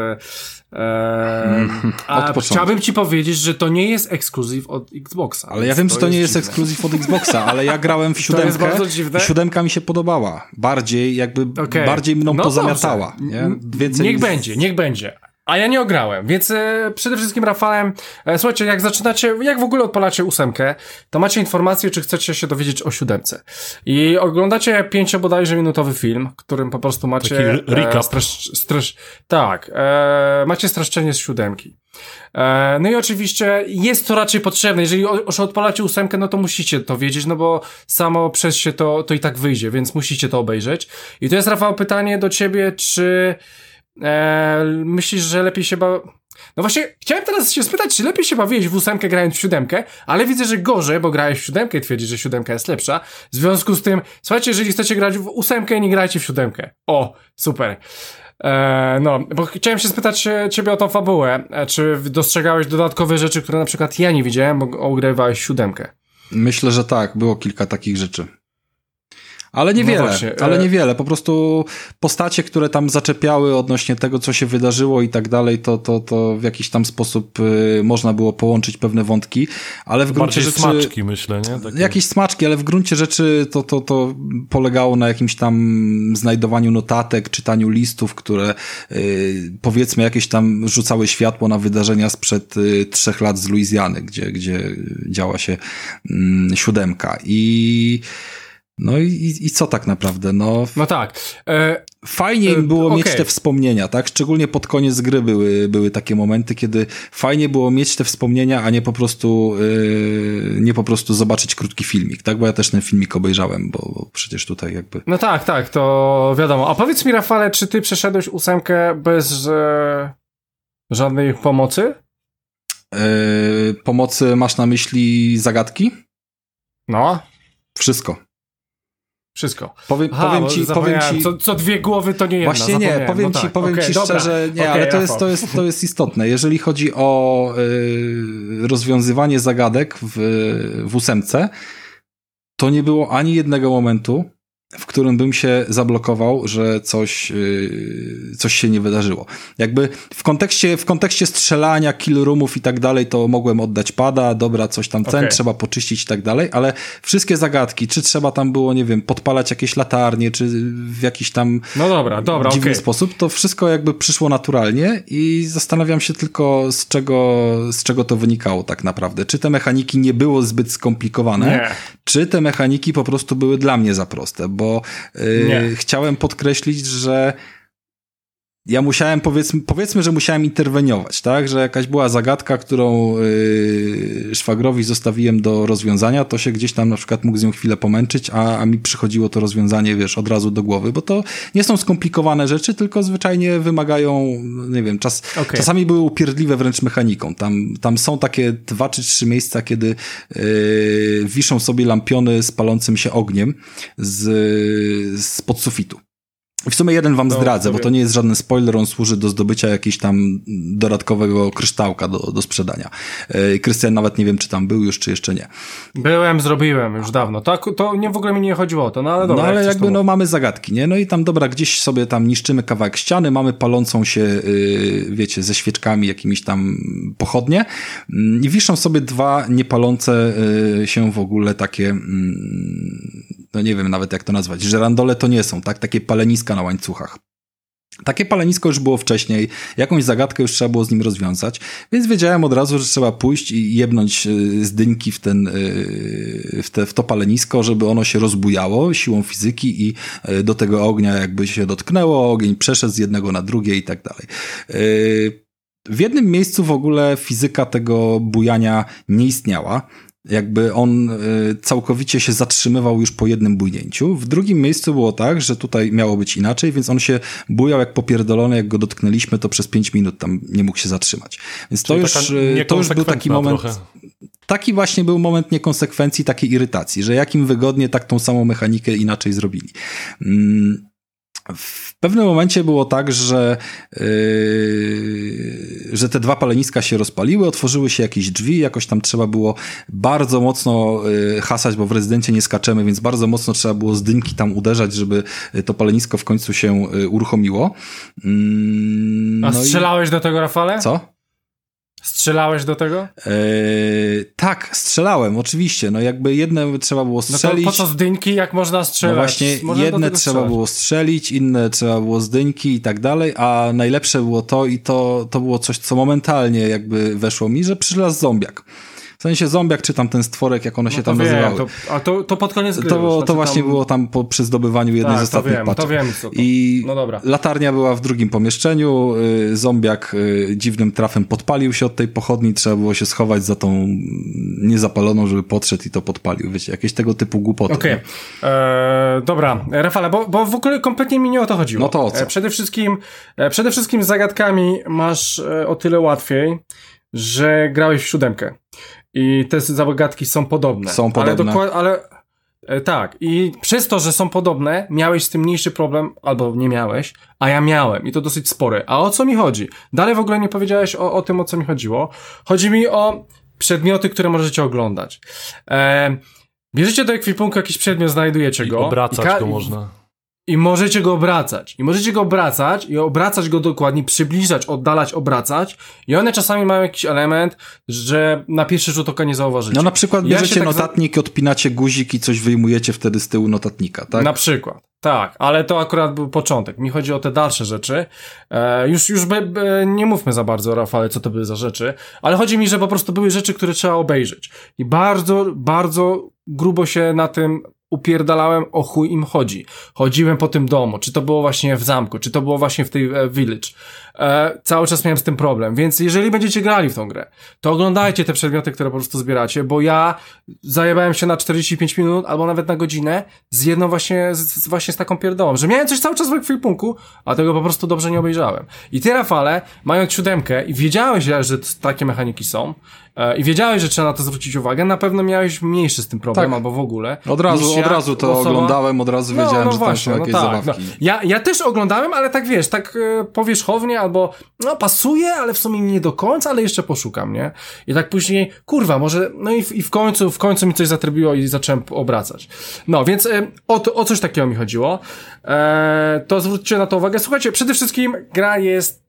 e, e a chciałbym ci powiedzieć, że to nie jest ekskluzyw od Xboxa. Ale ja wiem, że to, nie jest ekskluzyw od Xboxa, ale ja grałem w siódemkę i siódemka mi się podobała. Bardziej, jakby, okay. bardziej mną no pozamiatała. Nie? Więcej niech będzie, niech będzie. A ja nie ograłem, więc e, przede wszystkim Rafałem, e, słuchajcie, jak zaczynacie, jak w ogóle odpalacie ósemkę, to macie informację, czy chcecie się dowiedzieć o siódemce. I oglądacie pięcio bodajże minutowy film, którym po prostu macie... Taki recap. E, stresz, stresz, tak, e, macie streszczenie z siódemki. E, no i oczywiście jest to raczej potrzebne. Jeżeli już odpalacie ósemkę, no to musicie to wiedzieć, no bo samo przez się to, to i tak wyjdzie, więc musicie to obejrzeć. I to jest, Rafał, pytanie do ciebie, czy e, myślisz, że lepiej się ba... No właśnie, chciałem teraz się spytać, czy lepiej się bawiłeś w ósemkę grając w siódemkę, ale widzę, że gorzej, bo grałeś w siódemkę i twierdzisz, że siódemka jest lepsza. W związku z tym, słuchajcie, jeżeli chcecie grać w ósemkę, nie grajcie w siódemkę. O, super. E, no, bo chciałem się spytać ciebie o tą fabułę. E, czy dostrzegałeś dodatkowe rzeczy, które na przykład ja nie widziałem, bo ogrywałeś siódemkę? Myślę, że tak. Było kilka takich rzeczy. Ale niewiele, no właśnie, ale e- niewiele. Po prostu postacie, które tam zaczepiały odnośnie tego, co się wydarzyło i tak dalej, to, to, to w jakiś tam sposób y, można było połączyć pewne wątki, ale w gruncie rzeczy... smaczki, myślę, nie? Takie... Jakieś smaczki, ale w gruncie rzeczy to, to, to polegało na jakimś tam znajdowaniu notatek, czytaniu listów, które y, powiedzmy jakieś tam rzucały światło na wydarzenia sprzed y, trzech lat z Luizjany, gdzie, gdzie działa się y, siódemka. I no i, i co tak naprawdę? No, no tak. E, fajnie im było e, mieć te wspomnienia, tak? Szczególnie pod koniec gry były, były takie momenty, kiedy fajnie było mieć te wspomnienia, a nie po prostu e, nie po prostu zobaczyć krótki filmik, tak? Bo ja też ten filmik obejrzałem, bo, bo, przecież tutaj jakby... No tak, tak, to wiadomo. A powiedz mi, Rafale, czy ty przeszedłeś ósemkę bez e, żadnej pomocy? E, pomocy masz na myśli zagadki? No. Wszystko. Wszystko. Powiem, Aha, powiem ci, powiem ci... Co, co, dwie głowy to nie jedna. Właśnie nie, powiem no ci, tak. powiem okay, ci dobra. szczerze, nie, okay, ale to jest, to, jest, to jest istotne. Jeżeli chodzi o y, rozwiązywanie zagadek w, w ósemce, to nie było ani jednego momentu, w którym bym się zablokował, że coś, yy, coś się nie wydarzyło. Jakby w kontekście, w kontekście strzelania, kill roomów i tak dalej, to mogłem oddać pada, dobra, coś tam ten, okay. trzeba poczyścić i tak dalej, ale wszystkie zagadki, czy trzeba tam było, nie wiem, podpalać jakieś latarnie, czy w jakiś tam no dobra, dobra, dziwny okay. sposób, to wszystko jakby przyszło naturalnie i zastanawiam się tylko, z czego, z czego to wynikało tak naprawdę. Czy te mechaniki nie było zbyt skomplikowane, nie. czy te mechaniki po prostu były dla mnie za proste, bo yy, chciałem podkreślić, że ja musiałem, powiedzmy, powiedzmy, że musiałem interweniować, tak? Że jakaś była zagadka, którą yy, szwagrowi zostawiłem do rozwiązania, to się gdzieś tam na przykład mógł z nią chwilę pomęczyć, a, a mi przychodziło to rozwiązanie, wiesz, od razu do głowy, bo to nie są skomplikowane rzeczy, tylko zwyczajnie wymagają, nie wiem, czas, okay. czasami były upierdliwe wręcz mechaniką. Tam, tam są takie dwa czy trzy miejsca, kiedy yy, wiszą sobie lampiony z palącym się ogniem z, z pod sufitu. W sumie jeden wam zdradzę, bo to nie jest żaden spoiler, on służy do zdobycia jakiegoś tam dodatkowego kryształka do, do sprzedania. E, Krystian nawet nie wiem, czy tam był już, czy jeszcze nie. Byłem, zrobiłem już dawno. To, to nie w ogóle mi nie chodziło o to, no ale dobra. No ale jak jakby no mamy zagadki, nie? No i tam dobra, gdzieś sobie tam niszczymy kawałek ściany, mamy palącą się, yy, wiecie, ze świeczkami jakimiś tam pochodnie mm, i wiszą sobie dwa niepalące yy, się w ogóle takie yy, no nie wiem nawet jak to nazwać, żerandole to nie są, tak? Takie paleniska na łańcuchach. Takie palenisko już było wcześniej, jakąś zagadkę już trzeba było z nim rozwiązać, więc wiedziałem od razu, że trzeba pójść i jebnąć y, z w, ten, y, w, te, w to palenisko, żeby ono się rozbujało siłą fizyki i y, do tego ognia jakby się dotknęło, ogień przeszedł z jednego na drugie i tak dalej. W jednym miejscu w ogóle fizyka tego bujania nie istniała jakby on y, całkowicie się zatrzymywał już po jednym bujnięciu. W drugim miejscu było tak, że tutaj miało być inaczej, więc on się bujał jak popierdolony, jak go dotknęliśmy, to przez 5 minut tam nie mógł się zatrzymać. Więc to już, y, to już był taki moment. Trochę. Taki właśnie był moment niekonsekwencji, takiej irytacji, że jakim wygodnie tak tą samą mechanikę inaczej zrobili. Mm, w pewnym momencie było tak, że, yy, że te dwa paleniska się rozpaliły, otworzyły się jakieś drzwi, jakoś tam trzeba było bardzo mocno yy, hasać, bo w rezydencie nie skaczemy, więc bardzo mocno trzeba było z dynki tam uderzać, żeby to palenisko w końcu się yy, uruchomiło. Yy, A no strzelałeś i... do tego, Rafale? Co? Strzelałeś do tego? Eee, tak, strzelałem, oczywiście. No jakby jedne trzeba było strzelić. No to po co z dynki, jak można strzelać? No właśnie, można jedne trzeba strzelać. było strzelić, inne trzeba było z dynki i tak dalej, a najlepsze było to i to, to było coś, co momentalnie jakby weszło mi, że przylazł zombiak. W sensie zombiak, czy tam ten stworek, jak one no się tam wiem, nazywały. To, a to, to pod koniec gry To, znaczy to właśnie tam... było tam po, przy zdobywaniu jednej tak, z ostatnich to wiem, to wiem, co to. I no dobra. latarnia była w drugim pomieszczeniu, y, zombiak y, dziwnym trafem podpalił się od tej pochodni, trzeba było się schować za tą niezapaloną, żeby podszedł i to podpalił. Wiecie, jakieś tego typu głupoty. Okej. Okay. Eee, dobra, Rafale, bo, bo w ogóle kompletnie mi nie o to chodziło. No to o co? E, przede wszystkim, e, przede wszystkim z zagadkami masz e, o tyle łatwiej, że grałeś w siódemkę. I te zagadki są podobne. Są podobne. Ale, ale e, tak, i przez to, że są podobne, miałeś z tym mniejszy problem, albo nie miałeś, a ja miałem i to dosyć spory. A o co mi chodzi? Dalej w ogóle nie powiedziałeś o, o tym, o co mi chodziło. Chodzi mi o przedmioty, które możecie oglądać. E, bierzecie do ekwipunku jakiś przedmiot, znajdujecie go. I obracać i go można. I możecie go obracać. I możecie go obracać i obracać go dokładnie, przybliżać, oddalać, obracać. I one czasami mają jakiś element, że na pierwszy rzut oka nie zauważycie. No na przykład bierzecie ja tak notatnik, za... odpinacie guzik i coś wyjmujecie wtedy z tyłu notatnika, tak? Na przykład. Tak, ale to akurat był początek. Mi chodzi o te dalsze rzeczy. E, już już be, be, nie mówmy za bardzo, Rafale, co to były za rzeczy, ale chodzi mi, że po prostu były rzeczy, które trzeba obejrzeć. I bardzo, bardzo grubo się na tym upierdalałem, o chuj im chodzi. Chodziłem po tym domu, czy to było właśnie w zamku, czy to było właśnie w tej e, village. E, cały czas miałem z tym problem, więc jeżeli będziecie grali w tą grę, to oglądajcie te przedmioty, które po prostu zbieracie, bo ja zajebałem się na 45 minut, albo nawet na godzinę z jedną właśnie, z, właśnie z taką pierdołą, że miałem coś cały czas w ekwipunku, a tego po prostu dobrze nie obejrzałem. I ty, Rafale, mając siódemkę i wiedziałeś, że takie mechaniki są e, i wiedziałeś, że trzeba na to zwrócić uwagę, na pewno miałeś mniejszy z tym problem, Tak. albo w ogóle. Od razu, od razu to osoba- oglądałem, od razu No, wiedziałem, no że tam właśnie, są no jakieś tak, zabawki. No. Ja, ja też oglądałem, ale tak wiesz, tak e, powierzchownie, albo no pasuje, ale w sumie nie do końca, ale jeszcze poszukam, nie? I tak później, kurwa, może, no i w, i w końcu, w końcu mi coś zatrybiło i zacząłem obracać. No, więc e, o, o coś takiego mi chodziło. E, to zwróćcie na to uwagę. Słuchajcie, przede wszystkim gra jest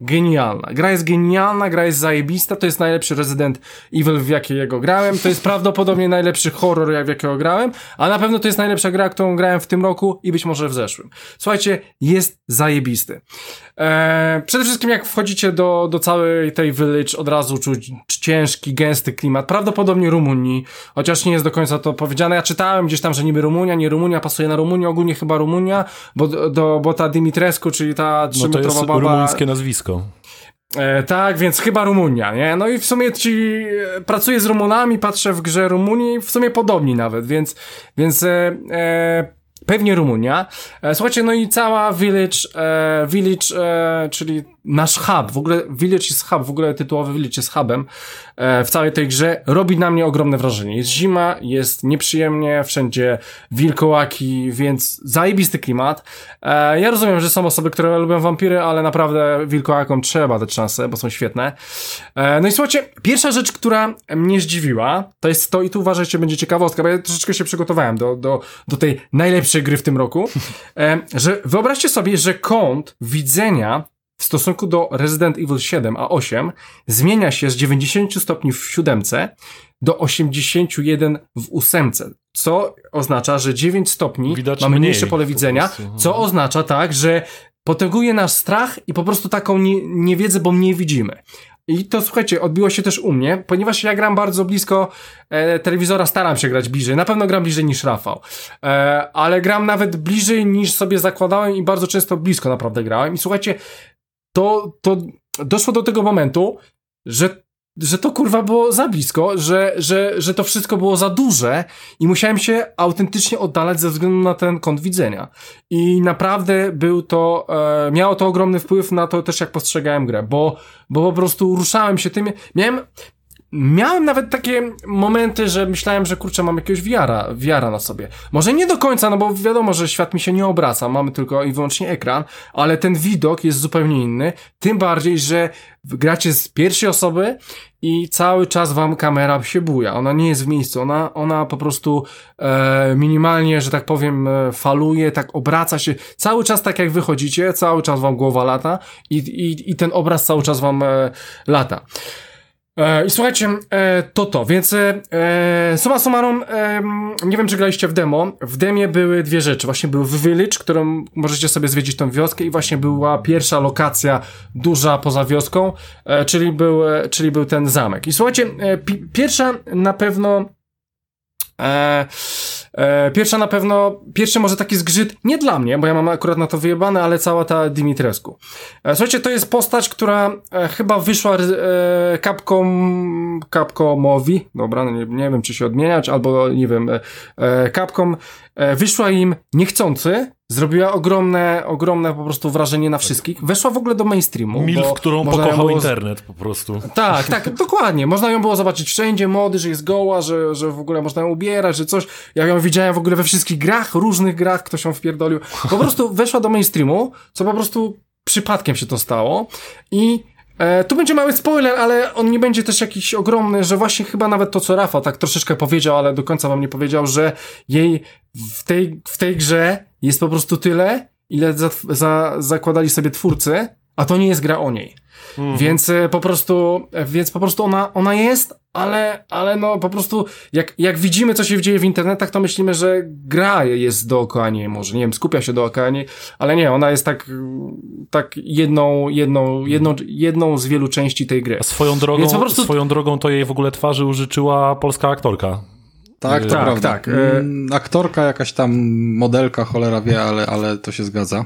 genialna. Gra jest genialna, gra jest zajebista, to jest najlepszy Resident Evil, w jakiego grałem, to jest prawdopodobnie najlepszy horror, jak- w jakiego grałem, a na pewno to jest najlepsza gra, którą grałem w tym roku i być może w zeszłym. Słuchajcie, jest zajebisty. Eee, przede wszystkim jak wchodzicie do, do całej tej village, od razu czuć ciężki, gęsty klimat, prawdopodobnie Rumunii, chociaż nie jest do końca to powiedziane. Ja czytałem gdzieś tam, że niby Rumunia, nie Rumunia, pasuje na Rumunię, ogólnie chyba Rumunia, bo, do, bo ta Dimitrescu, czyli ta No to trzymetrowa jest baba... rumuńskie nazwisko. E, tak, więc chyba Rumunia, nie? No i w sumie ci e, pracuję z Rumunami, patrzę w grze Rumunii, w sumie podobni nawet, więc, więc e, e, pewnie Rumunia. E, słuchajcie, no i cała Village, e, Village, czyli nasz hub, w ogóle Village jest hub, w ogóle tytułowy Village jest hubem e, w całej tej grze, robi na mnie ogromne wrażenie. Jest zima, jest nieprzyjemnie, wszędzie wilkołaki, więc zajebisty klimat. E, ja rozumiem, że są osoby, które lubią wampiry, ale naprawdę wilkołakom trzeba dać szansę, bo są świetne. E, no i słuchajcie, pierwsza rzecz, która mnie zdziwiła, to jest to, i tu uważajcie, będzie ciekawostka, bo ja troszeczkę się przygotowałem do, do, do tej najlepszej gry w tym roku, e, że wyobraźcie sobie, że kąt widzenia stosunku do Resident Evil 7 a 8 zmienia się z 90 stopni w siódemce do 81 w ósemce, co oznacza, że 9 stopni Widać mamy mniej mniejsze pole po widzenia. Mhm. co oznacza tak, że potęguje nasz strach i po prostu taką nie, niewiedzę, bo mniej widzimy. I to słuchajcie, odbiło się też u mnie, ponieważ ja gram bardzo blisko e, telewizora, staram się grać bliżej. Na pewno gram bliżej niż Rafał. E, ale gram nawet bliżej niż sobie zakładałem i bardzo często blisko naprawdę grałem. I słuchajcie, to, to doszło do tego momentu, że, że to kurwa było za blisko, że, że, że to wszystko było za duże i musiałem się autentycznie oddalać ze względu na ten kąt widzenia. I naprawdę był to, e, miało to ogromny wpływ na to też jak postrzegałem grę, bo, bo po prostu ruszałem się tym, miałem, Miałem nawet takie momenty, że myślałem, że kurczę, mam jakiegoś wiara, wiara na sobie. Może nie do końca, no bo wiadomo, że świat mi się nie obraca, mamy tylko i wyłącznie ekran, ale ten widok jest zupełnie inny. Tym bardziej, że gracie z pierwszej osoby i cały czas wam kamera się buja. Ona nie jest w miejscu, ona, ona po prostu e, minimalnie, że tak powiem, e, faluje, tak obraca się. Cały czas tak jak wychodzicie, cały czas wam głowa lata i, i, i ten obraz cały czas wam e, lata. E, I słuchajcie, e, to to, więc e, summa summarum, nie wiem czy graliście w demo, w demie były dwie rzeczy, właśnie był Village, którą możecie sobie zwiedzić tą wioskę i właśnie była pierwsza lokacja duża poza wioską, czyli, był, czyli był ten zamek. I słuchajcie, pi, pierwsza na pewno E, e, pierwsza na pewno, pierwszy może taki zgrzyt, nie dla mnie, bo ja mam akurat na to wyjebane, ale cała ta Dimitrescu. E, słuchajcie, to jest postać, która e, chyba wyszła e, Capcom, Capcomowi, dobra, no nie, nie wiem czy się odmieniać, albo nie wiem, e, e, Capcom e, wyszła im niechcący, zrobiła ogromne, ogromne po prostu wrażenie na wszystkich, weszła w ogóle do mainstreamu. Milf, bo którą pokochał było- internet po prostu. tak, tak, dokładnie. Można ją było zobaczyć wszędzie, mody, że jest goła, że, że w ogóle można ją ubierać, że coś. Ja ją widziałem w ogóle we wszystkich grach, różnych grach, ktoś ją wpierdolił. Po prostu weszła do mainstreamu, co po prostu przypadkiem się to stało i e, tu będzie mały spoiler, ale on nie będzie też jakiś ogromny, że właśnie chyba nawet to, co Rafał tak troszeczkę powiedział, ale do końca wam nie powiedział, że jej w tej, w tej grze jest po prostu tyle, ile za, za, zakładali sobie twórcy, a to nie jest gra o niej. Więc e, po prostu, e, więc po prostu ona, ona jest, ale, ale no po prostu jak, jak widzimy, co się dzieje w internetach, to myślimy, że gra jest dookoła niej, może, nie wiem, skupia się dookoła niej, ale nie, ona jest tak, tak jedną, jedną, jedną, jedną z wielu części tej gry. A swoją drogą, prostu- swoją drogą to jej w ogóle twarzy użyczyła polska aktorka. Tak, to Tak, prawda. tak, e- Mm, Aktorka, jakaś tam modelka, cholera wie, ale, ale to się zgadza.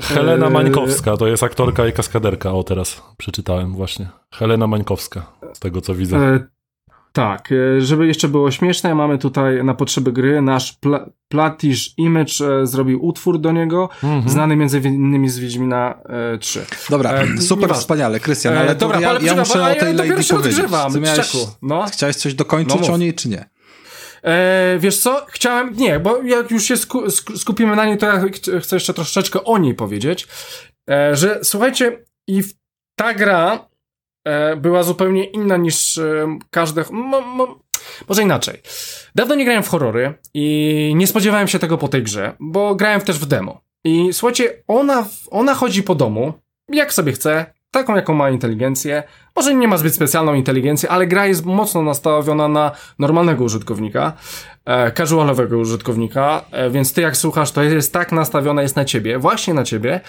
Helena Eee. Mańkowska, to jest aktorka i kaskaderka. O, teraz przeczytałem właśnie. Helena Mańkowska, z tego co widzę. E, Tak, e, żeby jeszcze było śmieszne, mamy tutaj na potrzeby gry nasz pla Platish Image e, zrobił utwór do niego, mhm. znany między innymi z Wiedźmina e, 3. Dobra, e, super wspaniale, Krystian, ale, e, dobra, ja, ja muszę o tej ja Lady powiedzieć. Miałeś, no. Chciałeś coś dokończyć no o niej, czy nie? E, wiesz co? Chciałem, nie, bo jak już się sku, skupimy na niej, to ja chcę jeszcze troszeczkę o niej powiedzieć, e, że słuchajcie, i ta gra e, była zupełnie inna niż e, każde, mo, mo, może inaczej. Dawno nie grałem w horrory i nie spodziewałem się tego po tej grze, bo grałem też w demo. I słuchajcie, ona, ona chodzi po domu, jak sobie chce, taką jaką ma inteligencję. Może nie ma zbyt specjalną inteligencję, ale gra jest mocno nastawiona na normalnego użytkownika, e, casualowego użytkownika, e, więc ty jak słuchasz, to jest tak nastawiona jest na ciebie, właśnie na ciebie,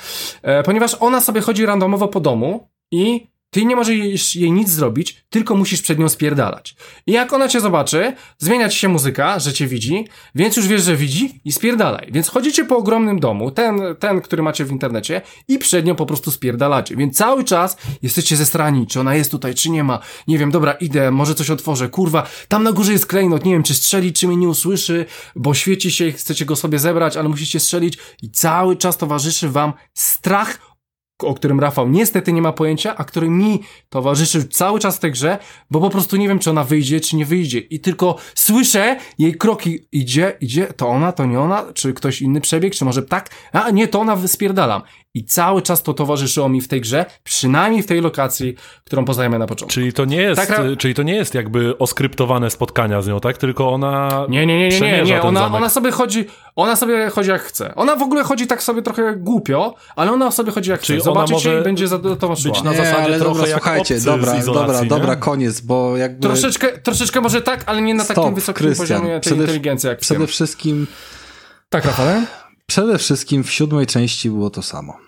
e, ponieważ ona sobie chodzi randomowo po domu i ty nie możesz jej nic zrobić, tylko musisz przed nią spierdalać. I jak ona cię zobaczy, zmienia ci się muzyka, że cię widzi, więc już wiesz, że widzi i spierdalaj. Więc chodzicie po ogromnym domu, ten, ten, który macie w internecie i przed nią po prostu spierdalacie. Więc cały czas jesteście ze strani, czy ona jest tutaj, czy nie ma. Nie wiem, dobra, idę, może coś otworzę, kurwa, tam na górze jest klejnot, nie wiem, czy strzeli, czy mnie nie usłyszy, bo świeci się chcecie go sobie zebrać, ale musicie strzelić i cały czas towarzyszy wam strach o którym Rafał niestety nie ma pojęcia, a który mi towarzyszył cały czas w tej grze, bo po prostu nie wiem, czy ona wyjdzie, czy nie wyjdzie. I tylko słyszę jej kroki. Idzie, idzie, to ona, to nie ona, czy ktoś inny przebieg, czy może tak? A nie, to ona wyspierdalam. I cały czas to towarzyszyło mi w tej grze, przynajmniej w tej lokacji, którą poznajemy na początku. Czyli to nie jest, tak, czyli to nie jest jakby oskryptowane spotkania z nią, tak? Tylko ona. Nie, nie, nie, nie, nie, nie. Ona, ona sobie chodzi, ona sobie chodzi jak chce. Ona w ogóle chodzi tak sobie trochę głupio, ale ona sobie chodzi jak czyli chce. Zobaczycie i będzie za to Być na zasadzie ale trochę dobra, słuchajcie, dobra, dobra, dobra, koniec, bo jakby. Troszeczkę, troszeczkę może tak, ale nie na Stop, takim wysokim Christian. poziomie tej inteligencji jak Przede wszystkim. Tak, Rafale? Przede wszystkim w siódmej części było to samo.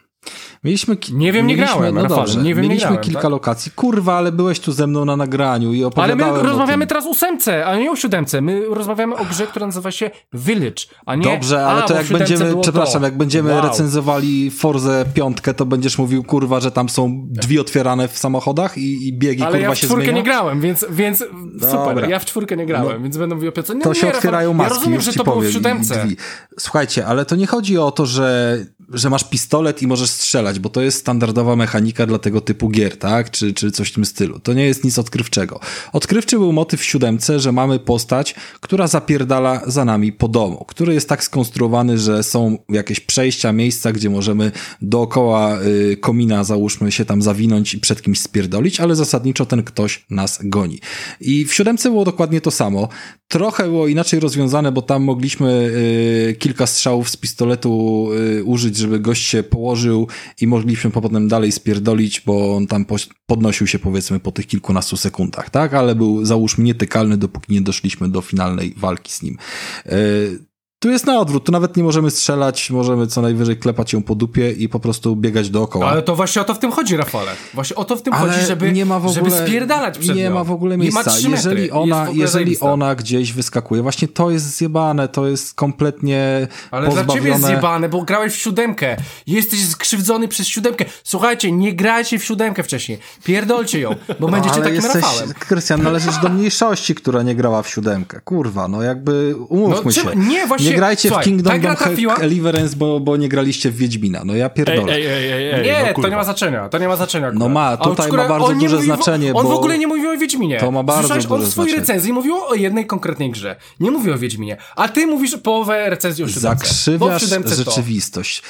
Mieliśmy, nie wiem, mieliśmy, nie grałem. No dobrze, nie wiem, mieliśmy nie grałem, kilka tak? lokacji. Kurwa, ale byłeś tu ze mną na nagraniu i opowiadałem Ale my rozmawiamy teraz o ósemce, a nie o siódemce. My rozmawiamy o grze, która nazywa się Village, a nie... Dobrze, ale a, to jak będziemy, przepraszam, to. jak będziemy wow. recenzowali Forze piątkę, to będziesz mówił, kurwa, że tam są drzwi otwierane w samochodach i, i biegi, ale kurwa, się zmienia? Ale ja w czwórkę nie grałem, więc, więc super, ja w czwórkę nie grałem, no, więc będą mówił o piątce. No, to się otwierają maski, ja rozumiem, że to było w siódemce. Słuchajcie, ale to nie chodzi o to, że że masz pistolet i możesz strzelać, bo to jest standardowa mechanika dla tego typu gier, tak? Czy, czy coś w tym stylu. To nie jest nic odkrywczego. Odkrywczy był motyw w siódemce, że mamy postać, która zapierdala za nami po domu, który jest tak skonstruowany, że są jakieś przejścia, miejsca, gdzie możemy dookoła y, komina, załóżmy, się tam zawinąć i przed kimś spierdolić, ale zasadniczo ten ktoś nas goni. I w siódemce było dokładnie to samo. Trochę było inaczej rozwiązane, bo tam mogliśmy y, kilka strzałów z pistoletu y, użyć żeby gość się położył i mogliśmy potem dalej spierdolić, bo on tam podnosił się powiedzmy po tych kilkunastu sekundach, tak? Ale był załóżmy nietykalny, dopóki nie doszliśmy do finalnej walki z nim. E, tu jest na odwrót, tu nawet nie możemy strzelać, możemy co najwyżej klepać ją po dupie i po prostu biegać dookoła. Ale to właśnie o to w tym chodzi, Rafale. Właśnie o to w tym Ale chodzi, żeby, nie ma w ogóle, żeby spierdalać przed Nie nią. ma w ogóle miejsca. Jeżeli ona, jeżeli ona gdzieś wyskakuje, właśnie to jest zjebane, to jest kompletnie Ale pozbawione... dla ciebie jest zjebane, bo grałeś w siódemkę. Jesteś skrzywdzony przez siódemkę. Słuchajcie, nie grajcie w siódemkę wcześniej. Pierdolcie ją, bo będziecie Ale takim jesteś, Rafałem. Krystian, należysz do mniejszości, która nie grała w siódemkę. Kurwa, no jakby umówmy no, się. Nie, właśnie nie grajcie Słuchaj, w Kingdom Come trafiła... Deliverance, bo, bo nie graliście w Wiedźmina. No ja pierdolę. Ej, ej, ej, ej, nie, no to nie ma znaczenia. To nie ma znaczenia. No ma, tutaj ma bardzo duże znaczenie, On w ogóle nie mówił o Wiedźminie. To ma bardzo Słyszałeś, duże on w swojej recenzji mówił o jednej konkretnej grze. Nie mówił o Wiedźminie. A ty mówisz połowę recenzji o. Zakrzywiasz rzeczywistość.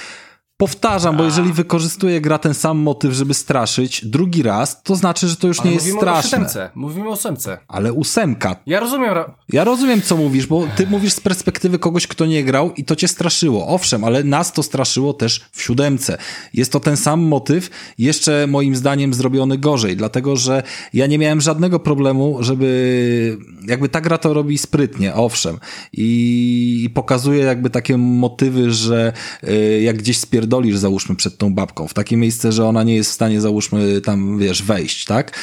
Powtarzam, bo jeżeli wykorzystuje gra ten sam motyw, żeby straszyć drugi raz, to znaczy, że to już Ale nie jest straszne. Mówimy o Mówimy o ósemce. Ale ósemka. Ja rozumiem. Ja rozumiem, co mówisz, bo ty mówisz z perspektywy kogoś, kto nie grał i to cię straszyło. Owszem, ale nas to straszyło też w siódemce. Jest to ten sam motyw, jeszcze moim zdaniem zrobiony gorzej, dlatego, że ja nie miałem żadnego problemu, żeby jakby ta gra to robi sprytnie, owszem. I, pokazuje jakby takie motywy, że y, jak gdzieś spier pierdolisz, załóżmy, przed tą babką, w takie miejsce, że ona nie jest w stanie, załóżmy, tam, wiesz, wejść, tak?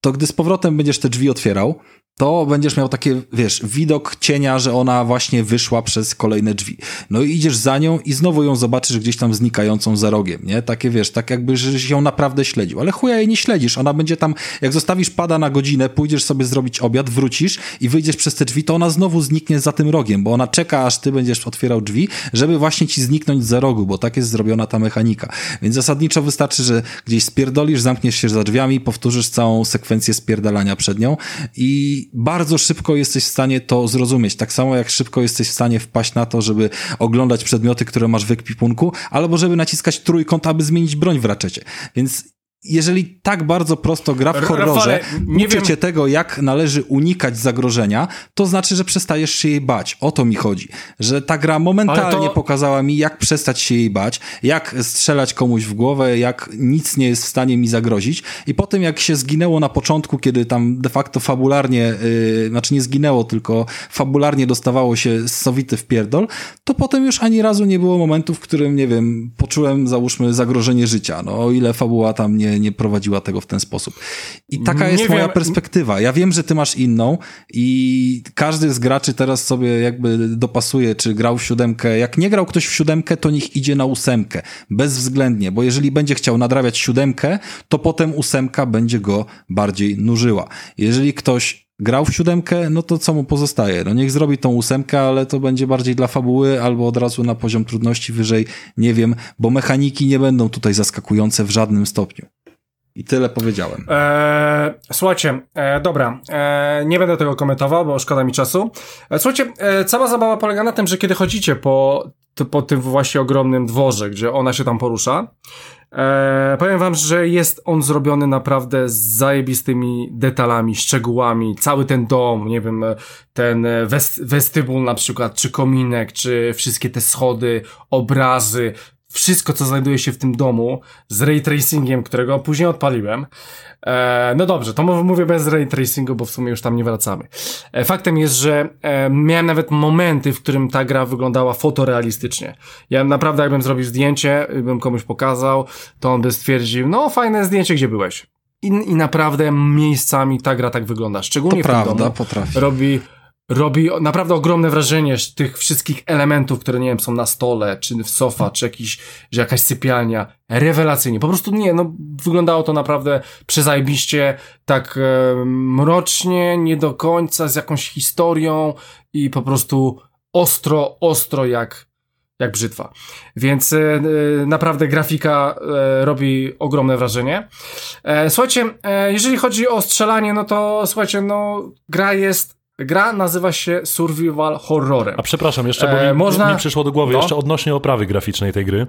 To gdy z powrotem będziesz te drzwi otwierał, to będziesz miał takie, wiesz, widok cienia, że ona właśnie wyszła przez kolejne drzwi. No i idziesz za nią i znowu ją zobaczysz gdzieś tam znikającą za rogiem, nie? Takie, wiesz, tak jakby, że ją naprawdę śledził. Ale chuja jej nie śledzisz. Ona będzie tam, jak zostawisz pada na godzinę, pójdziesz sobie zrobić obiad, wrócisz i wyjdziesz przez te drzwi, to ona znowu zniknie za tym rogiem, bo ona czeka, aż ty będziesz otwierał drzwi, żeby właśnie ci zniknąć za rogu, bo tak jest zrobiona ta mechanika. Więc zasadniczo wystarczy, że gdzieś spierdolisz, zamkniesz się za drzwiami, powtórzysz całą sekwencję spierdalania przed nią i bardzo szybko jesteś w stanie to zrozumieć. Tak samo jak szybko jesteś w stanie wpaść na to, żeby oglądać przedmioty, które masz w ekwipunku, albo żeby naciskać trójkąt, aby zmienić broń w raczecie. Więc jeżeli tak bardzo prosto gra w horrorze, nie uczy cię tego, jak należy unikać zagrożenia, to znaczy, że przestajesz się jej bać. O to mi chodzi. Że ta gra momentalnie to... pokazała mi, jak przestać się jej bać, jak strzelać komuś w głowę, jak nic nie jest w stanie mi zagrozić. I po tym, jak się zginęło na początku, kiedy tam de facto fabularnie, yy, znaczy nie zginęło, tylko fabularnie dostawało się sowity w pierdol, to potem już ani razu nie było momentu, w którym, nie wiem, poczułem, załóżmy, zagrożenie życia. No, o ile fabuła tam nie nie, prowadziła tego w ten sposób. I taka jest moja perspektywa. Ja wiem, że ty masz inną i każdy z graczy teraz sobie jakby dopasuje, czy grał w siódemkę. Jak nie grał ktoś w siódemkę, to niech idzie na ósemkę. Bezwzględnie, bo jeżeli będzie chciał nadrabiać siódemkę, to potem ósemka będzie go bardziej nużyła. Jeżeli ktoś grał w siódemkę, no to co mu pozostaje? No niech zrobi tą ósemkę, ale to będzie bardziej dla fabuły albo od razu na poziom trudności wyżej, nie wiem, bo mechaniki nie będą tutaj zaskakujące w żadnym stopniu. I tyle powiedziałem. Eee, słuchajcie, e, dobra, e, nie będę tego komentował, bo szkoda mi czasu. E, słuchajcie, e, cała zabawa polega na tym, że kiedy chodzicie po, po tym właśnie ogromnym dworze, gdzie ona się tam porusza, e, powiem wam, że jest on zrobiony naprawdę z zajebistymi detalami, szczegółami. Cały ten dom, nie wiem, ten westybul na przykład, czy kominek, czy wszystkie te schody, obrazy, wszystko, co znajduje się w tym domu z ray tracingiem, którego później odpaliłem. E, no dobrze, to mówię bez ray tracingu, bo w sumie już tam nie wracamy. E, faktem jest, że e, miałem nawet momenty, w którym ta gra wyglądała fotorealistycznie. Ja naprawdę, jakbym zrobił zdjęcie, bym komuś pokazał, to on by stwierdził, no fajne zdjęcie, gdzie byłeś? I, i naprawdę miejscami ta gra tak wygląda. Szczególnie to w prawda, domu. Potrafi. Robi robi naprawdę ogromne wrażenie tych wszystkich elementów, które nie wiem, są na stole, czy w sofa, czy jakiś, że jakaś sypialnia. Rewelacyjnie. Po prostu nie, no wyglądało to naprawdę przezajbiście, tak e, mrocznie, nie do końca, z jakąś historią i po prostu ostro, ostro jak jak brzytwa. Więc e, e naprawdę grafika e, robi ogromne wrażenie. E, słuchajcie, e, jeżeli chodzi o strzelanie, no to słuchajcie, no gra jest Gra nazywa się Survival Horrorem. A przepraszam, jeszcze bo mi, e, można... mi przyszło do głowy, no. jeszcze odnośnie oprawy graficznej tej gry.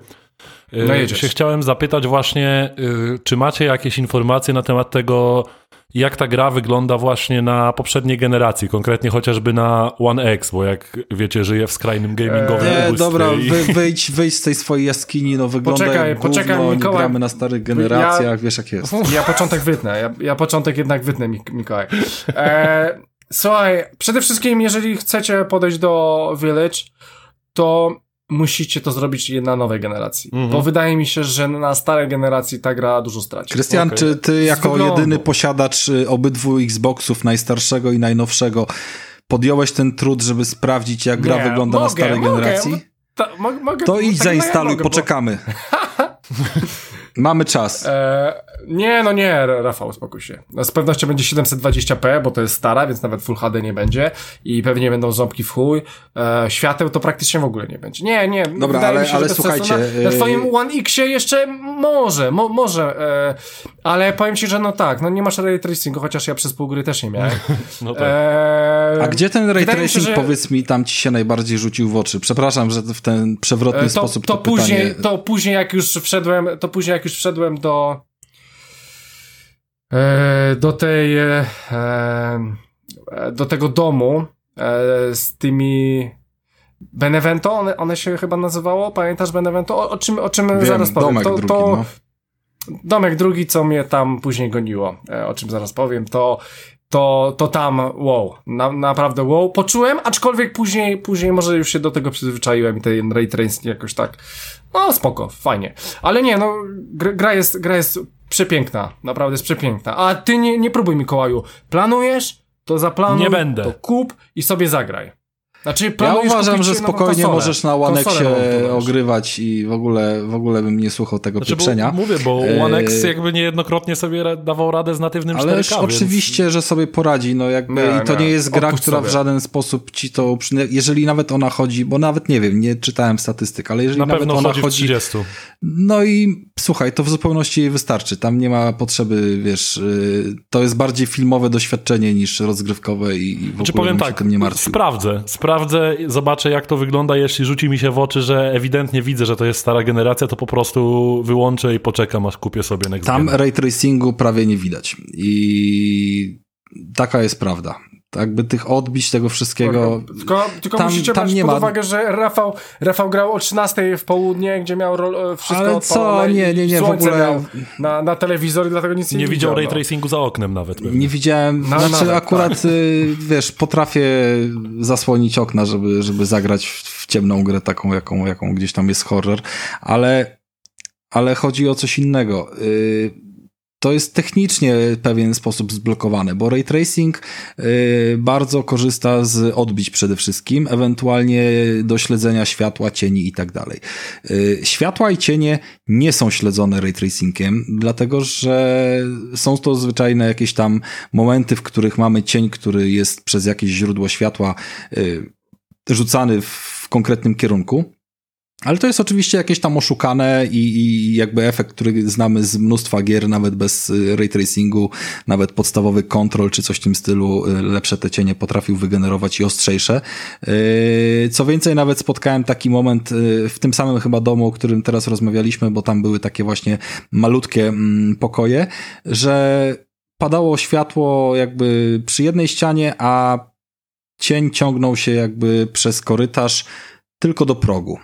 E, no się chciałem zapytać właśnie, y, czy macie jakieś informacje na temat tego, jak ta gra wygląda właśnie na poprzedniej generacji, konkretnie chociażby na One X, bo jak wiecie, żyje w skrajnym gamingowym eee, Nie, dobra, wy, wyjdź, wyjdź z tej swojej jaskini, no wygląda poczekaj, jak poczekaj, gówno, Mikołaj, gramy na starych generacjach, ja, wiesz jak jest. Ja początek wytnę, ja, ja początek jednak wytnę, Mikołaj. E, Słuchaj, przede wszystkim, jeżeli chcecie podejść do Village, to musicie to zrobić na nowej generacji. Mhm. Bo wydaje mi się, że na starej generacji ta gra dużo straci. Krystian, okay. czy ty jako jedyny posiadacz y, obydwu Xboxów, najstarszego i najnowszego, podjąłeś ten trud, żeby sprawdzić, jak gra Nie, wygląda mogę, na starej mogę, generacji? To, mogę, to idź tak zainstaluj, mogę, poczekamy. Mamy czas. E, nie, no nie, Rafał, spokój się. No, z pewnością będzie 720p, bo to jest stara, więc nawet Full HD nie będzie i pewnie będą ząbki w chuj. E, świateł to praktycznie w ogóle nie będzie. Nie, nie. Dobra, ale, się, ale słuchajcie. Na, na twoim One Xie jeszcze może, mo, może, e, ale powiem ci, że no tak, no nie masz ray tracingu, chociaż ja przez pół gry też nie miałem. no tak. e, A gdzie ten ray tracing, się, że... powiedz mi, tam ci się najbardziej rzucił w oczy? Przepraszam, że w ten przewrotny e, to, sposób to, to później, pytanie... To później jak już wszedłem, to później jak już wszedłem do e, do tej e, e, do tego domu z tymi Benevento, one, one się chyba nazywało, pamiętasz Benevento? O, o czym, o czym Wiem, zaraz powiem. Domek to, drugi, to, no. Domek drugi, co mnie tam później goniło, o czym zaraz powiem, to to, to tam wow, na, naprawdę wow, poczułem, aczkolwiek później, później może już się do tego przyzwyczaiłem i ten ray jakoś tak, no spoko, fajnie, ale nie, no gra jest, gra jest przepiękna, naprawdę jest przepiękna, a ty nie, nie próbuj Mikołaju, planujesz, to zaplanuj, Nie będę. to kup i sobie zagraj. Znaczy, Ja uważam, że spokojnie konsolę. możesz na montujesz. ogrywać i w ogóle, w ogóle bym nie słuchał tego Znaczy, bo, pieprzenia. mówię, bo E, One X jakby niejednokrotnie sobie dawał radę z natywnym 4K. Ależ więc- oczywiście, że sobie poradzi, no jakby Nie, i to nie, nie jest gra, odpuść która sobie. w żaden sposób ci to, jeżeli nawet ona chodzi, bo nawet nie wiem, nie czytałem statystyk, ale jeżeli Na nawet pewno ona chodzi w 30. no i słuchaj, to w zupełności jej wystarczy, tam nie ma potrzeby, wiesz, y, to jest bardziej filmowe doświadczenie niż rozgrywkowe i, i w Czy ogóle powiem tak, tym nie martwił. sprawdzę, sprawdzę, zobaczę jak to wygląda, jeśli rzuci mi się w oczy, że ewidentnie widzę, że to jest stara generacja, to po prostu wyłączę i poczekam, aż kupię sobie Next Tam Gen. ray tracingu prawie nie widać i taka jest prawda. Tak by tych odbić tego wszystkiego... Tylko, tylko Tam- musicie tam brać nie pod ma- uwagę, że Rafał, Rafał grał o 13 w południe, gdzie miał rol, e, wszystko Ale co? Nie, nie, nie, w ogóle- na, na telewizor i dlatego nic nie, Nie widział ray no. tracingu za oknem nawet. pewnie. Nie widziałem, No, znaczy nawet, akurat, y, wiesz, potrafię zasłonić okna, żeby, żeby zagrać w, w ciemną grę taką, jaką, jaką gdzieś tam jest horror, ale, ale chodzi o coś innego. Y, to jest technicznie w pewien sposób zblokowane, bo ray tracing y, bardzo korzysta z odbić przede wszystkim, ewentualnie do śledzenia światła, cieni i tak dalej. Y, Światła i cienie nie są śledzone ray tracingiem, dlatego że są to zwyczajne jakieś tam momenty, w których mamy cień, który jest przez jakieś źródło światła y, rzucany w konkretnym kierunku. Ale to jest oczywiście jakieś tam oszukane i, i jakby efekt, który znamy z mnóstwa gier, nawet bez y, ray tracingu, nawet podstawowy kontrol czy coś w tym stylu, y, lepsze te cienie potrafił wygenerować i ostrzejsze. Y, Co więcej, nawet spotkałem taki moment w tym samym chyba domu, o którym teraz rozmawialiśmy, bo tam były takie właśnie malutkie mm, pokoje, że padało światło jakby przy jednej ścianie, a cień ciągnął się jakby przez korytarz tylko do progu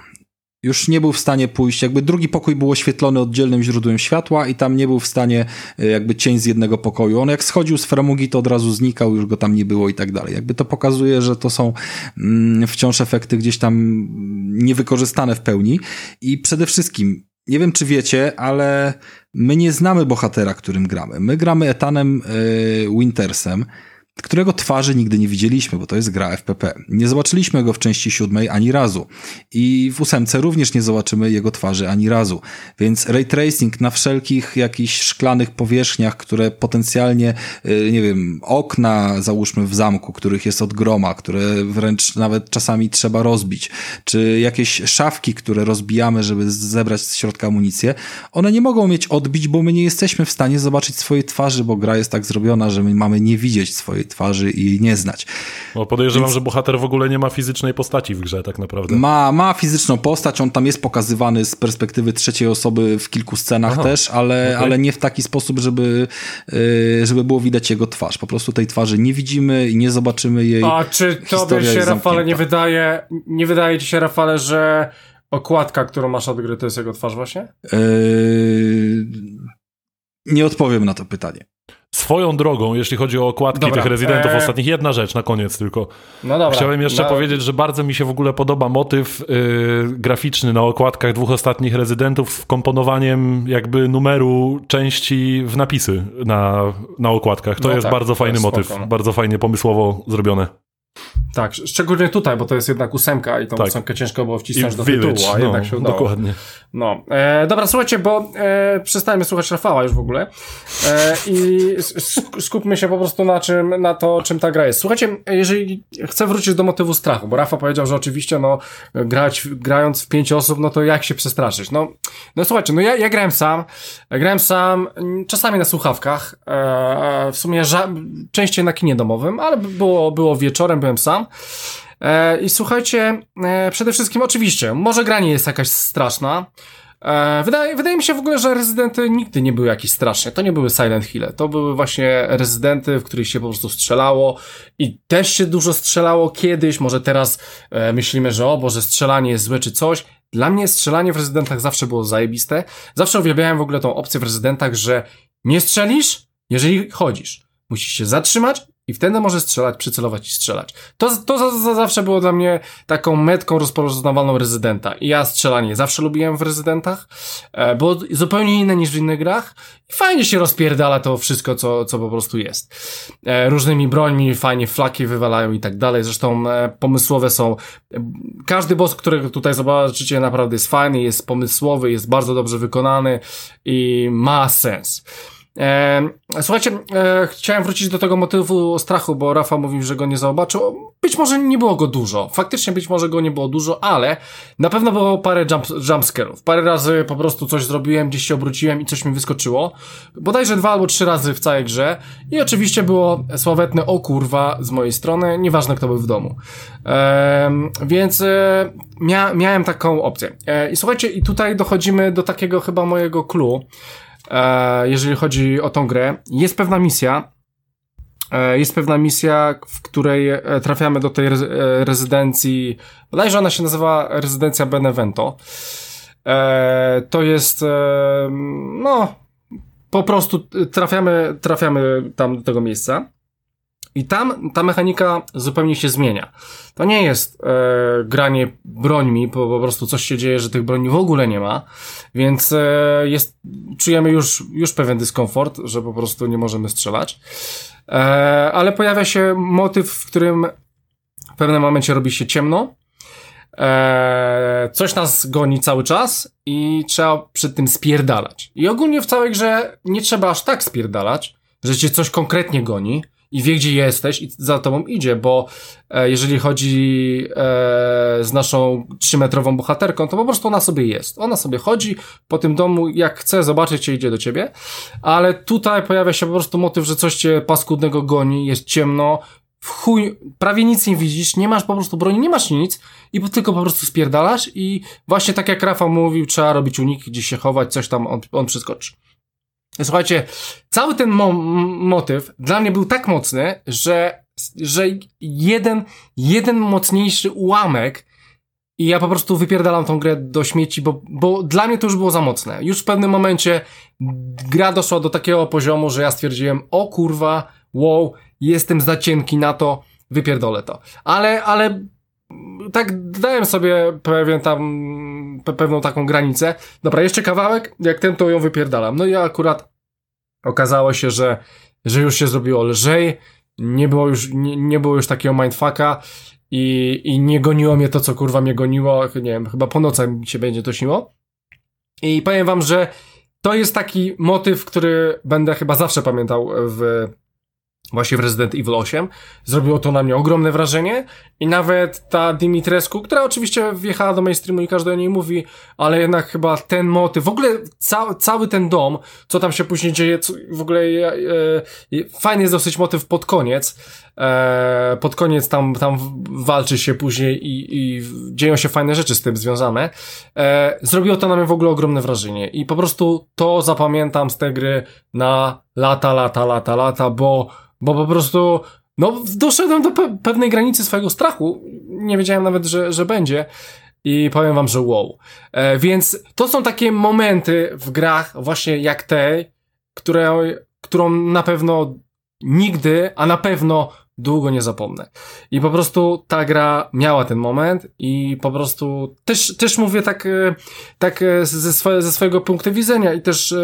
już nie był w stanie pójść, jakby drugi pokój był oświetlony oddzielnym źródłem światła i tam nie był w stanie y, jakby cień z jednego pokoju. On jak schodził z framugi, to od razu znikał, już go tam nie było i tak dalej. Jakby to pokazuje, że to są mm, wciąż efekty gdzieś tam niewykorzystane w pełni i przede wszystkim nie wiem, czy wiecie, ale my nie znamy bohatera, którym gramy. My gramy Etanem y, Wintersem, którego twarzy nigdy nie widzieliśmy, bo to jest gra FPP. Nie zobaczyliśmy go w części siódmej ani razu. I w ósemce również nie zobaczymy jego twarzy ani razu. Więc ray tracing na wszelkich jakichś szklanych powierzchniach, które potencjalnie, y, nie wiem, okna załóżmy w zamku, których jest od groma, które wręcz nawet czasami trzeba rozbić, czy jakieś szafki, które rozbijamy, żeby zebrać z środka amunicję, one nie mogą mieć odbić, bo my nie jesteśmy w stanie zobaczyć swojej twarzy, bo gra jest tak zrobiona, że my mamy nie widzieć swojej twarzy i jej nie znać. Bo podejrzewam, że bohater w ogóle nie ma fizycznej postaci w grze tak naprawdę. Ma, ma fizyczną postać, on tam jest pokazywany z perspektywy trzeciej osoby w kilku scenach Aha, też, ale, okej. ale nie w taki sposób, żeby, yy, żeby było widać jego twarz. Po prostu tej twarzy nie widzimy i nie zobaczymy jej. A czy tobie się, Rafale, nie wydaje, nie wydaje ci się, Rafale, że okładka, którą masz od gry, to jest jego twarz właśnie? Yy, nie odpowiem na to pytanie. Swoją drogą, jeśli chodzi o okładki Dobra, tych rezydentów e- ostatnich, jedna rzecz na koniec tylko. No dobra. Chciałem jeszcze no, powiedzieć, że bardzo mi się w ogóle podoba motyw y, graficzny na okładkach dwóch ostatnich rezydentów z komponowaniem jakby numeru części w napisy na, na okładkach. To No jest tak, bardzo fajny motyw, spoko, no. bardzo fajnie pomysłowo zrobione. Tak, szczególnie tutaj, bo to jest jednak ósemka i tą Tak. ósemkę ciężko było I wcisnąć do Village, tytułu, a no, jednak się udało. dokładnie. No, e, dobra, słuchajcie, bo e, przestajmy słuchać Rafała już w ogóle e, i skupmy się po prostu na czym, na to, czym ta gra jest. Słuchajcie, jeżeli chcę wrócić do motywu strachu, bo Rafa powiedział, że oczywiście, no, grać, grając w pięć osób, no to jak się przestraszyć? No, no słuchajcie, no ja, ja grałem sam, grałem sam, czasami na słuchawkach, e, w sumie częściej na kinie domowym, ale było, było wieczorem, byłem sam. E, I słuchajcie, e, przede wszystkim oczywiście, może gra nie jest jakaś straszna. E, wydaje, wydaje mi się w ogóle, że rezydenty nigdy nie były jakieś straszne. To nie były Silent Hill. To były właśnie rezydenty, w których się po prostu strzelało i też się dużo strzelało kiedyś. Może teraz myślimy, że o Boże, strzelanie jest złe czy coś. Dla mnie strzelanie w rezydentach zawsze było zajebiste. Zawsze uwielbiałem w ogóle tą opcję w rezydentach, że nie strzelisz, jeżeli chodzisz. Musisz się zatrzymać i wtedy może strzelać, przycelować i strzelać. To, to za, za zawsze było dla mnie taką metką rozpoznawalną rezydenta. I ja strzelanie zawsze lubiłem w rezydentach, e, było zupełnie inne niż w innych grach. I fajnie się rozpierdala to wszystko, co, co po prostu jest. E, różnymi brońmi, fajnie flaki wywalają i tak dalej. Zresztą e, pomysłowe są. E, każdy boss, którego tutaj zobaczycie, naprawdę jest fajny, jest pomysłowy, jest bardzo dobrze wykonany i ma sens. Słuchajcie, e, chciałem wrócić do tego motywu strachu, bo Rafa mówił, że go nie zobaczył. Być może nie było go dużo. Faktycznie być może go nie było dużo, ale na pewno było parę jump, jumpscarów. Parę razy po prostu coś zrobiłem, gdzieś się obróciłem i coś mi wyskoczyło. Bodajże dwa albo trzy razy w całej grze. I oczywiście było sławetne o kurwa z mojej strony, nieważne kto był w domu. E, więc e, mia miałem taką opcję. E, I słuchajcie, i tutaj dochodzimy do takiego chyba mojego clue jeżeli chodzi o tą grę. Jest pewna misja, e, jest pewna misja, w której e, trafiamy do tej re rezydencji, bodajże ona się nazywa rezydencja Benevento. E, to jest, e, no, po prostu trafiamy, trafiamy tam do tego miejsca. I tam ta mechanika zupełnie się zmienia. To nie jest e, granie brońmi, bo po prostu coś się dzieje, że tych broni w ogóle nie ma, więc e, jest, czujemy już, już pewien dyskomfort, że po prostu nie możemy strzelać. E, ale pojawia się motyw, w którym w pewnym momencie robi się ciemno, e, coś nas goni cały czas i trzeba przed tym spierdalać. I ogólnie w całej grze nie trzeba aż tak spierdalać, że cię coś konkretnie goni, i wie, gdzie jesteś i za tobą idzie, bo e, jeżeli chodzi e, z naszą trzymetrową bohaterką, to po prostu ona sobie jest. Ona sobie chodzi po tym domu, jak chce zobaczyć cię, idzie do ciebie, ale tutaj pojawia się po prostu motyw, że coś cię paskudnego goni, jest ciemno, w chuj, prawie nic nie widzisz, nie masz po prostu broni, nie masz nic i tylko po prostu spierdalasz i właśnie tak jak Rafa mówił, trzeba robić uniki, gdzieś się chować, coś tam on, on przeskoczy. Słuchajcie, cały ten mo motyw dla mnie był tak mocny, że, że jeden, jeden mocniejszy ułamek i ja po prostu wypierdalam tą grę do śmieci, bo, bo dla mnie to już było za mocne. Już w pewnym momencie gra doszła do takiego poziomu, że ja stwierdziłem, o kurwa, wow, jestem za cienki na to, wypierdolę to. Ale, ale tak dałem sobie pewien tam, pewną taką granicę. Dobra, jeszcze kawałek, jak ten to ją wypierdalam. No i akurat okazało się, że, że już się zrobiło lżej, nie było już, nie, nie było już takiego mindfucka i, i nie goniło mnie to, co kurwa mnie goniło, nie wiem, chyba po nocach mi się będzie to śniło. I powiem wam, że to jest taki motyw, który będę chyba zawsze pamiętał w właśnie w Resident Evil 8. Zrobiło to na mnie ogromne wrażenie i nawet ta Dimitrescu, która oczywiście wjechała do mainstreamu i każdy o niej mówi, ale jednak chyba ten motyw, w ogóle ca cały ten dom, co tam się później dzieje, co, w ogóle e, e, fajny jest dosyć motyw pod koniec. E, pod koniec tam, tam walczy się później i, i dzieją się fajne rzeczy z tym związane. E, zrobiło to na mnie w ogóle ogromne wrażenie i po prostu to zapamiętam z tej gry na lata, lata, lata, lata, bo bo po prostu, no, doszedłem do pe pewnej granicy swojego strachu. Nie wiedziałem nawet, że, że będzie. I powiem wam, że wow. E, więc to są takie momenty w grach, właśnie jak te, które, którą na pewno nigdy, a na pewno długo nie zapomnę. I po prostu ta gra miała ten moment i po prostu też, też mówię tak, e, tak e, ze, ze swojego punktu widzenia i też e,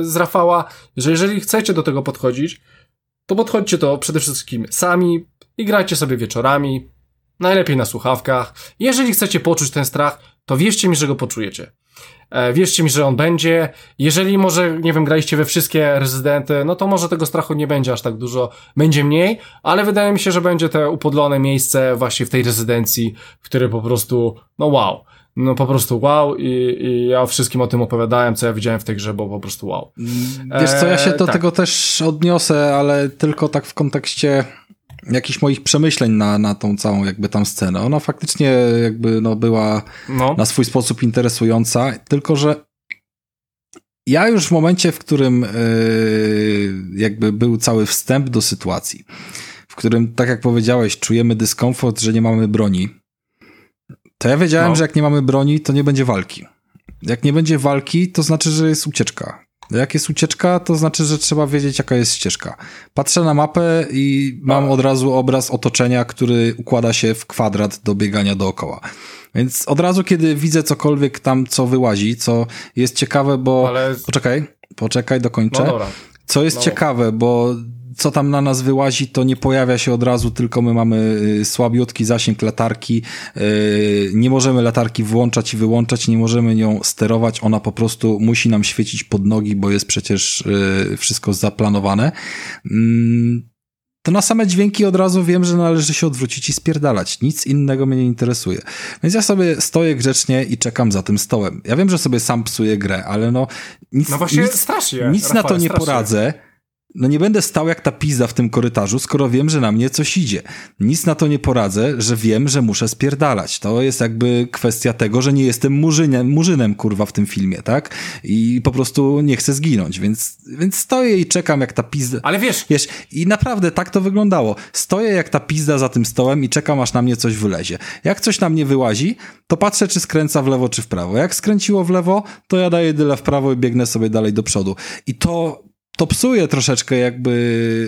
z Rafała, że jeżeli chcecie do tego podchodzić, to podchodźcie to przede wszystkim sami i grajcie sobie wieczorami, najlepiej na słuchawkach. Jeżeli chcecie poczuć ten strach, to wierzcie mi, że go poczujecie. E, wierzcie mi, że on będzie. Jeżeli może, nie wiem, graliście we wszystkie rezydenty, no to może tego strachu nie będzie aż tak dużo, będzie mniej, ale wydaje mi się, że będzie to upodlone miejsce właśnie w tej rezydencji, w której po prostu, no wow no po prostu wow i, i ja wszystkim o tym opowiadałem, co ja widziałem w tej grze, bo po prostu wow. Wiesz co, ja się do tak. tego też odniosę, ale tylko tak w kontekście jakichś moich przemyśleń na, na tą całą jakby tam scenę. Ona faktycznie jakby no była no. na swój sposób interesująca, tylko że ja już w momencie, w którym yy, jakby był cały wstęp do sytuacji, w którym, tak jak powiedziałeś, czujemy dyskomfort, że nie mamy broni, to ja wiedziałem, no. że jak nie mamy broni, to nie będzie walki. Jak nie będzie walki, to znaczy, że jest ucieczka. Jak jest ucieczka, to znaczy, że trzeba wiedzieć, jaka jest ścieżka. Patrzę na mapę i mam od razu obraz otoczenia, który układa się w kwadrat do biegania dookoła. Więc od razu, kiedy widzę cokolwiek tam, co wyłazi, co jest ciekawe, bo... Ale... Poczekaj, poczekaj, dokończę. No dobra. Co jest no. ciekawe, bo co tam na nas wyłazi, to nie pojawia się od razu, tylko my mamy y, słabiutki zasięg latarki. Y, nie możemy latarki włączać i wyłączać, nie możemy nią sterować. Ona po prostu musi nam świecić pod nogi, bo jest przecież y, wszystko zaplanowane. Mm, to na same dźwięki od razu wiem, że należy się odwrócić i spierdalać. Nic innego mnie nie interesuje. Więc ja sobie stoję grzecznie i czekam za tym stołem. Ja wiem, że sobie sam psuję grę, ale no nic, no właśnie nic, strasznie, nic na to nie strasznie. poradzę no nie będę stał jak ta pizza w tym korytarzu, skoro wiem, że na mnie coś idzie. Nic na to nie poradzę, że wiem, że muszę spierdalać. To jest jakby kwestia tego, że nie jestem murzynem, murzynem kurwa w tym filmie, tak? I po prostu nie chcę zginąć, więc, więc stoję i czekam jak ta pizza. Ale wiesz... Wiesz, i naprawdę tak to wyglądało. Stoję jak ta pizda za tym stołem i czekam aż na mnie coś wylezie. Jak coś na mnie wyłazi, to patrzę czy skręca w lewo czy w prawo. Jak skręciło w lewo, to ja daję dyle w prawo i biegnę sobie dalej do przodu. I to to psuje troszeczkę jakby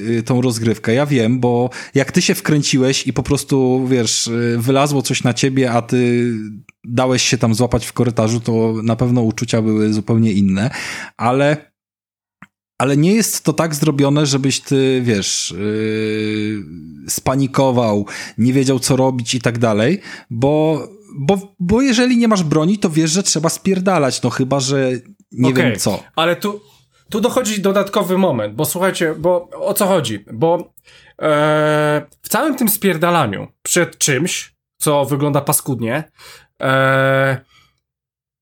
y, tą rozgrywkę. Ja wiem, bo jak ty się wkręciłeś i po prostu, wiesz, y, wylazło coś na ciebie, a ty dałeś się tam złapać w korytarzu, to na pewno uczucia były zupełnie inne, ale ale nie jest to tak zrobione, żebyś ty, wiesz, yy, spanikował, nie wiedział co robić i tak dalej, bo, bo, bo jeżeli nie masz broni, to wiesz, że trzeba spierdalać, no chyba, że nie okay, wiem co. Ale tu, tu dochodzi dodatkowy moment, bo słuchajcie, bo o co chodzi? Bo e, w całym tym spierdalaniu przed czymś, co wygląda paskudnie, e,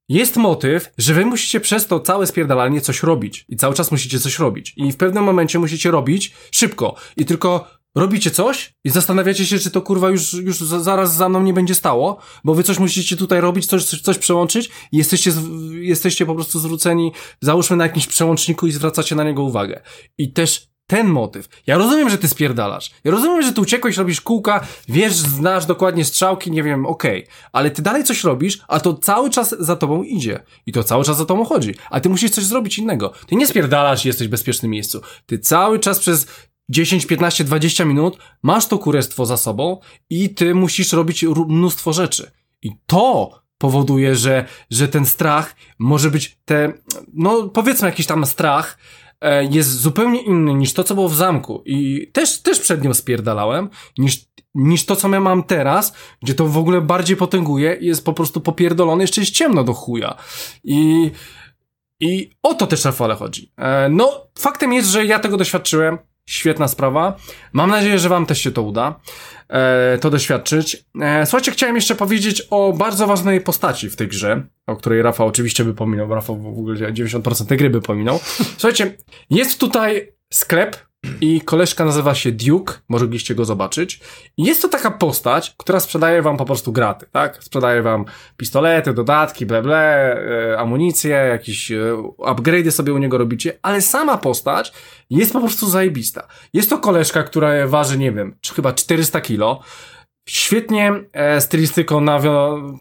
jest motyw, że wy musicie przez to całe spierdalanie coś robić. I cały czas musicie coś robić. I w pewnym momencie musicie robić szybko. I tylko robicie coś i zastanawiacie się, czy to kurwa już, już zaraz za mną nie będzie stało, bo wy coś musicie tutaj robić, coś, coś, przełączyć i jesteście, jesteście po prostu zwróceni, załóżmy na jakimś przełączniku i zwracacie na niego uwagę. I też ten motyw. Ja rozumiem, że ty spierdalasz. Ja rozumiem, że ty uciekłeś, robisz kółka, wiesz, znasz dokładnie strzałki, nie wiem, okej. Okay. Ale ty dalej coś robisz, a to cały czas za tobą idzie. I to cały czas za tobą chodzi. A ty musisz coś zrobić innego. Ty nie spierdalasz i jesteś w bezpiecznym miejscu. Ty cały czas przez 10, 15, 20 minut, masz to kurestwo za sobą i ty musisz robić mnóstwo rzeczy. I to powoduje, że, że ten strach może być te, no powiedzmy jakiś tam strach, e, jest zupełnie inny niż to, co było w zamku. I też, też przed nią spierdalałem, niż, niż to, co ja mam teraz, gdzie to w ogóle bardziej potęguje i jest po prostu popierdolony, jeszcze jest ciemno do chuja. I, i o to też Rafale chodzi. E, no, faktem jest, że ja tego doświadczyłem. Świetna sprawa. Mam nadzieję, że Wam też się to uda, e, to doświadczyć. E, słuchajcie, chciałem jeszcze powiedzieć o bardzo ważnej postaci w tej grze, o której Rafał oczywiście by pominął. Rafał w ogóle 90% tej gry by pominął. Słuchajcie, jest tutaj sklep, i koleżka nazywa się Duke, mogliście go zobaczyć. Jest to taka postać, która sprzedaje wam po prostu graty, tak? Sprzedaje wam pistolety, dodatki, ble, ble, e, amunicję, jakieś e, upgrade'y sobie u niego robicie, ale sama postać jest po prostu zajebista. Jest to koleżka, która waży, nie wiem, czy chyba 400 kilo, świetnie e, stylistyką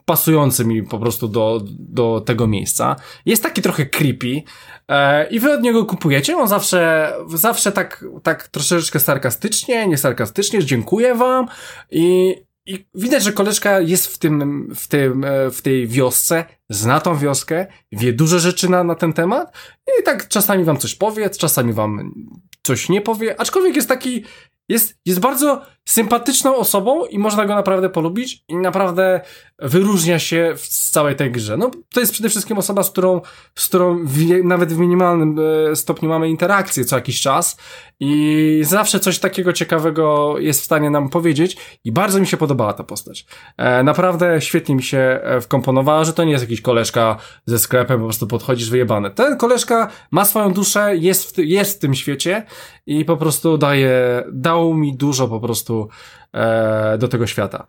pasujący mi po prostu do, do tego miejsca. Jest taki trochę creepy e, i wy od niego kupujecie. On zawsze, zawsze tak, tak troszeczkę sarkastycznie, nie sarkastycznie, dziękuję wam i, i widać, że koleżka jest w tym, w tym, e, w tej wiosce, zna tą wioskę, wie dużo rzeczy na, na ten temat i tak czasami wam coś powie, czasami wam coś nie powie, aczkolwiek jest taki, jest, jest bardzo sympatyczną osobą i można go naprawdę polubić i naprawdę wyróżnia się w całej tej grze. No, to jest przede wszystkim osoba, z którą, z którą w, nawet w minimalnym e, stopniu mamy interakcję co jakiś czas i zawsze coś takiego ciekawego jest w stanie nam powiedzieć i bardzo mi się podobała ta postać. E, naprawdę świetnie mi się e, wkomponowała, że to nie jest jakiś koleżka ze sklepem, po prostu podchodzisz wyjebany. Ten koleżka ma swoją duszę, jest w, jest w tym świecie i po prostu daje, dał mi dużo po prostu e, do tego świata.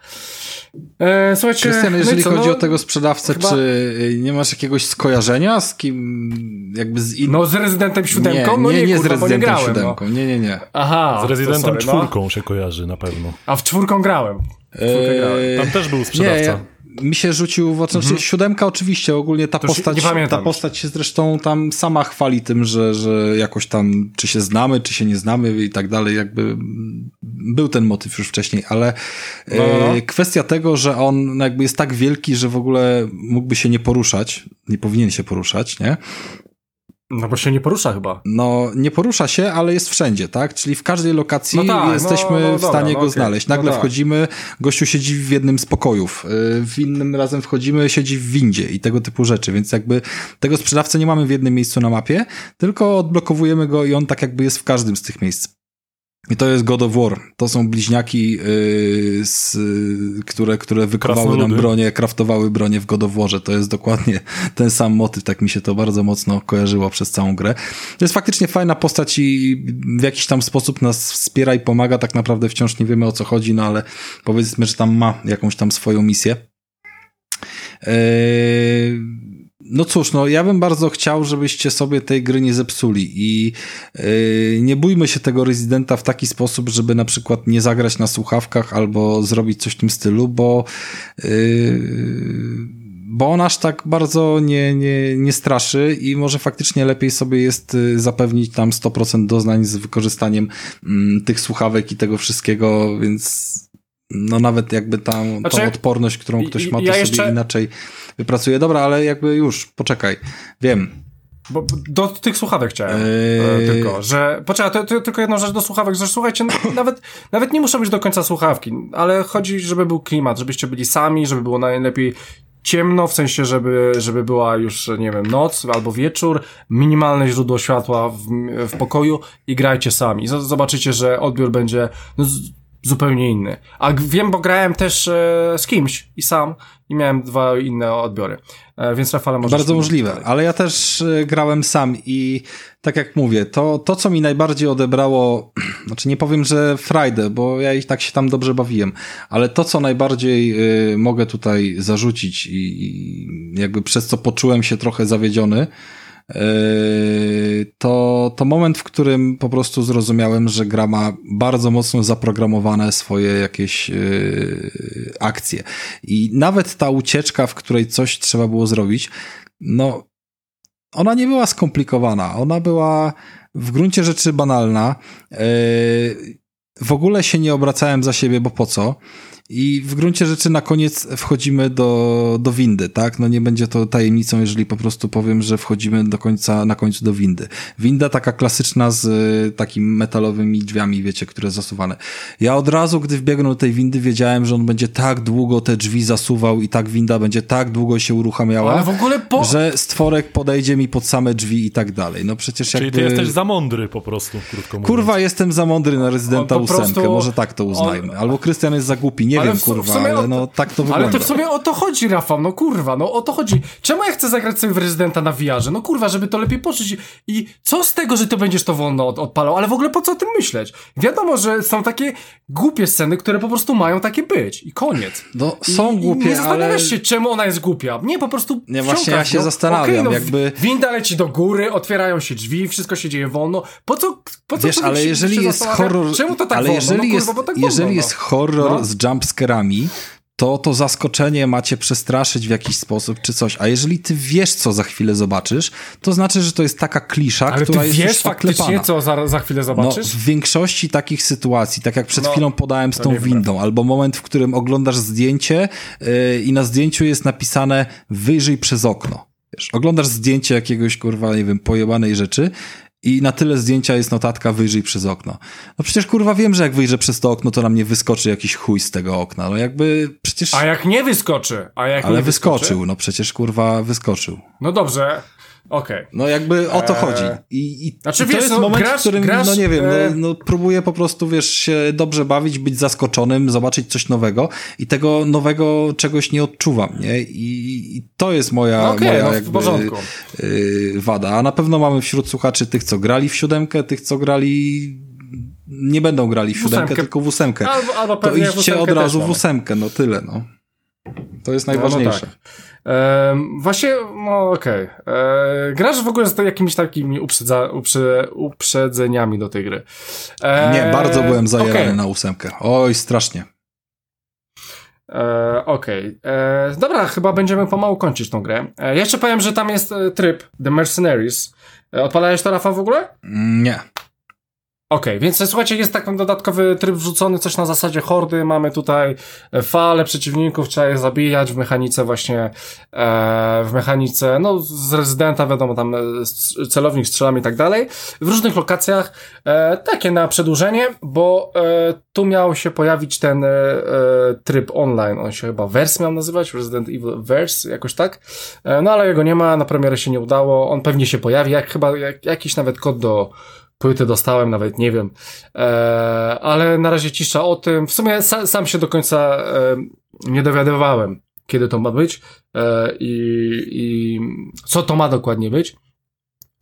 E, słuchajcie, Krystian, jeżeli no co, chodzi no, o tego sprzedawcę, chyba... czy nie masz jakiegoś skojarzenia z kim, jakby z innym? No z Rezydentem siódemką? Nie, no nie, nie, nie kurwa, z Rezydentem no. siódemką, nie, nie, nie. Aha. Z Rezydentem sorry, no. czwórką no. się kojarzy na pewno. A w czwórką grałem. Eee, Tam też był sprzedawca. Nie, ja mi się rzucił w oczy, znaczy mhm. siódemka oczywiście, ogólnie ta postać, ta postać się zresztą tam sama chwali tym, że, że jakoś tam, czy się znamy, czy się nie znamy i tak dalej, jakby był ten motyw już wcześniej, ale no, no. no. E, kwestia tego, że on jakby jest tak wielki, że w ogóle mógłby się nie poruszać, nie powinien się poruszać, nie? No bo się nie porusza chyba. No, nie porusza się, ale jest wszędzie, tak? Czyli w każdej lokacji no tak, jesteśmy no, no, w stanie go znaleźć. Nagle no tak. wchodzimy, gościu siedzi w jednym z pokojów, y, w innym razem wchodzimy, siedzi w windzie i tego typu rzeczy, więc jakby tego sprzedawcę nie mamy w jednym miejscu na mapie, tylko odblokowujemy go i on tak jakby jest w każdym z tych miejsc. I to jest God of War. To są bliźniaki, yy, z, które, które wykowały nam bronię, kraftowały bronię w God of Warze. To jest dokładnie ten sam motyw. Tak mi się to bardzo mocno kojarzyło przez całą grę. To jest faktycznie fajna postać i w jakiś tam sposób nas wspiera i pomaga. Tak naprawdę wciąż nie wiemy o co chodzi, no ale powiedzmy, że tam ma jakąś tam swoją misję. Yy no cóż, no ja bym bardzo chciał, żebyście sobie tej gry nie zepsuli i yy, nie bójmy się tego rezydenta w taki sposób, żeby na przykład nie zagrać na słuchawkach albo zrobić coś w tym stylu, bo yy, bo on aż tak bardzo nie, nie, nie straszy i może faktycznie lepiej sobie jest y, zapewnić tam 100% doznań z wykorzystaniem mm, tych słuchawek i tego wszystkiego, więc no nawet jakby tam znaczy, tą odporność, którą ktoś ma, to ja sobie jeszcze... inaczej wypracuje. Dobra, ale jakby już, poczekaj, wiem. Bo do tych słuchawek chciałem yy... tylko, że... Poczekaj, to, to, tylko jedną rzecz do słuchawek, że słuchajcie, nawet, nawet nie muszą być do końca słuchawki, ale chodzi, żeby był klimat, żebyście byli sami, żeby było najlepiej ciemno, w sensie, żeby, żeby była już, nie wiem, noc albo wieczór, minimalne źródło światła w, w pokoju i grajcie sami. Zobaczycie, że odbiór będzie no, zupełnie inny. A wiem, bo grałem też e, z kimś i sam i miałem dwa inne odbiory. E, więc Rafale może. Bardzo możliwe, ale ja też e, grałem sam i tak jak mówię, to, to co mi najbardziej odebrało, znaczy nie powiem, że Friday, bo ja ich tak się tam dobrze bawiłem, ale to co najbardziej y, mogę tutaj zarzucić i, i jakby przez co poczułem się trochę zawiedziony, to, to moment, w którym po prostu zrozumiałem, że gra ma bardzo mocno zaprogramowane swoje jakieś yy, akcje. I nawet ta ucieczka, w której coś trzeba było zrobić, no, ona nie była skomplikowana. Ona była w gruncie rzeczy banalna. Yy, w ogóle się nie obracałem za siebie, bo po co? I w gruncie rzeczy na koniec wchodzimy do, do windy, tak? No nie będzie to tajemnicą, jeżeli po prostu powiem, że wchodzimy do końca, na końcu do windy. Winda taka klasyczna z y, takimi metalowymi drzwiami, wiecie, które zasuwane. Ja od razu, gdy wbiegnął do tej windy, wiedziałem, że on będzie tak długo te drzwi zasuwał i tak winda będzie tak długo się uruchamiała, Ale w ogóle po... że stworek podejdzie mi pod same drzwi i tak dalej. No przecież Czyli jakby... ty jesteś za mądry po prostu, krótko mówiąc. Kurwa, jestem za mądry na rezydenta ósemkę, prostu... może tak to uznajmy. Albo Krystian jest za głupi, nie ale wiem, kurwa, ale no tak to wygląda. Ale to w sumie o to chodzi, Rafał, no kurwa, no o to chodzi. Czemu ja chcę zagrać sobie w Rezydenta na VR-ze? No kurwa, żeby to lepiej poczuć. I co z tego, że ty będziesz to wolno od, odpalał? Ale w ogóle po co o tym myśleć? Wiadomo, że są takie głupie sceny, które po prostu mają takie być. I koniec. No, są I, głupie, i nie zastanawiasz ale... się, czemu ona jest głupia. Nie, po prostu Nie, właśnie ja się no, zastanawiam, okay, no, jakby... Winda leci do góry, otwierają się drzwi, wszystko się dzieje wolno. Po co, po co Wiesz, ale jeżeli jest horror... Czemu to tak ale wolno? Jeżeli, no, jest, tak jeżeli wolno, jest horror no. z jumpscarami, to to zaskoczenie macie przestraszyć w jakiś sposób czy coś. A jeżeli ty wiesz, co za chwilę zobaczysz, to znaczy, że to jest taka klisza, Ale która ty jest wiesz faktycznie, co za, za chwilę zobaczysz? No, w większości takich sytuacji, tak jak przed no, chwilą podałem z tą windą, albo moment, w którym oglądasz zdjęcie yy, i na zdjęciu jest napisane wyjrzyj przez okno. Wiesz, oglądasz zdjęcie jakiegoś, kurwa, nie wiem, pojebanej rzeczy i na tyle zdjęcia jest notatka wyjrzyj przez okno. No przecież kurwa wiem, że jak wyjrzę przez to okno, to na mnie wyskoczy jakiś chuj z tego okna. No jakby przecież... A jak nie wyskoczy? A jak Ale nie wyskoczył, wyskoczy? no przecież kurwa wyskoczył. No dobrze, Okej. Okay. No jakby o to chodzi. I, i, znaczy, i wiesz, to jest no, moment, grasz, w którym, grasz, no nie wiem, no, no próbuję po prostu, wiesz, się dobrze bawić, być zaskoczonym, zobaczyć coś nowego i tego nowego czegoś nie odczuwam, nie? I, i to jest moja, no okay, moja no, jakby, yy, wada. A na pewno mamy wśród słuchaczy tych, co grali w siódemkę, tych, co grali nie będą grali w siódemkę, tylko w ósemkę. Albo, albo to idźcie od razu w ósemkę, no tyle, no. To jest najważniejsze. No, no tak. Właśnie, no okej. Okay. Grasz w ogóle z jakimiś takimi uprzedza, uprze, uprzedzeniami do tej gry. Ehm, nie, bardzo byłem zajarany okay. na ósemkę. Oj, strasznie. E, Okej. Okay. Dobra, chyba będziemy pomału kończyć tą grę. E, jeszcze powiem, że tam jest e, tryb The Mercenaries. E, odpalałeś to, Rafa, w ogóle? Nie. Okej, okay, więc słuchajcie, jest taki dodatkowy tryb wrzucony, coś na zasadzie hordy, mamy tutaj e, fale przeciwników, trzeba je zabijać w mechanice właśnie, e, w mechanice, no z rezydenta wiadomo, tam e, celownik strzelamy i tak dalej, w różnych lokacjach, e, takie na przedłużenie, bo e, tu miał się pojawić ten e, e tryb online, on się chyba Verse miał nazywać, Resident Evil Verse, jakoś tak, e, no ale jego nie ma, na premierę się nie udało, on pewnie się pojawi, jak chyba jak, jakiś nawet kod do płyty dostałem, nawet nie wiem. E, ale na razie cisza o tym. W sumie sa, sam się do końca e, nie dowiadywałem, kiedy to ma być e, i, i co to ma dokładnie być.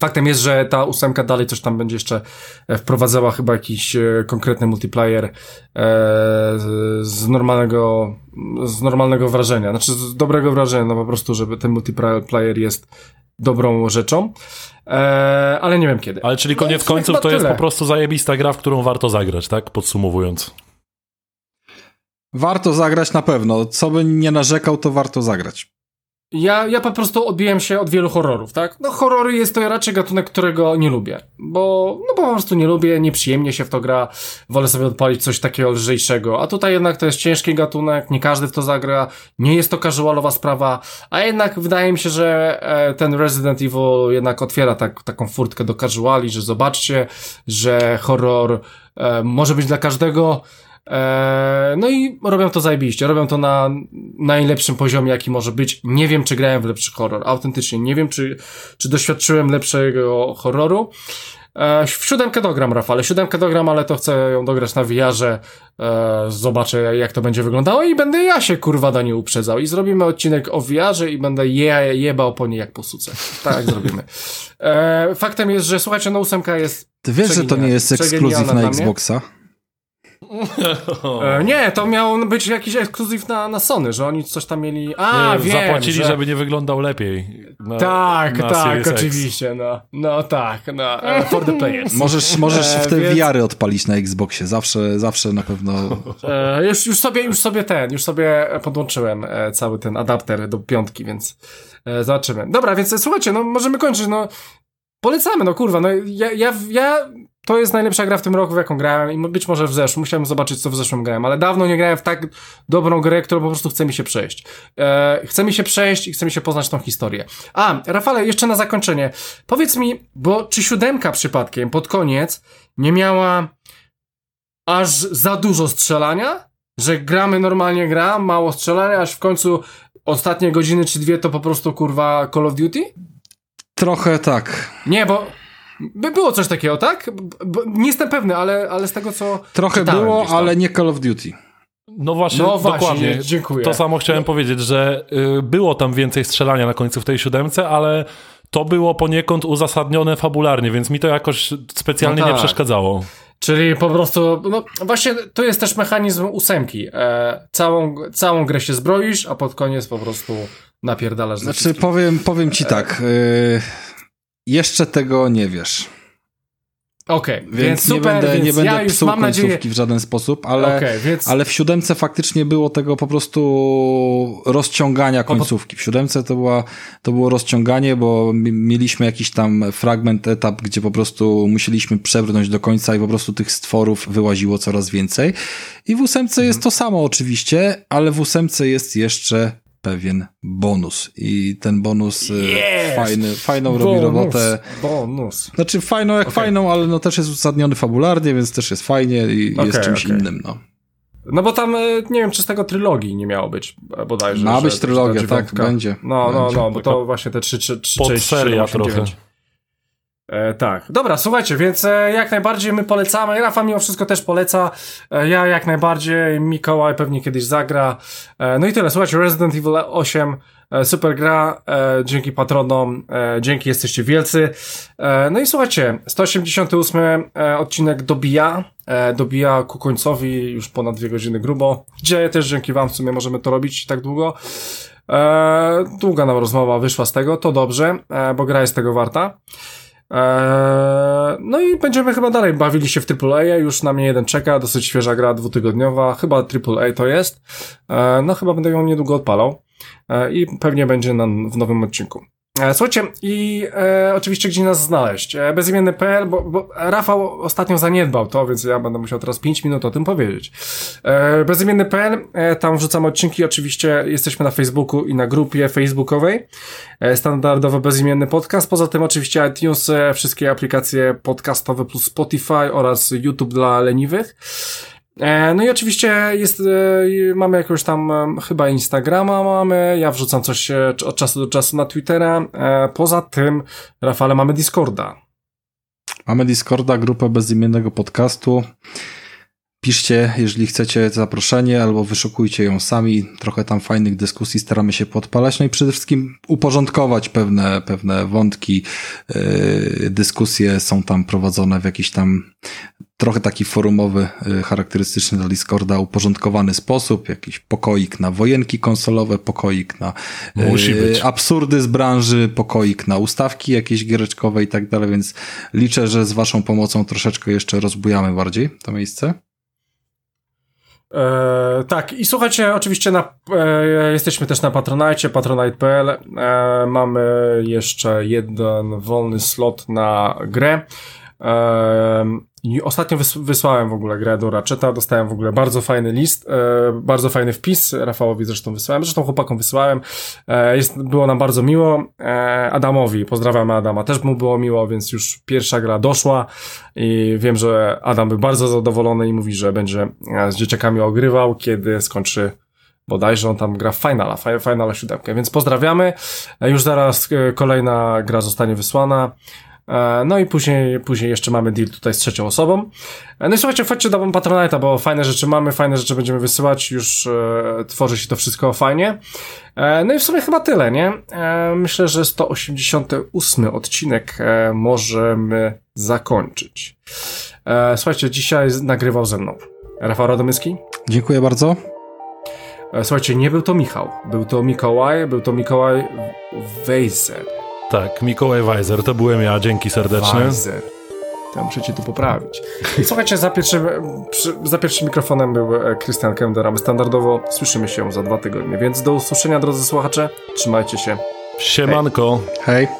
Faktem jest, że ta ósemka dalej coś tam będzie jeszcze e, wprowadzała chyba jakiś e, konkretny multiplayer e, z normalnego, z normalnego wrażenia, znaczy z dobrego wrażenia, no po prostu, żeby ten multiplayer jest dobrą rzeczą, e, ale nie wiem kiedy. Ale czyli koniec no, końców to jest po prostu zajebista gra, w którą warto zagrać, tak? Podsumowując. Warto zagrać na pewno. Co by nie narzekał, to warto zagrać. Ja, ja po prostu odbiłem się od wielu horrorów, tak? No horrory jest to raczej gatunek, którego nie lubię, bo no po prostu nie lubię, nieprzyjemnie się w to gra, wolę sobie odpalić coś takiego lżejszego, a tutaj jednak to jest ciężki gatunek, nie każdy w to zagra, nie jest to casualowa sprawa, a jednak wydaje mi się, że e, ten Resident Evil jednak otwiera tak, taką furtkę do casuali, że zobaczcie, że horror e, może być dla każdego, no i robią to zajebiście, robią to na najlepszym poziomie, jaki może być. Nie wiem, czy grałem w lepszy horror, autentycznie nie wiem, czy, czy doświadczyłem lepszego horroru. Eee, w siódemkę dogram, Rafale, siódemkę dogram, ale to chcę ją dograć na wiarze. Eee, zobaczę, jak to będzie wyglądało i będę ja się, kurwa, da nie uprzedzał. I zrobimy odcinek o wiarze i będę je, jebał po niej jak po suce. Tak zrobimy. Eee, faktem jest, że słuchajcie, no ósemka jest Ty wiesz, że to nie jest ekskluzyw na Xboxa? E, nie, to miał być jakiś ekskluzyw na, na Sony, że oni coś tam mieli. A, nie, wiem, Zapłacili, że... żeby nie wyglądał lepiej. Na, tak, na tak, oczywiście. No, no tak, no, e, for the players. Możesz, możesz w te e, więc... wiary odpalić na Xboxie. Zawsze, zawsze na pewno. E, już, już, sobie, już sobie ten, już sobie podłączyłem e, cały ten adapter do piątki, więc e, zobaczymy. Dobra, więc słuchajcie, no możemy kończyć. No, Polecamy, no kurwa, no ja, ja, ja to jest najlepsza gra w tym roku, w jaką grałem i być może w zeszłym, musiałem zobaczyć, co w zeszłym grałem, ale dawno nie grałem w tak dobrą grę, którą po prostu chce mi się przejść. E, chce mi się przejść i chce mi się poznać tą historię. A, Rafale, jeszcze na zakończenie. Powiedz mi, bo czy siódemka przypadkiem pod koniec nie miała aż za dużo strzelania? Że gramy normalnie gra, mało strzelania, aż w końcu ostatnie godziny czy dwie to po prostu kurwa Call of Duty? Trochę tak. Nie, bo by było coś takiego, tak? nie jestem pewny, ale, ale z tego co. Trochę było, ale nie Call of Duty. No właśnie, no właśnie, dokładnie. Dziękuję. To samo chciałem no. powiedzieć, że y, było tam więcej strzelania na końcu w tej siódemce, ale to było poniekąd uzasadnione fabularnie, więc mi to jakoś specjalnie no tak. nie przeszkadzało. Czyli po prostu, no właśnie to jest też mechanizm ósemki. E, całą, całą grę się zbroisz, a pod koniec po prostu napierdalasz. Znaczy powiem, powiem ci tak, y, jeszcze tego nie wiesz. Okej, okay, więc, więc super, nie będę, więc nie będę ja psuł końcówki nadzieję... w żaden sposób, ale, okay, więc... ale w siódemce faktycznie było tego po prostu rozciągania końcówki. W siódemce to, była, to było rozciąganie, bo mieliśmy jakiś tam fragment, etap, gdzie po prostu musieliśmy przebrnąć do końca i po prostu tych stworów wyłaziło coraz więcej. I w ósemce mhm. jest to samo oczywiście, ale w ósemce jest jeszcze pewien bonus i ten bonus yes! fajny, fajną bonus, robi robotę. Bonus. Znaczy fajną jak okay. fajną, ale no też jest uzasadniony fabularnie, więc też jest fajnie i okay, jest czymś okay. innym, no. No bo tam, y, nie wiem, czy z tego trylogii nie miało być bodajże. Ma być trylogia, tak, będzie. No, no, no, bo to właśnie te trzy, trzy, trzy części. seria trochę. E, tak. Dobra, słuchajcie, więc e, jak najbardziej my polecamy. Rafa mimo wszystko też poleca. E, ja jak najbardziej. Mikołaj pewnie kiedyś zagra. E, no i tyle. Słuchajcie, Resident Evil 8 e, super gra. E, dzięki patronom. dzięki, jesteście wielcy. no i słuchajcie, 188 odcinek dobija. dobija ku końcowi już ponad dwie godziny grubo. Gdzie też dzięki wam w sumie możemy to robić tak długo. długa nam rozmowa wyszła z tego, to dobrze, bo gra jest tego warta. Eee, no i będziemy chyba dalej bawili się w AAA, już na mnie jeden czeka, dosyć świeża gra dwutygodniowa, chyba AAA to jest, e, no chyba będę ją niedługo odpalał. I pewnie będzie na, w nowym odcinku. E, słuchajcie, i e, oczywiście gdzie nas znaleźć? E, bezimienny.pl, bo, bo Rafał ostatnio zaniedbał to, więc ja będę musiał teraz 5 minut o tym powiedzieć. E, bezimienny.pl, e, tam wrzucam odcinki, oczywiście jesteśmy na Facebooku i na grupie facebookowej. E, standardowo bezimienny podcast, poza tym oczywiście iTunes, e, wszystkie aplikacje podcastowe plus Spotify oraz YouTube dla leniwych. E, no i oczywiście jest, e, mamy jakąś tam chyba Instagrama mamy, ja wrzucam coś e, od czasu do czasu na Twittera. Poza tym, Rafale, mamy Discorda. Mamy Discorda, grupę bezimiennego podcastu. Piszcie, jeżeli chcecie zaproszenie, albo wyszukujcie ją sami. Trochę tam fajnych dyskusji staramy się podpalać. No i przede wszystkim uporządkować pewne, pewne wątki. Yy, dyskusje są tam prowadzone w jakiś tam trochę taki forumowy, yy, charakterystyczny dla Discorda, uporządkowany sposób. Jakiś pokoik na wojenki konsolowe, pokoik na yy, absurdy z branży, pokoik na ustawki jakieś giereczkowe i tak dalej, więc liczę, że z waszą pomocą troszeczkę jeszcze rozbujamy bardziej to miejsce. E, tak, i słuchajcie, oczywiście na, e, jesteśmy też na Patronite, patronite.pl. E, mamy jeszcze jeden wolny slot na grę. I ostatnio wys wysłałem w ogóle grę do Ratcheta, dostałem w ogóle bardzo fajny list, e, bardzo fajny wpis, Rafałowi zresztą wysłałem, zresztą chłopakom wysłałem, e, jest, było nam bardzo miło, e, Adamowi, pozdrawiamy Adama, też mu było miło, więc już pierwsza gra doszła i wiem, że Adam był bardzo zadowolony i mówi, że będzie e, z dzieciakami ogrywał, kiedy skończy bodajże on tam gra w Finala, Finala 7, więc pozdrawiamy, e, już zaraz e, kolejna gra zostanie wysłana, no i później, później jeszcze mamy deal tutaj z trzecią osobą. E, no i słuchajcie, wchodźcie do Patronite'a, bo fajne rzeczy mamy, fajne rzeczy będziemy wysyłać, już e, tworzy się to wszystko fajnie. E, no i w sumie chyba tyle, nie? E, myślę, że 188 odcinek e, możemy zakończyć. Słuchajcie, dzisiaj nagrywał ze mną Rafał Radomyski. Dziękuję bardzo. Słuchajcie, nie był to Michał, był to Mikołaj, był to Mikołaj Wejzer. Tak, Mikołaj Weiser, to byłem ja, dzięki serdecznie. Weiser. To muszę cię tu poprawić. Słuchajcie, za pierwszym, za pierwszym mikrofonem był Krystian Kender, standardowo słyszymy się za dwa tygodnie, więc do usłyszenia, drodzy słuchacze, trzymajcie się. Siemanko. Hej. Hej.